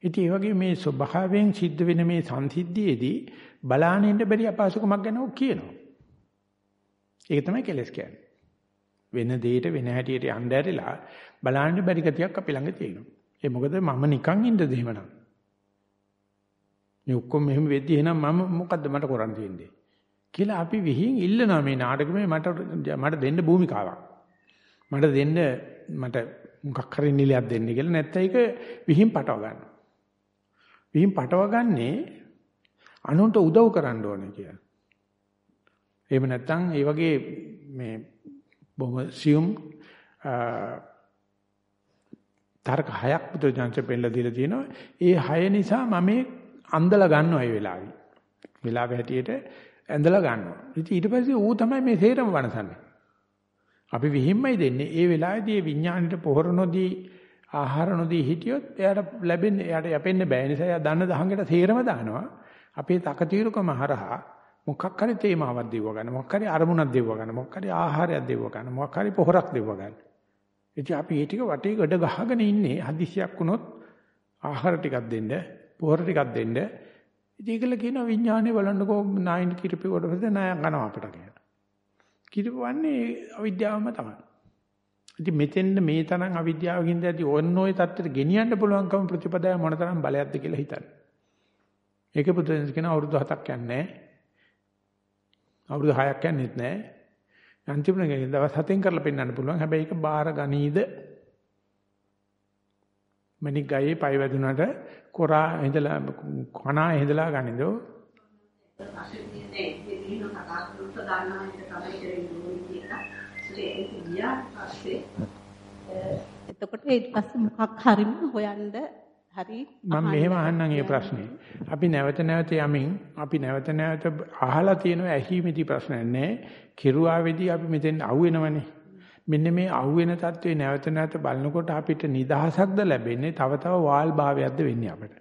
ඉතින් ඒ වගේ මේ ස්වභාවයෙන් සිද්ධ වෙන මේ සංසිද්ධියේදී බලානින්න බැරි අපහසුකමක් ගැන ඔක් කියනවා. ඒක තමයි කෙලස් කියන්නේ. වෙන දෙයකට වෙන හැටියට යන්න ඇරිලා බලන්න බැරි ගතියක් අපි ළඟ තියෙනවා. ඒ මොකද මම නිකන් ඉන්නද එහෙමනම්. මේ ඔක්කොම මෙහෙම වෙද්දි එහෙනම් මම මොකද්ද මට කරන්න තියෙන්නේ කියලා අපි විහිං ඉල්ලනවා මේ නාටකෙමේ මට මට දෙන්න භූමිකාවක්. මට දෙන්න මට මොකක් හරි නිලයක් දෙන්න කියලා නැත්නම් ඒක විහිං පටව ගන්න. විහිං පටව ගන්නේ අනුන්ට උදව් කරන්න ඕනේ කියලා. එහෙම නැත්නම් ඒ වගේ මේ බොහොම සියුම් තරක හයක් බුදුජානක පෙන්නලා දීලා තියෙනවා. ඒ හය නිසා මම මේ අන්දලා ගන්නවා ඒ වෙලාවේ. වෙලාව හැටියට ඇඳලා ගන්නවා. ඉතින් ඊට පස්සේ ඌ තමයි මේ තේරම වනසන්නේ. අපි විහිම්මයි දෙන්නේ. ඒ වෙලාවේදී විඥාණයට පොහොර නොදී ආහාර නොදී හිටියොත් එයාට ලැබෙන්නේ එයාට යැපෙන්න බෑ. නිසා එයා දන්න දහංගට තේරම දානවා. අපේ තකතිරුකම හරහා මොකක් හරි තේමාවක් දෙවව ගන්න. මොකක් හරි අරමුණක් දෙවව ගන්න. මොකක් හරි ආහාරයක් දෙවව ගන්න. මොකක් හරි පොහොරක් දෙවව ගන්න. ඉතින් අපි මේ ටික වටේ ගඩ ගහගෙන ඉන්නේ හදිසියක් වුණොත් ආහාර ටිකක් දෙන්න, පොහොර ටිකක් දෙන්න. ඉතින් ඒකල කියන විඥානේ බලන්නකෝ නායින් කිරිපි කොට පස්සේ නාය යනවා අපිට කියලා. කිරිපවන්නේ අවිද්‍යාවම තමයි. ඉතින් මෙතෙන්ද මේ තරම් අවිද්‍යාවකින් දැති ඕන්න ඔය தත්තට ගෙනියන්න පුළුවන්කම ප්‍රතිපදාව මොන තරම් බලයක්ද කියලා හිතන්න. ඒක පුදුරෙන්ස් කියන අවුරුදු 7ක් යන්නේ අවුරුදු 6ක් යන්නේත් නැහැ. අන්තිමට දවස් 7න් කරලා පෙන්වන්න පුළුවන්. හැබැයි ඒක බාර ගනීද? මණික් ගායේ පය වැදුනට කොරා ඉඳලා කණා ඉඳලා ගනින්ද? එතකොට ඊට පස්සේ මොකක් හරිම හොයන්න හරි මම මෙහෙම අහන්නම් මේ ප්‍රශ්නේ. අපි නැවත නැවත යමින් අපි නැවත නැවත අහලා තියෙන ඇහිමිති ප්‍රශ්නයක් නැහැ. කිරුවාවේදී අපි මෙතෙන් අහුවෙනවනේ. මෙන්න මේ අහුවෙන தત્ත්වේ නැවත නැවත බලනකොට අපිට නිදහසක්ද ලැබෙන්නේ තව තව වාල් භාවයක්ද වෙන්නේ අපිට.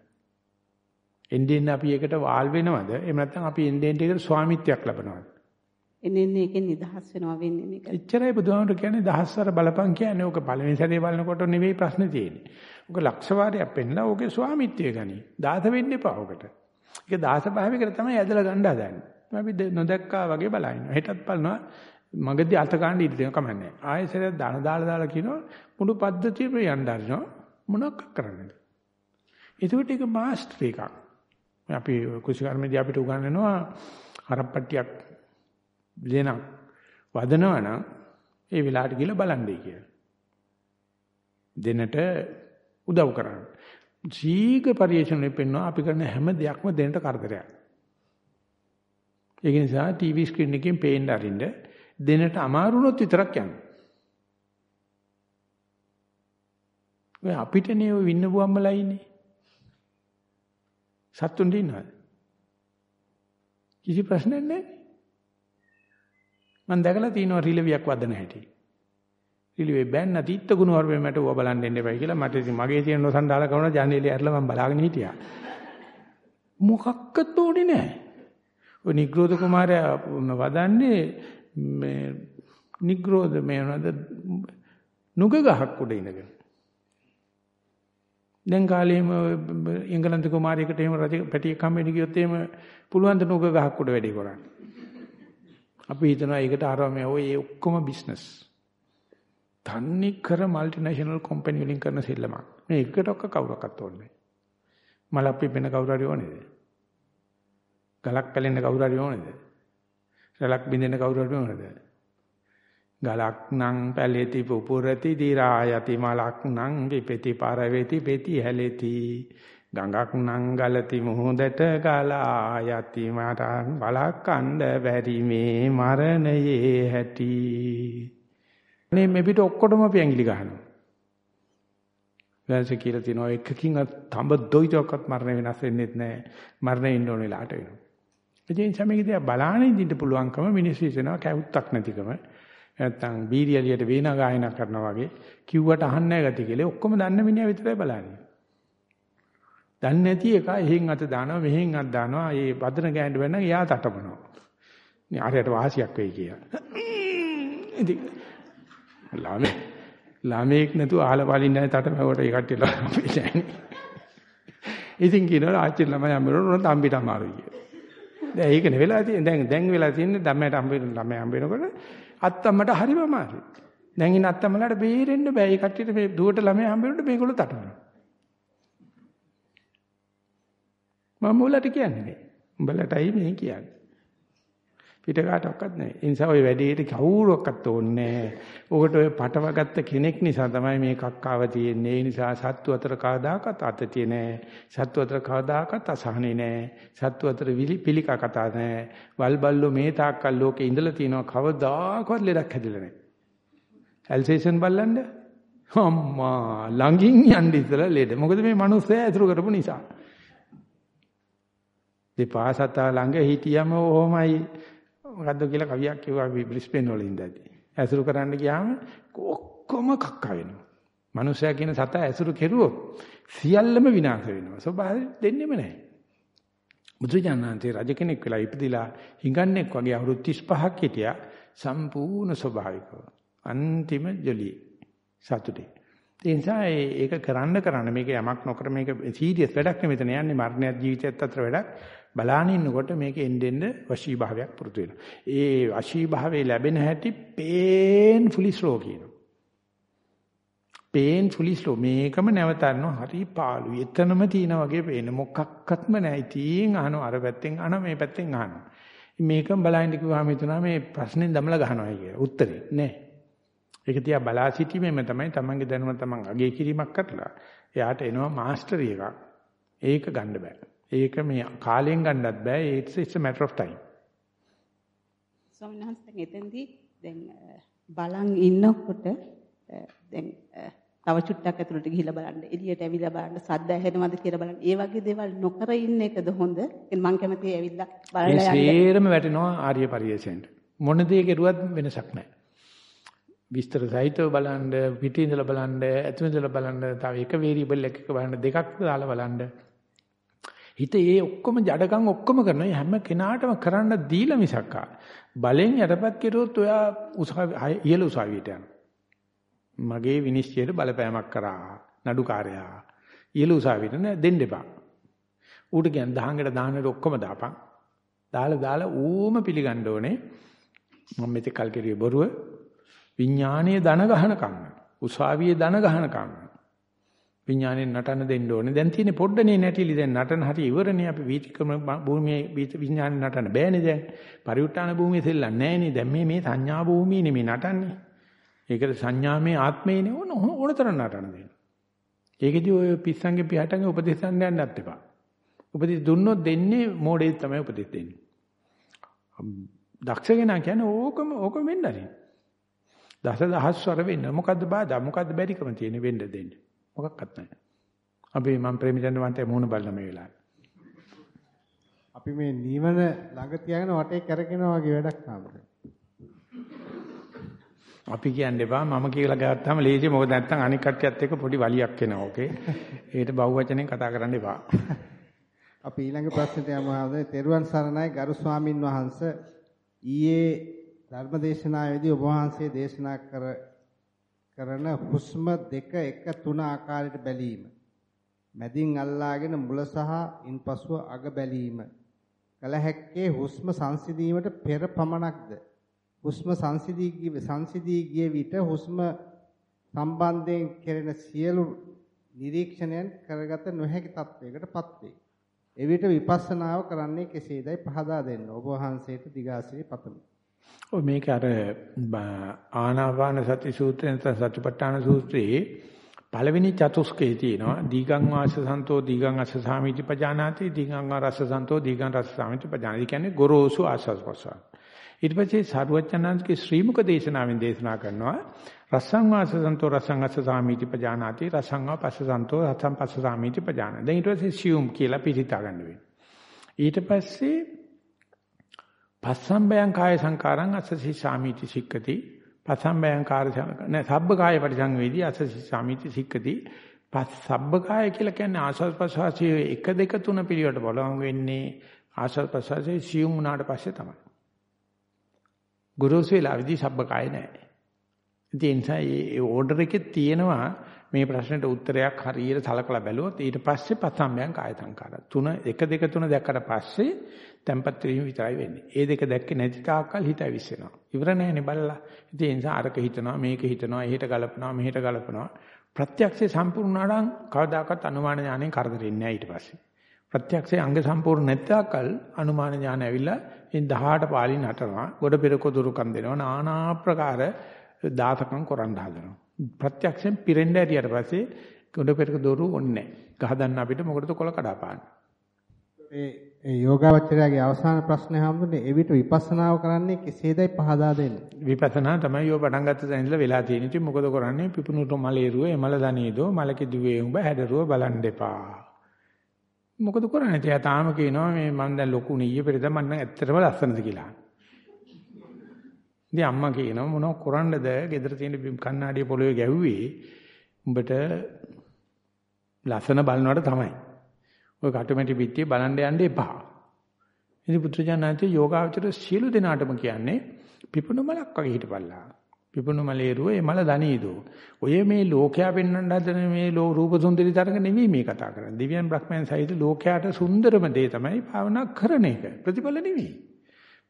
එන්නේ අපි ඒකට වාල් වෙනවද? එහෙම නැත්නම් අපි එන්නේ ඒකට ස්වාමිත්වයක් ලබනවද? එන්නේ ඒකෙන් නිදහස් වෙනවා වෙන්නේ මේක. එච්චරයි බුදුහාමුදුරු කියන්නේ දහස්වර බලපං කියන්නේ ඕක පළවෙනි සැරේ බලනකොට නෙවෙයි ප්‍රශ්නේ තියෙන්නේ. ඕක ලක්ෂ වාරයක් පෙන්නලා ඕකේ ස්වාමිත්වය ගනි. දාස වෙන්න එපා ඕකට. ඒක දාස භාවයකට තමයි ඇදලා ගන්න හදන්නේ. අපි නොදැක්කා වගේ බලනවා. හෙටත් බලනවා මගදී අත ගන්න ඉන්න දෙන කමන්නේ. ආයෙසරයක් දාන දාලා දාලා කියනවා මුළු පද්ධතියම යන්න හරිනවා. මොනක් කරන්නද? ඒකට ඒක මාස්ටර් එකක්. අපි කුසිකර්මදී අපිට උගන්වනවා හරප්පට්ටියක් දෙනක් වදනවා නම් ඒ වෙලාවට ගිහලා බලන්නේ කියලා. දෙනට උදව් කරන්න. සීඝ්‍ර පරිශ්‍රණය පෙන්වනවා අපි කරන හැම දෙයක්ම දෙනට කරදරයක්. ඒක නිසා ටීවී ස්ක්‍රීන් එකකින් පේන්න අරින්න දෙනට අමාරු වුණොත් විතරක් යන්න. ඔය අපිටනේ ඔය වින්න බුවම්මලා ඉන්නේ. සත්තුන්ට ඉන්නවද? කිසි ප්‍රශ්නයක් නැහැ. මම දැකලා තියෙනවා රිලෙවියක් වදන හැටි. රිලෙවේ බෑන්න තිත්ත ගුණ වර්මේ මට ඌව බලන්න දෙන්න එපයි කියලා මට ඉතින් මගේ තියෙන නොසන්ඩාල කරන ජනේලිය ඇරලා මම බලාගෙන හිටියා. මොකක්වත් ඕනේ නැහැ. ඔය නිග්‍රෝධ කුමාරයා වදන්නේ මේ නිග්‍රෝධ මේ නේද නුග ගහක් උඩ ඉඳගෙන. දැන් කාලේම එංගලන්ත කුමාරයෙකුට එහෙම රජ පැටියෙක් හම්බෙන්න ගියොත් එහෙම පුළුවන් ද නුග ගහක් උඩ වැඩේ කරන්න. අපි හිතනවා ඒකට ආරම ඔය ඒ ඔක්කොම බිස්නස්. තන්නේ කර মালටිනේෂනල් කම්පැනි වලින් කරන සෙල්ලමක්. මේ එකට ඔක්ක කවුරක්වත් ඕනේ නැහැ. මල අපි වෙන කවුරු හරි ඕනේද? ගලක් පැලෙන්න කවුරු හරි ඕනේද? රැලක් බින්දෙන්න කවුරු හරි ඕනේද? ගලක් නම් පැලෙති පුපුරති දිරා යති මලක් නම් විපෙති පරවෙති පෙති හැලෙති ගඟක් නම් ගලති මුහුදට ගලා යති මට බලක් කණ්ඩ බැරි මේ මරණයේ හැටි මේ මේ පිට ඔක්කොටම අපි ඇඟිලි ගහනවා වැන්ස කියලා තිනවා එකකින් තඹ දොයිතක්වත් මරණ වෙනස් වෙන්නේ නැහැ මරණය ඉන්න ඕන වෙලාවට වෙනවා ඉතින් සමේකදී බලාන ඉඳින්න පුළුවන්කම මිනිස්සු හිතනවා කැවුත්තක් නැතිකම නැත්තම් බීරි එළියට වේනා ගායනා කරනවා වගේ කිව්වට අහන්නේ නැහැ ගති කියලා ඔක්කොම දන්න මිනිහා විතරයි බලන්නේ. දන්නේ නැති එක එහෙන් අත දානවා මෙහෙන් අත දානවා ඒ වදන ගෑනට වෙන්න එයා තටමනවා. නේ ආරයට වාසියක් වෙයි කියලා. ඉතින් ළමේ ළමේක් නැතුව අහල පාලින් නැහැ තටමවට ඒ කට්ටිය ළමයි. ඉතින් කියනවා ආච්චි ළමයි හම්බෙනකොට තම්බිට අමාරුයි කියලා. දැන් ඒක නෙවෙලා තියෙන්නේ දැන් දැන් වෙලා තියෙන්නේ ළමයට හම්බෙන ළමයි හම්බෙනකොට අත්තම්මට හරිම අමාරුයි. දැන් ඉන්න අත්තම්මලාට බේරෙන්න බෑ. ඒ කට්ටියට මේ දුවට ළමයා හම්බෙන්නට මේගොල්ලෝ තටමනවා. මම මුලට කියන්නේ නෑ. උඹලටයි මේ කියන්නේ. පිට කාටවත් නැහැ. ඒ නිසා ওই වැඩේට කවුරුවක්වත් ඕනේ නැහැ. ඔකට ඔය පටවගත්ත කෙනෙක් නිසා තමයි මේ කක්කාව තියෙන්නේ. ඒ නිසා සත්තු අතර කවදාකවත් අතතිය නැහැ. සත්තු අතර කවදාකවත් අසහනේ නැහැ. සත්තු අතර පිළිකා කතා නැහැ. වල්බල්ලෝ මේ තාක්කල් ලෝකේ ඉඳලා තියෙනවා කවදාකවත් ලෙඩක් හැදිලා නැහැ. ඇල්සේෂන් බල්ලන්ඩ අම්මා ළඟින් යන්න ඉතලා ලෙඩ. මොකද මේ මිනිස්සයා ඇතුළු කරපු නිසා. දෙපා සතා ළඟ හිටියම ඔහොමයි මොකද්ද කියලා කවියක් කිව්වා බ්‍රිස්බේන් වල ඉඳදී. ඇසුරු කරන්න ගියාම ඔක්කොම කක්ක වෙනවා. මනුෂයා කියන සතා ඇසුරු කෙරුවොත් සියල්ලම විනාශ වෙනවා. ස්වභාවයෙන් දෙන්නෙම නැහැ. බුදුජානනාන්තේ රජ කෙනෙක් වෙලා ඉපදිලා හිඟන්නේක් වගේ අවුරුදු 35ක් හිටියා සම්පූර්ණ ස්වභාවිකව. අන්තිම ජොලිය සතුටේ. ඒ නිසා ඒක කරන්න කරන්න මේක යමක් නොකර මේක සීරියස් වැඩක් නෙමෙයි මෙතන යන්නේ මරණයත් ජීවිතයත් අතර වැඩක් බලාන ඉන්නකොට මේක එන්නෙන්න වශී භාවයක් පුරුදු වෙනවා. ඒ වශී භාවයේ ලැබෙන හැටි painfully slow කියනවා. painfully slow මේකම නැවතනවා හරි පාළුයි. එතනම තියෙන වගේ පේන මොකක්වත්ම නැහැ. ඉතින් අහනවා අර පැත්තෙන් අහනවා මේ පැත්තෙන් අහනවා. මේකම බලහින්න කිව්වම හිතනවා මේ ප්‍රශ්නෙන් දමලා ගහනවා කියලා. උත්තරේ නෑ. ඒක තියා බලා සිටීමෙම තමයි තමන්ගේ දැනුම තමන් අගේ කිරීමක් කරලා එයාට එනවා මාස්ටරි එකක්. ඒක ගන්න බෑ. ඒක මේ කාලයෙන් ගන්නත් බෑ. it's it's a matter of time. ස්වාමීන් වහන්සේ එතෙන්දී දැන් බලන් ඉන්නකොට දැන් තව චුට්ටක් ඇතුළට ගිහිල්ලා බලන්න එළියට ඇවිල්ලා බලන්න සද්ද ඇහෙනවද කියලා බලන්න. ඒ වගේ දේවල් නොකර ඉන්න එකද හොඳ? මම කැමතියි ඇවිල්ලා බලලා යන්න. ඒ සේරම වැටෙනවා ආර්ය පරිශ්‍රයෙන්ට. මොන දේ කෙරුවත් වෙනසක් නැහැ. විස්තර සහිතව බලන්න, පිටින් ඉඳලා බලන්න, ඇතුළේ ඉඳලා බලන්න, තව එක වේරියබල් එකක බලන්න, දෙකක් දාලා බලන්න. හිත ඒ ඔක්කොම ජඩකම් ඔක්කොම කරනවා. හැම කෙනාටම කරන්න දීලා මිසක් බලෙන් යටපත් කෙරුවොත් ඔයා උසාවි ඉහළ උසාවියට යනවා. මගේ විනිශ්චයට බලපෑමක් කරා නඩුකාරයා. ඉහළ උසාවියට නෑ දෙන්න එපා. ඌට කියන්න දහංගට දාන්නට ඔක්කොම දාපන්. දාලා දාලා ඌම පිළිගන්න ඕනේ. මම මෙතෙක් කල් කෙරුවේ බොරුව. විඥානීය ධන ගහන කන්න. උසාවියේ ධන ගහන කන්න. විඥාණයෙන් නටන දෙන්න ඕනේ. දැන් තියෙන්නේ පොඩ්ඩනේ නැටිලි දැන් නටන හරි ඉවරනේ අපි වීතිකම භූමියේ විඥාණයෙන් නටන්න බෑනේ දැන්. පරිඋත් ทาน භූමියේ සෙල්ලන්නේ නෑනේ. දැන් මේ මේ සංඥා භූමියනේ මේ නටන්නේ. ඒකට සංඥාමේ ආත්මේනේ ඕන ඕනතරම් නටන දෙන්න. ඒකෙදි ඔය පිස්සන්ගේ පිටටගේ උපදේශ ගන්න යන්නත් එපා. උපදෙස් දුන්නොත් දෙන්නේ මෝඩේ තමයි උපදෙස් දෙන්නේ. දක්ෂ කෙනා කියන්නේ ඕකම ඕකම වෙන්න හරි. දස දහස්වර වෙන්න මොකද්ද බාධා මොකද්ද බැරිකම තියෙන වෙන්න දෙන්න. මොකක්වත් නැහැ. අපි මම ප්‍රේමචන්ද්‍ර මන්තේ මූණ බලන මේ වෙලාවේ. අපි මේ නිවන ළඟ තියාගෙන වටේ කරකිනවා වගේ වැඩක් ආවද? අපි කියන්න එපා මම කියලා ගත්තාම ලේසි මොකද නැත්තම් අනික් කට්ටියත් එක්ක පොඩි වලියක් එනවා ඕකේ. ඒකට බහුවචනෙන් කතා කරන්න එපා. අපි ඊළඟ ප්‍රශ්නෙට යමු ආවද? තෙරුවන් සරණයි ගරු ස්වාමින් වහන්සේ ඊයේ ධර්මදේශනාවේදී ඔබ වහන්සේ දේශනා කර කරන හුස්ම දෙක එක තුන ආකාරයට බැලීම. මැදින් අල්ලාගෙන මුල සහ ඉන්පසුව අග බැලීම. කල හැක්කේ හුස්ම සංසිඳීමට පෙර පමණක්ද? හුස්ම සංසිදී සංසිදී ගිය විට හුස්ම සම්බන්ධයෙන් කෙරෙන සියලු නිරීක්ෂණයන් කරගත නොහැකි තත්වයකටපත් වේ. එවිට විපස්සනාව කරන්නේ කෙසේදයි පහදා දෙන්න. ඔබ වහන්සේට දිගාසිරි පතමි. ඔය මේක අර ආනාපාන සති සූත්‍රයෙන් සතිපට්ඨාන සූත්‍රයේ පළවෙනි චතුස්කේ තියෙනවා. දීගං වාස සන්තෝ දීගං අස්ස සාමිති පජානාති දීගං රස සන්තෝ දීගං රස සාමිති පජානාති. කියන්නේ ගොරෝසු ආස්වාස් ප්‍රසාර ඊට පස්සේ සාරවත්චනන්දගේ ශ්‍රීමුක දේශනාවෙන් දේශනා කරනවා. රසං වාස සන්තෝ රසං අස්ස සාමිති පජානාති රසං වා පස්ස සන්තෝ රසං පස්ස සාමිති පජානාති. දැන් ඊට පස්සේ සියුම් කියලා පිළිතා ගන්න වෙනවා. ඊට පස්සේ පස්සම්බයං කාය සංකාරං අස්සසි සාමිති සික්කති. පස්සම්බයං කාය නෑ සබ්බ කාය පරිසංවේදී අස්සසි සාමිති සික්කති. සබ්බ කාය කියලා කියන්නේ ආස්වාද ප්‍රසවාසයේ 1 2 3 පිළිවෙලට බලවන් වෙන්නේ ආස්වාද ප්‍රසවාසයේ සියුම් වුණාට පස්සේ තමයි. ගුරුසු වෙලාවේදී සබ්බ කාය නෑ. ඒ නිසා මේ ඕඩර් එකේ තියෙනවා මේ ප්‍රශ්නෙට උත්තරයක් හරියට සලකලා බැලුවොත් ඊට පස්සේ පස්සම්බයං කාය සංකාර. තුන 1 2 3 දැක්කට පස්සේ tempat වීම විතරයි වෙන්නේ. ඒ දෙක දැක්කේ නැති තාක්කල් හිත ඇවිස්සෙනවා. ඉවර නැහැනේ බලලා. ඉතින් ඒ නිසා අරක හිතනවා මේක හිතනවා එහෙට ගලපනවා මෙහෙට ගලපනවා. ප්‍රත්‍යක්ෂේ සම්පූර්ණ නම් කවදාකවත් අනුමාන ඥාණයෙන් කරදරෙන්නේ නැහැ ඊට පස්සේ. ප්‍රත්‍යක්ෂේ අංග සම්පූර්ණ නැත්තාකල් අනුමාන ඥාන ඇවිල්ලා ඉන් 18 පාළින් හටනවා. ගොඩ පෙරක දුරුකම් දෙනවා. নানা ආකාර දාතකම් කරන්න හදනවා. ප්‍රත්‍යක්ෂයෙන් පිරෙන්න ඇරියට පස්සේ ගොඩ පෙරක දොරු ඕනේ නැහැ. ගහදන්න අපිට මොකටද කොල කඩාපාන්න. ඒ ඒ යෝගාවචරයාගේ අවසාන ප්‍රශ්නේ හම්බුනේ එවිට විපස්සනාව කරන්නේ කෙසේදයි පහදා දෙන්න. විපස්සනා තමයි යෝ පටන් ගත්ත තැන ඉඳලා වෙලා තියෙන ඉතින් මොකද කරන්නේ පිපුණුට මලේරුව එමල දනේදෝ මලකි දුවේ උඹ හැඩරුව බලන් දෙපා. මොකද කරන්නේ? එයා තාම කියනවා මේ මම දැන් ලොකු නෙయ్య පෙරද මම ඇත්තටම ලස්සනද කියලා. ඉතින් අම්මා කියනවා මොනව කරන්නද? ගෙදර තියෙන කණ්ණාඩිය පොළවේ ගැහුවේ උඹට ලස්සන බලනවට තමයි. ඔය කටුමැටි පිටියේ බලන්න යන්න එපා. ඉතින් පුත්‍රජානන්තේ යෝගාවචර සියලු දෙනාටම කියන්නේ පිපුණු මලක් වගේ හිටපල්ලා. පිපුණු මලේරුව ඒ මල දනීදෝ. ඔය මේ ලෝකයා පෙන්වන්න හදන මේ රූප සුන්දරී තරඟ නෙවෙයි මේ කතා කරන්නේ. දිව්‍යන් බ්‍රහ්මයන් සහිත ලෝකයාට සුන්දරම දේ තමයි භාවනා කරන එක. ප්‍රතිඵල නෙවෙයි.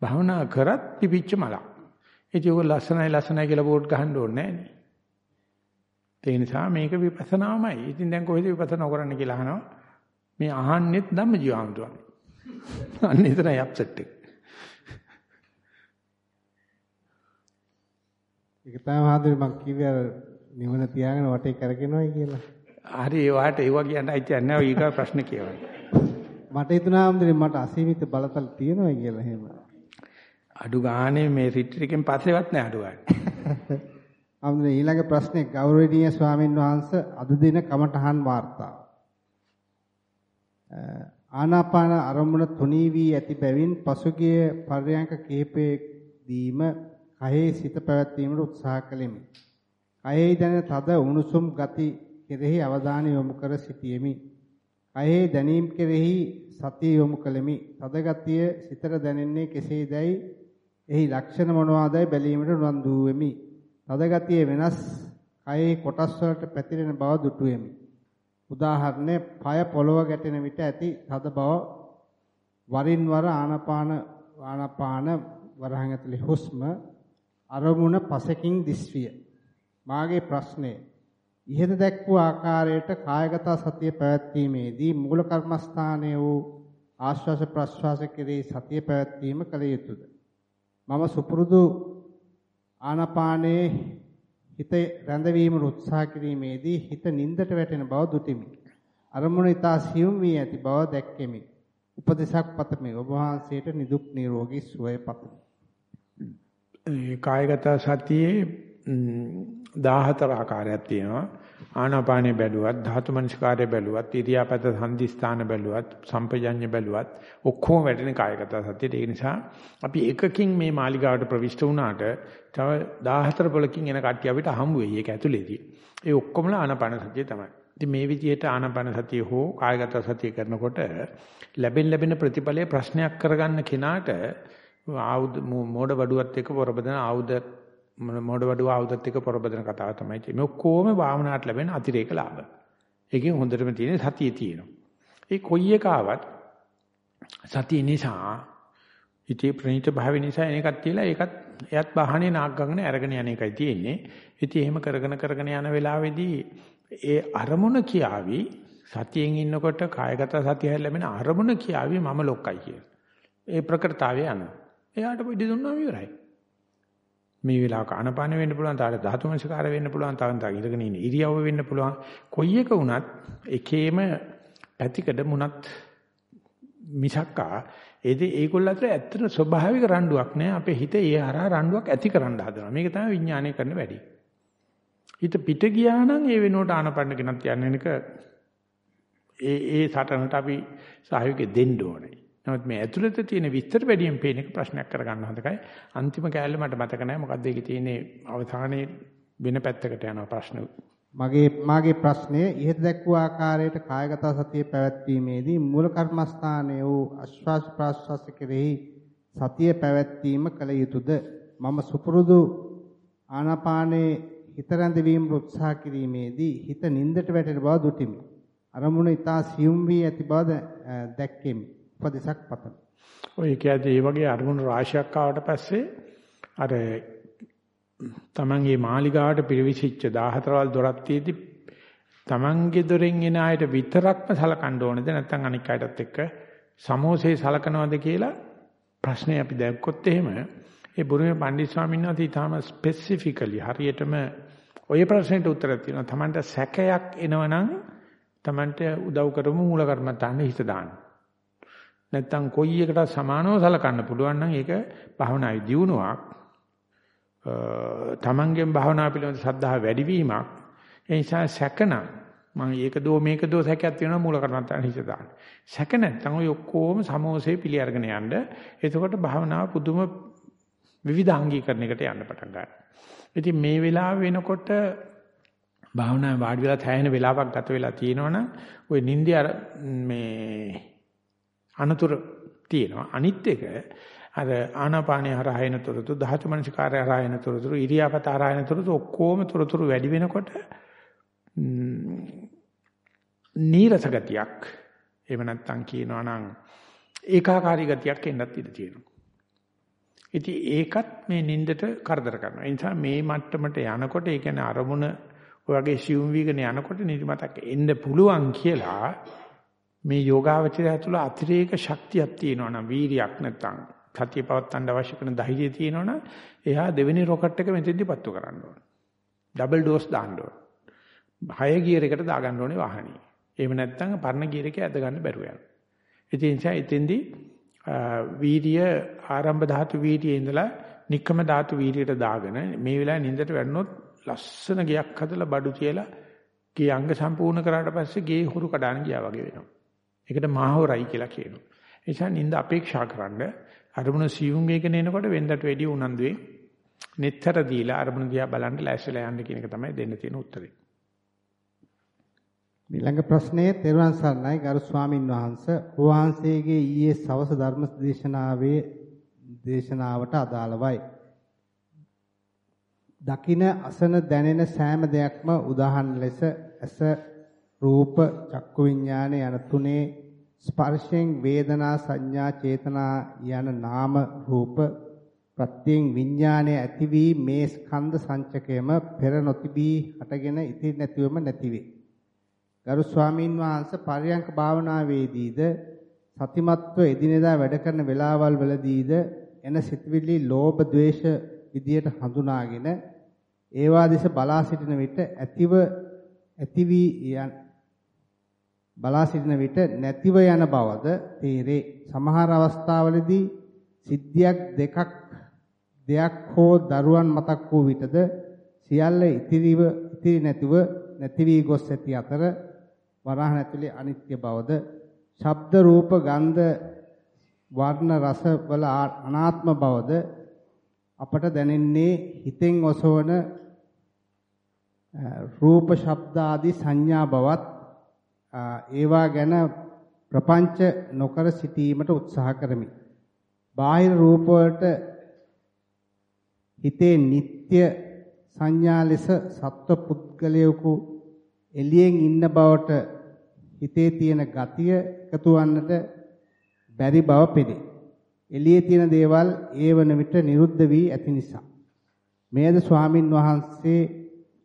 භාවනා කරත් පිපිච්ච මලක්. ඒක ලස්සනයි ලස්සනයි කියලා බෝඩ් ගහන්න ඕනේ නැහැ ඒ නිසා මේක විපස්සනාමයි. ඉතින් දැන් කොහෙද විපස්සනා කරන්න කියලා අහනවා. මේ අහන්නෙත් ධම්ම ජීවන්තුන්. අන්න එතනයි අප්සෙට් එක. ඒක තමයි ආදරේ මං කිව්වේ අර නිවන තියාගෙන වටේ කරගෙනවයි කියලා. හරි ඒ වාට ඒවා කියන්න අයිතියක් නැහැ. ඊගා ප්‍රශ්න කියවන්න. මට හිතුණා ආම්දරේ මට අසීමිත බලතල තියෙනවා කියලා එහෙම. අඩු ගානේ මේ රිට්‍රීට් එකෙන් පස්සේවත් නෑ අඩු ගානේ. ආම්දරේ ඊළඟ ප්‍රශ්නේ ගෞරවනීය ස්වාමින් වහන්සේ අද දින කමඨහන් වාර්තාව. ආනාපාන අරමුණ තුනී වී ඇති බැවින් පසුගිය පර්යංක කිහිපයේදීම කයෙහි සිත පැවැත්වීමට උත්සාහ කළෙමි. කයෙහි දැනෙන තද උණුසුම් ගති කෙරෙහි අවධානය යොමු කර සිටියෙමි. කයෙහි දැනීම් කෙරෙහි සතිය යොමු කළෙමි. තද ගතිය සිතට දැනෙන්නේ කෙසේදයි එහි ලක්ෂණ මොනවාදයි බැලීමට උනන්දු වෙමි. තද ගතිය වෙනස් කයෙහි කොටස් වලට පැතිරෙන බව දුටුවෙමි. උදාහරණය পায় පොළව ගැටෙන විට ඇති තද බව වරින් වර ආනපාන ආනපාන වරහන් ඇතුලේ හුස්ම අරමුණ පසකින් දිස්විය. මාගේ ප්‍රශ්නය ඉහත දැක් වූ ආකාරයට කායගත සතිය පැවැත්වීමේදී මූල කර්මස්ථානයේ වූ ආශ්වාස ප්‍රශ්වාස කෙරෙහි සතිය පැවැත්වීම කළ යුතුයද? මම සුපුරුදු ආනාපානයේ හිත රැඳවීම උත්සාහ කිරීමේදී හිත නින්දට වැටෙන බව දුටිමි. අරමුණ ඊතා සියුම් වී ඇති බව දැක්කෙමි. උපදේශක් පතමි. ඔබ වහන්සේට නිදුක් නිරෝගී සුවය පතමි. ඒ කායගත සතියේ 14 ආකාරයක් තියෙනවා. ආනාපානෙ බැලුවත්, ධාතු මනස්කාරය බැලුවත්, ඉරියාපත සංදිස්ථාන බැලුවත්, සම්පජඤ්ඤ බැලුවත් ඔක්කොම වැටෙන කායගත සතියට. ඒ නිසා අපි එකකින් මේ මාලිගාවට ප්‍රවිෂ්ඨ වුණාට තව 14 පොලකින් එන කට්ටිය අපිට හම්බ වෙයි. ඒක ඇතුලේදී. ඒ ඔක්කොමලා ආනාපාන සතිය තමයි. ඉතින් මේ විදිහට ආනාපාන සතිය හෝ කායගත සතිය කරනකොට ලැබෙන ලැබෙන ප්‍රතිඵලයේ ප්‍රශ්නයක් කරගන්න කෙනාට ආයුධ මෝඩ වඩුවත් එක්ක පොරබදන ආයුධ මොඩ වඩුව ආයුධත් එක්ක පොරබදන කතාව තමයි තියෙන්නේ. මේ ඔක්කොම භාවනාවට ලැබෙන අතිරේක ලාභ. ඒකෙන් හොඳටම තියෙන සතිය තියෙනවා. ඒ කොයි එක ආවත් සතිය නිසා ඉතී ප්‍රණීත භාව නිසා එන එකක් තියලා ඒකත් එයත් බහනේ නාග්ගගෙන අරගෙන යන එකයි තියෙන්නේ. ඉතින් එහෙම කරගෙන කරගෙන යන වෙලාවේදී ඒ අරමුණ කියාවි සතියෙන් ඉන්නකොට කායගත සතිය ලැබෙන අරමුණ කියාවි මම ලොක්කයි කියලා. ඒ ප්‍රකෘතාවය යනවා. එයාට පිටි දුන්නාම ඉවරයි. මේ වෙලාවක ආනපාන වෙන්න පුළුවන්, තාට ධාතු මනසකාර වෙන්න පුළුවන්, තාන් තා ඉඳගෙන ඉන්න ඉරියව්ව වෙන්න පුළුවන්. කොයි එක වුණත් එකේම පැතිකඩ මුණත් මිසක්කා ඒද ඒගොල්ල අතර ඇත්තට ස්වභාවික රණ්ඩුවක් නෑ. අපේ හිත ඒ හරහා රණ්ඩුවක් ඇති කරන්න හදනවා. මේක තමයි විඥානය කරන වැඩි. හිත පිට ගියා නම් ඒ වෙනුවට ආනපන්න කෙනත් යන්නේ නේක ඒ ඒ සටනට අපි සහයෝගය දෙන්න ඕනේ. නමුත් මේ ඇතුළත තියෙන විස්තර වැඩියෙන් පේන එක ප්‍රශ්නයක් කරගන්න හදකයි. අන්තිම කෑල්ල මට මතක නැහැ. මොකද්ද ඒකේ තියෙන්නේ අවධානයේ වෙන පැත්තකට යන ප්‍රශ්න. මගේ මාගේ ප්‍රශ්නය ඉහත දැක් වූ ආකාරයට කායගත සතිය පැවැත්වීමේදී මූල කර්මස්ථානයේ වූ ආශ්වාස ප්‍රාශ්වාස කෙරෙහි සතිය පැවැත්වීම කළ යුතුයද? මම සුපුරුදු ආනාපානයේ හිත රැඳවීම උත්සාහ කිරීමේදී හිත නින්දට වැටෙන බව දුටිමි. අරමුණ ඊතා සියුම් වී ඇති බව දැක්කෙමි. උපදේශක් පතමි. ඔය කියන්නේ මේ වගේ අරමුණු රාශියක් ආවට පස්සේ අර තමන්ගේ මාලිගාවට පිරිවිසිච්ච 14 වල් දොරක් තියේදී තමන්ගේ දොරෙන් එන අයට විතරක්ම සලකන්න ඕනද නැත්නම් අනික් අයටත් එක්ක සමෝසේ සලකනවද කියලා ප්‍රශ්නේ අපි දැක්කොත් එහෙම ඒ බුරුමේ පණ්ඩිත ස්වාමීන් වහන්සේ ඊටාම ස්පෙસિෆිකලි හරියටම ඔය ප්‍රශ්නෙට උත්තරයක් තියෙනවා. තමන්ට සැකයක් එනවනම් තමන්ට උදව් කරමු මූල කර්මත්තාන්න හිත දාන්න. නැත්තම් කොයි එකට සමානව සලකන්න පුළුවන් නම් ඒක භවනායි දියුණුවක්. තමන්ගෙන් භවනා පිළිබඳ සද්ධා වැඩිවීමක්. ඒ නිසා සැකනම් මම ඒක දෝ මේක දෝ සැකයක් තියෙනවා මූල කර්මත්තාන්න හිත දාන්න. සැක නැත්තම් ඔය ඔක්කොම සමෝසේ පිළි අරගෙන යන්න. එතකොට භවනාව පුදුම විවිධාංගීකරණයකට යන්න පටන් ගන්නවා. ඉතින් මේ වෙලාව වෙනකොට භාවනා වාඩි වෙලා තැහෙන වෙලාවක් ගත වෙලා තියෙනවනම් ওই නිින්දේ අර මේ අනතුරු තියෙනවා. අනිත් එක අර ආනාපානය හරහා එන තොරතුරු, ධාතු මනසිකාරය හරහා එන තොරතුරු, ඉරියාපත හරහා එන තොරතුරු ඔක්කොම තොරතුරු වැඩි වෙනකොට නීරස ගතියක් එහෙම නැත්නම් කියනවා නම් ඒකාකාරී ගතියක් එන්නත් ඉඩ තියෙනවා. ඉතින් ඒකත් මේ නින්දට කරදර කරනවා. ඒ නිසා මේ මට්ටමට යනකොට ඒ කියන්නේ අරමුණ ඔය වගේ සියුම් වීගෙන යනකොට නිදිමතක් එන්න පුළුවන් කියලා මේ යෝගාවචරය තුළ අතිරේක ශක්තියක් තියෙනවා නම් වීරියක් නැත්තම් සතිය පවත්වන්න අවශ්‍ය කරන ධෛර්යය තියෙනවා නම් එයා දෙවෙනි රොකට් එක මෙතෙන්දි පත්තු කරන්න ඕන. ඩබල් ඩෝස් දාන්න ඕන. හය ගියර් එකට දාගන්න ඕනේ වාහනේ. එහෙම නැත්නම් පරණ ගියර් එකේ ඇද ගන්න බැරුව යනවා. ඒ නිසා එතෙන්දි වීර්ය ආරම්භ ධාතු වීර්යයේ ඉඳලා නික්කම ධාතු වීර්යයට දාගෙන මේ වෙලාවේ නින්දට වැටුනොත් ලස්සන ගයක් හදලා බඩු තියලා ගේ අංග සම්පූර්ණ කරාට පස්සේ ගේ හුරු කඩාන ගියා වගේ වෙනවා. ඒකට මාහොරයි කියලා කියනවා. ඒ නිසා නින්ද අපේක්ෂා කරන්න අරමුණ සියුම් වේගන එනකොට වෙන්දට වැඩි උනන්දුවේ netතර දීලා අරමුණ දිහා බලන්න ලෑස්තිලා යන්න කියන එක තමයි දෙන්න තියෙන උත්තරේ. ඊළඟ ප්‍රශ්නයේ තෙරුවන් සරණයි ගරු ස්වාමින් වහන්සේ වහන්සේගේ ඊයේ සවස ධර්ම දේශනාවේ දේශනාවට අදාළවයි. දකින අසන දැනෙන සෑම දෙයක්ම උදාහරණ ලෙස ඇස රූප චක්කු විඥාන යන තුනේ ස්පර්ශයෙන් වේදනා සංඥා චේතනා යන නාම රූප ප්‍රත්‍යයෙන් විඥානය ඇති වී මේ ස්කන්ධ සංචකයම පෙර නොතිබී හටගෙන ඉතිරි නැතිවම නැතිවේ. ගරු ස්වාමීන් වහන්සේ පරියංක භාවනාවේදීද සතිමත්ව එදිනෙදා වැඩ කරන වෙලාවල් වලදීද එන සිතවිලි ලෝභ ද්වේෂ විදියට හඳුනාගෙන ඒවා දෙස බලා සිටින විට ඇතිව ඇති වී යන බලා සිටින විට නැතිව යන බවද තේරේ. සමහර අවස්ථාවලදී සිද්ධියක් දෙකක් දෙයක් හෝ දරුවන් මතක් වූ විටද සියල්ල ඉතිරිව ඉතිරි නැතිව නැති වී ගොස් ඇති අතර වරහන් ඇතුලේ අනිත්‍ය බවද ශබ්ද රූප ගන්ධ වර්ණ රස වල අනාත්ම බවද අපට දැනෙන්නේ හිතෙන් ඔසවන රූප ශබ්ද ආදී සංඥා බවත් ඒවා ගැන ප්‍රපංච නොකර සිටීමට උත්සාහ කරමි. බාහිර රූප වලට හිතේ නিত্য සංඥා ලෙස සත්ව පුද්ගලයෙකු එළියෙන් ඉන්න බවට හිතේ තියෙන ගතිය එකතු වන්නට බැරි බව පෙනේ. එළියේ තියෙන දේවල් ඒ වන විට නිරුද්ධ වී ඇති නිසා. මේද ස්වාමින් වහන්සේ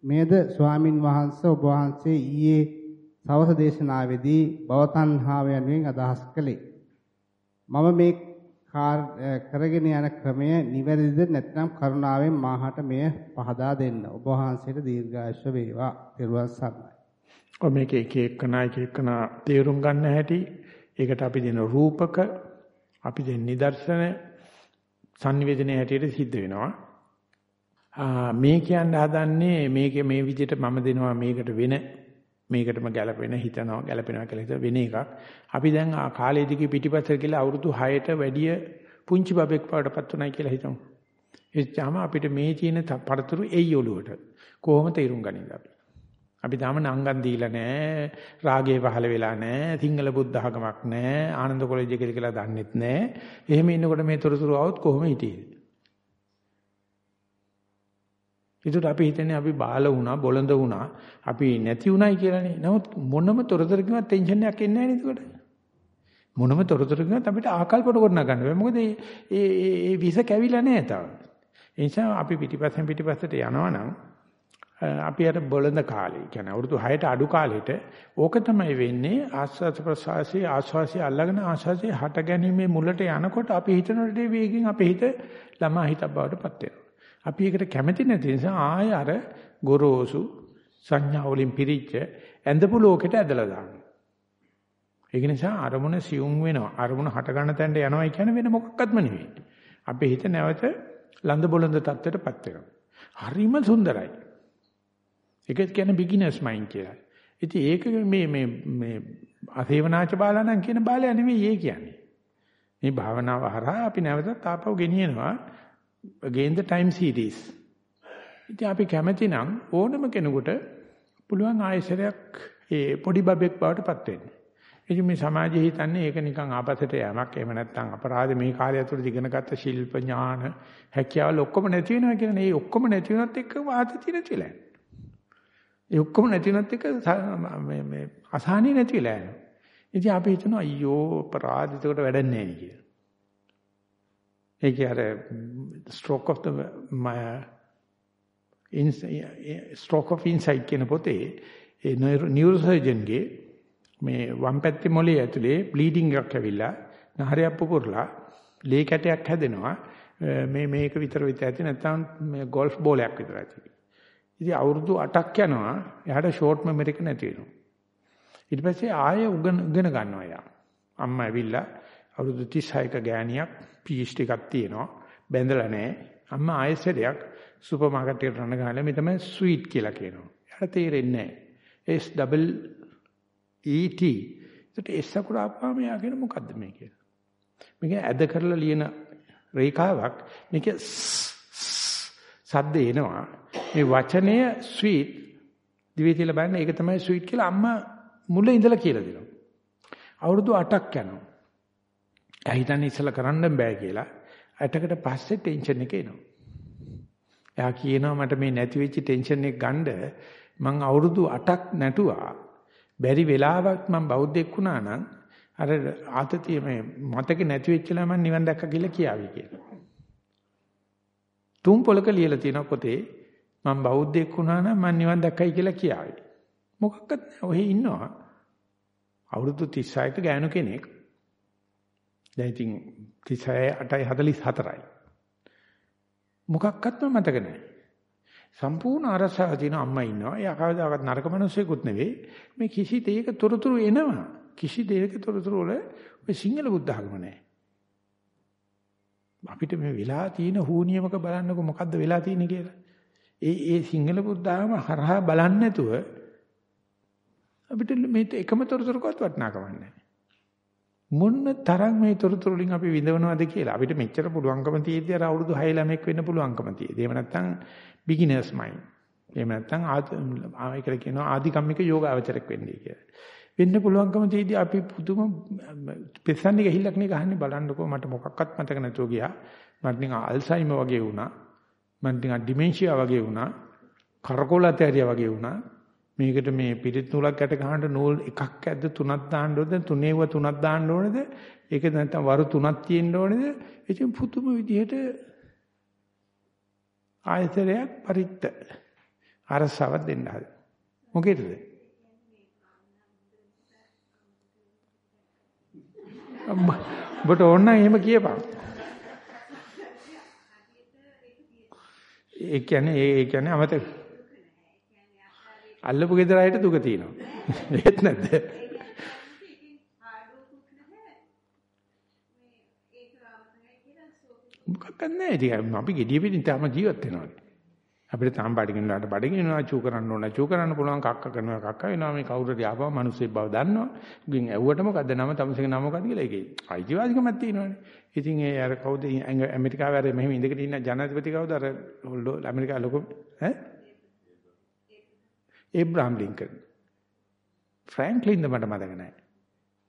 මේද ස්වාමින් වහන්සේ ඔබ වහන්සේ ඊයේ සවස දේශනාවේදී භවතණ්හාව යනුවෙන් අදහස් කළේ. මම මේ කරගෙන යන ක්‍රමය නිවැරදිද නැත්නම් කරුණාවෙන් මාහට මෙය පහදා දෙන්න. ඔබ වහන්සේට දීර්ඝායුෂ වේවා. ත්වන් සරණයි. ඔ මේක එක එකනා එක එකනා තේරුම් ගන්න හැටි ඒකට අපි දෙන රූපක අපි දෙන නිදර්ශන sannivedanaye හැටියට සිද්ධ වෙනවා. මේ කියන්න හදන්නේ මේක මේ විදිහට මම දෙනවා මේකට වෙන මේකටම ගැලපෙන හිතනවා ගැලපෙනවා කියලා හිත වෙන එකක්. අපි දැන් ආ කාලේ දිගේ පිටිපස්සට කියලා අවුරුදු 6ට වැඩිය පුංචි බබෙක් වඩපත් උනායි කියලා හිතමු. එච්චාම අපිට මේ තියෙන පරතුරු එයි ඔලුවට කොහොම තේරුම් ගනින්ද අපි? අපි තාම නංගන් දීලා නැහැ, රාගේ පහල වෙලා නැහැ, සිංහල බුද්ධ ආගමක් නැහැ, ආනන්ද කොලෙජ් එකේ කියලා දන්නෙත් නැහැ. එහෙම ඉන්නකොට මේ තොරතුරු આવොත් කොහොම හිටියේද? ඒකට අපි හිතන්නේ අපි බාල වුණා, බොළඳ වුණා, අපි නැති වුණයි කියලානේ. නමුත් මොනම තොරතුරකින්වත් ටෙන්ෂන් එකක් එන්නේ නැහැ නේද මොනම තොරතුරකින්වත් අපිට ආකල්ප කොට ගන්න බෑ. මොකද මේ මේ විස කැවිලා නැහැ තාම. ඒ නිසා අපි පිටිපස්සෙන් පිටිපස්සට යනවා නම් අපි අර බොළඳ කාලේ කියන්නේ අවුරුදු 6ට අඩු කාලෙට ඕක තමයි වෙන්නේ ආස්වාද ප්‍රසවාසී ආස්වාසී අල්ලගෙන ආස්වාසී හට ගැනීමේ මුලට යනකොට අපි හිතන දේ වේගෙන් අපේ හිත ළමා හිතක් බවට පත් වෙනවා. අපි ඒකට කැමති නැති නිසා ආය අර ගොරෝසු සංඥා වලින් පිරිච්ච ඇඳපු ලෝකෙට ඇදලා දානවා. ඒක නිසා අරමුණ සියුම් වෙනවා. අරමුණ හට ගන්න තැනට යනවා කියන්නේ වෙන මොකක්වත්ම නෙවෙයි. අපේ හිත නැවත ලඳ බොළඳ තත්ත්වයටපත් වෙනවා. හරිම සුන්දරයි. ඒක කියන්නේ බිග්ිනර්ස් මයින්ඩ් කියලා. ඉතින් ඒක මේ මේ මේ අසේවනාච බාලණන් කියන බාලයා නෙවෙයි ඒ කියන්නේ. මේ භාවනාව හරහා අපි නැවතත් ආපහු ගෙනියනවා again the time series. ඉතින් අපි කැමති නම් ඕනම කෙනෙකුට පුළුවන් ආයසරයක් ඒ පොඩි බබෙක් බවට පත් වෙන්න. ඉතින් මේ සමාජයේ හිතන්නේ ඒක නිකන් ආපස්සට යamak එහෙම නැත්නම් අපරාධ මේ කාලය ඇතුළත ඉගෙනගත්ත ශිල්ප ඥාන හැකියාවල් ඔක්කොම නැති වෙනවා කියන ඒ ඔක්කොම නැති වෙනත් එක්ක වාතතිය නැති වෙලා යනවා. ඒ ඔක්කොම නැති වෙනත් එක්ක මේ මේ අසහනිය නැති වෙලා යනවා. ඉතින් අපි හිතනවා අයියෝ අපරාධ එතකොට වැඩක් නැහැ නේ කියලා. ඒකේ අර stroke of the my in stroke of insight කියන පොතේ ඒ නියුරෝසර්ජන්ගේ මේ වම් පැත්තේ මොළේ ඇතුලේ බ්ලීඩින් එකක් ඇවිල්ලා නහරයක් පුපුරලා ලේ කැටයක් හැදෙනවා මේ මේක විතර විතර ඇති නැත්නම් මේ ගෝල්ෆ් බෝලයක් විතර ඇති. ඉතින් අවුරුදු 8ක් යනවා එයාට ෂෝට් මෙමරි එක නැති වෙනවා. ඊට පස්සේ ආයෙ උගෙන උගෙන ගන්නවා යා. අම්මා ඇවිල්ලා අවුරුදු 36ක ගෑණියක් PhD එකක් තියෙනවා. බැඳලා නැහැ. අම්මා ආයෙසෙලයක් සුපර් මාකට් එකට රන ගහලා මේ තමයි ස්වීට් කියලා කියනවා. එයාට තේරෙන්නේ නැහැ. S double E T. ඒකට S අකුර ආපුවාම එයා කියන මොකද්ද මේ කියලා. මේක ඇද කරලා ලියන රේඛාවක් මේක සද්ද එනවා. මේ වචනය ස්වීට් දිවේ තියලා බලන්න ඒක තමයි ස්වීට් කියලා අම්මා මුල ඉඳලා කියලා දෙනවා. අවුරුදු 8ක් යනවා. එයා හිතන්නේ ඉස්සලා කරන්න බෑ කියලා. ඇටකට පස්සේ ටෙන්ෂන් එක එනවා. එයා කියනවා මට මේ නැති වෙච්ච ටෙන්ෂන් එක ගන්න මං අවුරුදු 8ක් නැටුවා. බැරි වෙලාවක් මං බෞද්ධෙක් වුණා නම් අර ආතතිය මේ මතක නැති වෙච්ච ලා මං නිවන් දැක්ක කියලා කියාවි කියලා. තුන් පොලක ලියලා තියෙන පොතේ මම බෞද්ධයෙක් වුණා නම් මම නිවන් දැක්කයි කියලා කියාවි. මොකක්වත් නැහැ. ඔහේ ඉන්නවා. අවුරුදු 36ක ගෑනු කෙනෙක්. දැන් ඉතින් 36 8යි 44යි. මොකක්වත්ම මතක නැහැ. සම්පූර්ණ අරසාව තියෙන අම්මා ඉන්නවා. එයා කවදාකවත් නරක මිනිස්සෙකුත් නෙවෙයි. මේ කිසි දෙයක තොරතුරු එනවා. කිසි දෙයක තොරතුරු වල ඔය සිංහල බුද්ධ ආගම නැහැ. අපිට මේ වෙලා තියෙන හූනියමක බලන්නකො මොකද්ද වෙලා තියෙන්නේ කියලා. ඒ ඒ සිංහල බුද්ධ ආගම හරහා බලන්නේ නැතුව අපිට මේ එකම තොරතුරකවත් වටිනාකමක් නැහැ. මොන්න තරම් මේ තොරතුරු වලින් අපි විඳවනවද කියලා අපිට මෙච්චර පුළුවන්කම තියෙද්දි අර අවුරුදු 6 ළමෙක් වෙන්න පුළුවන්කම තියෙද්දි. එහෙම නැත්නම් beginners mind. එහෙම නැත්නම් ආයකල කියනවා ආධිකම්මික යෝගාවචරයක් වෙන්නේ කියලා. වෙන්න පුළුවන්කම තියෙද්දි අපි පුදුම පෙස්සන්නේ ගහිල්ලක් නේ ගහන්නේ බලන්නකෝ මට මොකක්වත් මතක නැතුව ගියා. මට නිකන් අල්සයිමර් වගේ වුණා. මට නිකන් ඩිමෙන්ෂියා වගේ වුණා. කරකෝලතේරියා වගේ වුණා. මේකට මේ පිරිත් නූලක් යට ගහන්න නූල් එකක් ඇද්ද තුනක් දාන්න ඕනද? තුනේව තුනක් දාන්න ඕනද? ඒක නැත්නම් වරු තුනක් තියෙන්න ඕනද? ඉතින් පුදුම විදිහට ආයතරයක් පරිත්ත අරසාවක් දෙන්න හද මොකේද? ඔබට ඕන නම් එහෙම කියපන්. ඒ කියන්නේ ඒ කියන්නේ අමතක. අල්ලපු ගෙදර අයට දුක තියෙනවා. ඒත් නැද්ද? මොකක්ද නැහැ. ඉතින් අපි gediya පිටින් තාම ජීවත් වෙනවා. අපිට තාම බඩගින්නලාට බඩගින්නවා චූ කරන්න ඕන චූ කරන්න පුළුවන් කක්ක කරනවා කක්ක වෙනවා මේ කවුරුද ආපම මිනිස්සෙක් බව දන්නවා. ගින් ඇව්වට මොකද්ද නම තමසේගේ නම මොකද්ද කියලා ඒකේ අයිතිවාසිකමක් තියෙනවානේ. ඉතින් ඒ අර කවුද ඇමරිකාවේ අර මෙහෙම ඉඳගෙන ඉන්න ජනාධිපති කවුද අර ඇමරිකා ලොකු ඈ ඒබ්‍රහම් ලින්කන්. ෆ්‍රැන්ක්ලින්ද මට මතක නැහැ.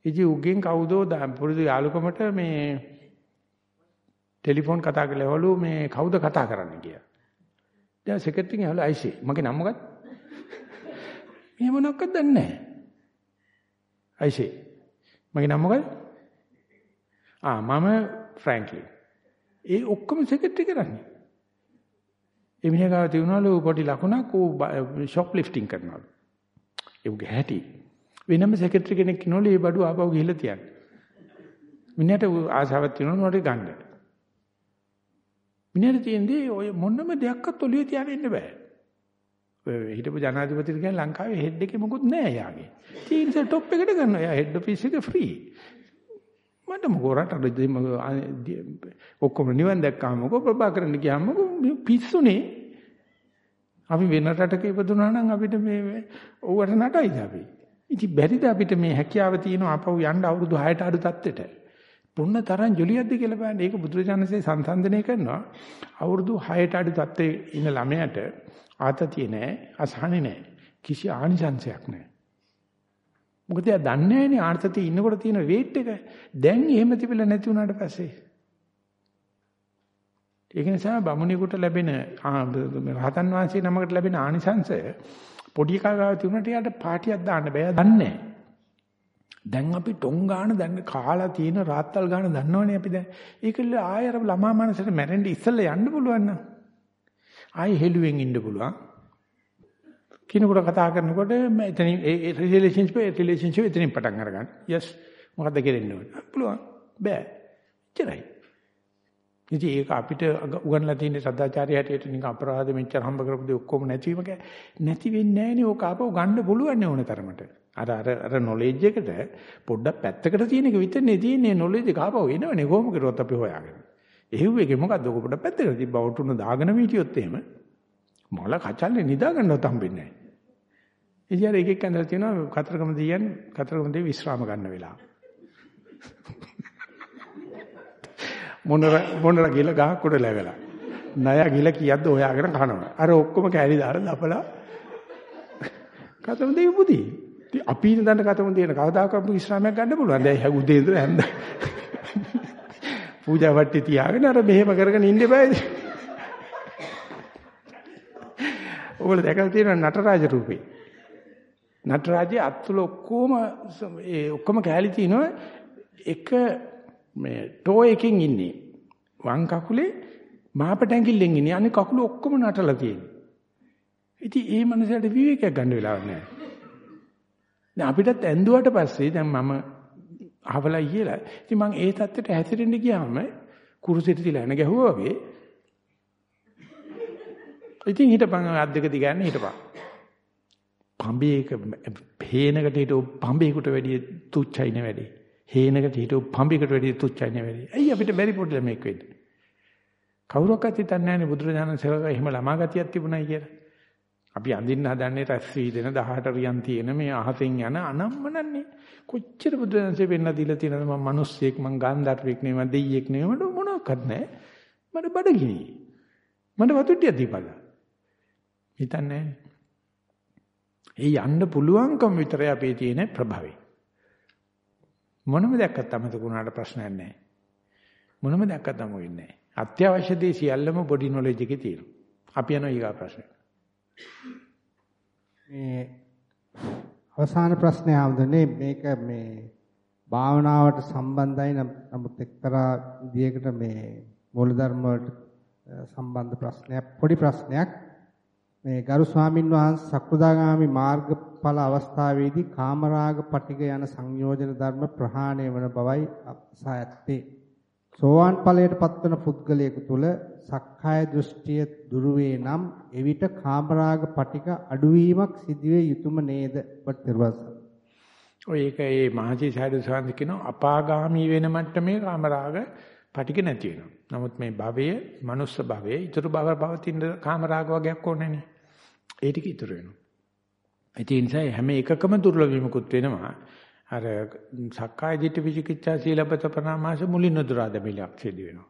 ඉති උගෙන් කවුදෝ පුරුදු යාළුකමට මේ ටෙලිෆෝන් කතා කළවලු මේ කවුද කතා කරන්න කියලා. දැන් සෙක්‍රටරිගෙන් අහලා අයිසි මගේ නම මොකක්ද? මේ මොනක්වත් දන්නේ නැහැ. අයිසි මගේ නම මොකක්ද? ආ මම ෆ්‍රැන්ක්ලින්. ඒ ඔක්කොම සෙක්‍රටරි කරන්නේ. එමිණියා ගාව තියුණාලු පොඩි ලකුණක් ඌ ෂොප් ලිෆ්ටිං කරනවලු. ඒුගේ හැටි. වෙනම සෙක්‍රටරි කෙනෙක් කිනවලු ඒ බඩුව ආපහු ගිහිල්ලා තියන්න. මිනිහට ආසාවක් තියෙනවා නෝට ගන්න. මිනිහට තියෙන්නේ ඔය මොනම දෙයක්වත් ඔළුවේ තියාගෙන ඉන්න බෑ. ඔය හිටපු ජනාධිපතිට කියන ලංකාවේ හෙඩ් එකේ මොකුත් නෑ යාගේ. තීන්ස টොප් එකට ගන්නවා. යා හෙඩ් ඔෆිස් එක ෆ්‍රී. මට මොකෝ රටට ඔක්කොම නිවන් දැක්කාම මොකෝ ප්‍රභාකරන් ගියාම මොකෝ පිස්සුනේ අපි වෙන රටක ඉපදුනා නම් අපිට මේ ඕවට නටයිද අපි. ඉතින් බැරිද අපිට මේ හැකියාව තියෙනවා අපව යන්න අවුරුදු 6ට අඩු තත්ත්වෙට? පුන්න තරම් ජොලියක්ද කියලා බලන්න. ඒක බුදුරජාණන්සේ සංසන්දනය කරනවා. අවුරුදු 6ට අඩු තත්ත්වයේ ඉන්න ළමයාට ආතතිය නැහැ අසහනෙ නැහැ කිසි ආනිසංශයක් නැහැ මොකද එයා දන්නේ නැහැනේ ආර්ථතිය ඉන්නකොට තියෙන වේට් එක. දැන් එහෙම තිබිලා නැති වුණාට පස්සේ. ඒක නිසා බමුණෙකුට ලැබෙන රහතන් වහන්සේ නමකට ලැබෙන ආනිසංශය පොඩි කාගාව තිබුණට යාට පාටියක් දාන්න බෑ දන්නේ දැන් අපි ටොං ගාන දැන් කාලා තියෙන රාත්තල් ගාන දන්නවනේ අපි දැන්. ඒකල ආයෙ අර ළමා මනසට මැරෙන්න ඉස්සෙල්ලා යන්න පුළුවන් නම් ආයෙ හෙළුවෙන් ඉන්න පුළුවන්. කිනකොට කතා කරනකොට එතනින් ඒ රිලේෂන්ෂිප් ඒ රිලේෂන්ෂිප් එතනින් පටන් අරගන්න. යස් මොකද්ද කෙරෙන්න ඕන? පුළුවන්. බෑ. එච්චරයි. ඉතින් ඒක අපිට උගන්ලා තියෙන සදාචාරය හැටියට නිකන් අපරාධ මෙච්චර හම්බ කරපු දේ ඔක්කොම නැතිවීම කෑ නැති වෙන්නේ නැහනේ ඕක ආපහු ගන්න පුළුවන් නේ ඕන තරමට. අර අර අර නොලෙජ් එකට පොඩ්ඩක් පැත්තකට තියෙන එක විතරනේ තියෙන්නේ නොලෙජ් එක ආපහු එනවනේ කොහොම කරුවත් අපි හොයාගෙන. එහෙව් එකේ මොකද්ද ඔක පොඩ්ඩක් පැත්තකට තිබ්බා වටුන දාගෙන වීටියොත් එහෙම මොල කචල්ලේ නිදා ගන්නවත් හම්බෙන්නේ නැහැ. ඉතින් අර එකෙක් ඇඳලා තියෙනවා කතරගම දෙයියන් කතරගම දෙයි විශ්‍රාම ගන්න වෙලාව. මොනර මොනර ගිල ගහක් උඩ läගලා. ණය ගිල කීයක්ද හොයාගෙන කනවා. අර ඔක්කොම කෑලි දාලා දපලා කතරගම දෙයි පුදී. අපි ඉන්න දන්න කතරගම දෙයියන කවදාකවත් විශ්‍රාමයක් ගන්න පුළුවන්. දැන් හැ උදේ ඉඳලා හැන්ද. පූජා වට්ටි තියාගෙන අර මෙහෙම කරගෙන ඉන්න බෑ. ඔයගොල්ලෝ දැකලා තියෙන නටරාජ රූපේ. නටරාජයේ අත්තුල ඔක්කොම ඒ ඔක්කොම කෑලි තිනවා එක මේ ටෝ එකකින් ඉන්නේ. වම් කකුලේ මාපට ඇඟිල්ලෙන් ඉන්නේ අනේ කකුල ඔක්කොම නටලා තියෙනවා. ඉතින් ඒ මනසට විවේකයක් ගන්න වෙලාවක් නැහැ. දැන් අපිටත් ඇඳුවට පස්සේ දැන් මම අහවලයි කියලා. ඉතින් මම ඒ தත්තෙට හැසිරෙන්න ගියාම කුරුසෙට තියලා එන ගැහුවා වගේ. ඉතින් හිටපන් අත් දෙක දිගන්න හිටපන්. පඹේක හේනකට හිටු පඹේකට වැඩිය තුච්චයි නේ වැඩි. හේනකට හිටු පඹේකට වැඩිය තුච්චයි නේ වැඩි. ඇයි අපිට බැරි පොඩි ළමෙක් වෙන්න? කවුරක්වත් හිතන්නේ නැහැ නේ බුදුරජාණන් සරක එහෙම ළමා ගතියක් තිබුණයි කියලා. අපි අඳින්න හදන්නේ රැස් වී දෙන 18 රියන් තියෙන මේ අහසෙන් යන අනම්මනන්නේ. කොච්චර බුදුරජාණන්සේ වෙන්න දීලා තියෙනවද මම මිනිස්සෙක් මං ගාන්ධාරෙක් නෙවෙයි මං දෙයියෙක් නෙවෙයි මට මොනවක්වත් නැහැ. මට බඩගිනි. මට වතුට්ටිය දීපලා. හිතන්නේ ඒ යන්න පුළුවන්කම විතරයි අපේ තියෙන ප්‍රභවය. මොනම දැක්කත් අමතක වුණාට ප්‍රශ්නයක් නැහැ. මොනම දැක්කත් අමු වෙන්නේ නැහැ. අත්‍යවශ්‍ය දේ සියල්ලම බොඩි නොලෙජ් එකේ තියෙනවා. අපි යනවා ඊගා ප්‍රශ්නෙට. මේ අවසාන ප්‍රශ්නය ආවදනේ මේක මේ භාවනාවට සම්බන්ධයි නමුත් එක්තරා විදියකට මේ මූලධර්ම වලට සම්බන්ධ ප්‍රශ්නයක් පොඩි ප්‍රශ්නයක් මේ ගරු ස්වාමින් වහන්සේ සක්‍රදාගාමි මාර්ගඵල අවස්ථාවේදී කාමරාග පටිග යන සංයෝජන ධර්ම ප්‍රහාණය වන බවයි අපසායත්තේ සෝවාන් ඵලයට පත්වන පුද්ගලයෙකු තුල සක්කාය දෘෂ්ටිය දුරු නම් එවිට කාමරාග පටික අඩුවීමක් සිදුවේ යුතුයම නේද ඔබ ඔය ඒක ඒ මහජී සාදු සාන්ති කියන අපාගාමී වෙන මට්ටමේ කාමරාග පටික නැති වෙනවා. නමුත් මේ භවයේ, මනුස්ස භවයේ, ඊතර භව පවතින කාමරාග වගේක් ඕනේ නේ. ඒ ටික ඉතුරු වෙනවා. ඒ නිසා හැම එකකම දුර්ලභ වීමකුත් වෙනවා. අර සක්කාය දිට්ඨි විචිකිච්ඡා සීලබත ප්‍රනාමාස මුලින් නදුරා දෙමිලක් සිද්ධ වෙනවා.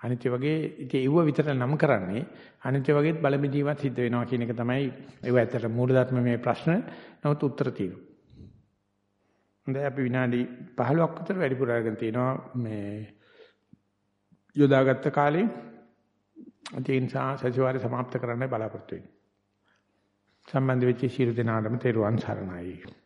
අනිත්‍ය වගේ ඉතින් ඒව විතර නම් කරන්නේ අනිත්‍ය වගේත් බලමිදීමත් සිද්ධ වෙනවා කියන එක තමයි ඒව ඇත්තට මූලධර්ම මේ ප්‍රශ්න. නමුත් උත්තර තියෙනවා. හොඳයි අපි විනාඩි 15ක් විතර වැඩිපුර අරගෙන තිනවා මේ යොදාගත්ත කාලේ ඒ නිසා සතිವಾರය સમાપ્ત කරන්නයි බලාපොරොත්තු වෙන්නේ. සම්බන්ධ වෙච්ච ශිරු දෙනාටම තෙරුවන් සරණයි.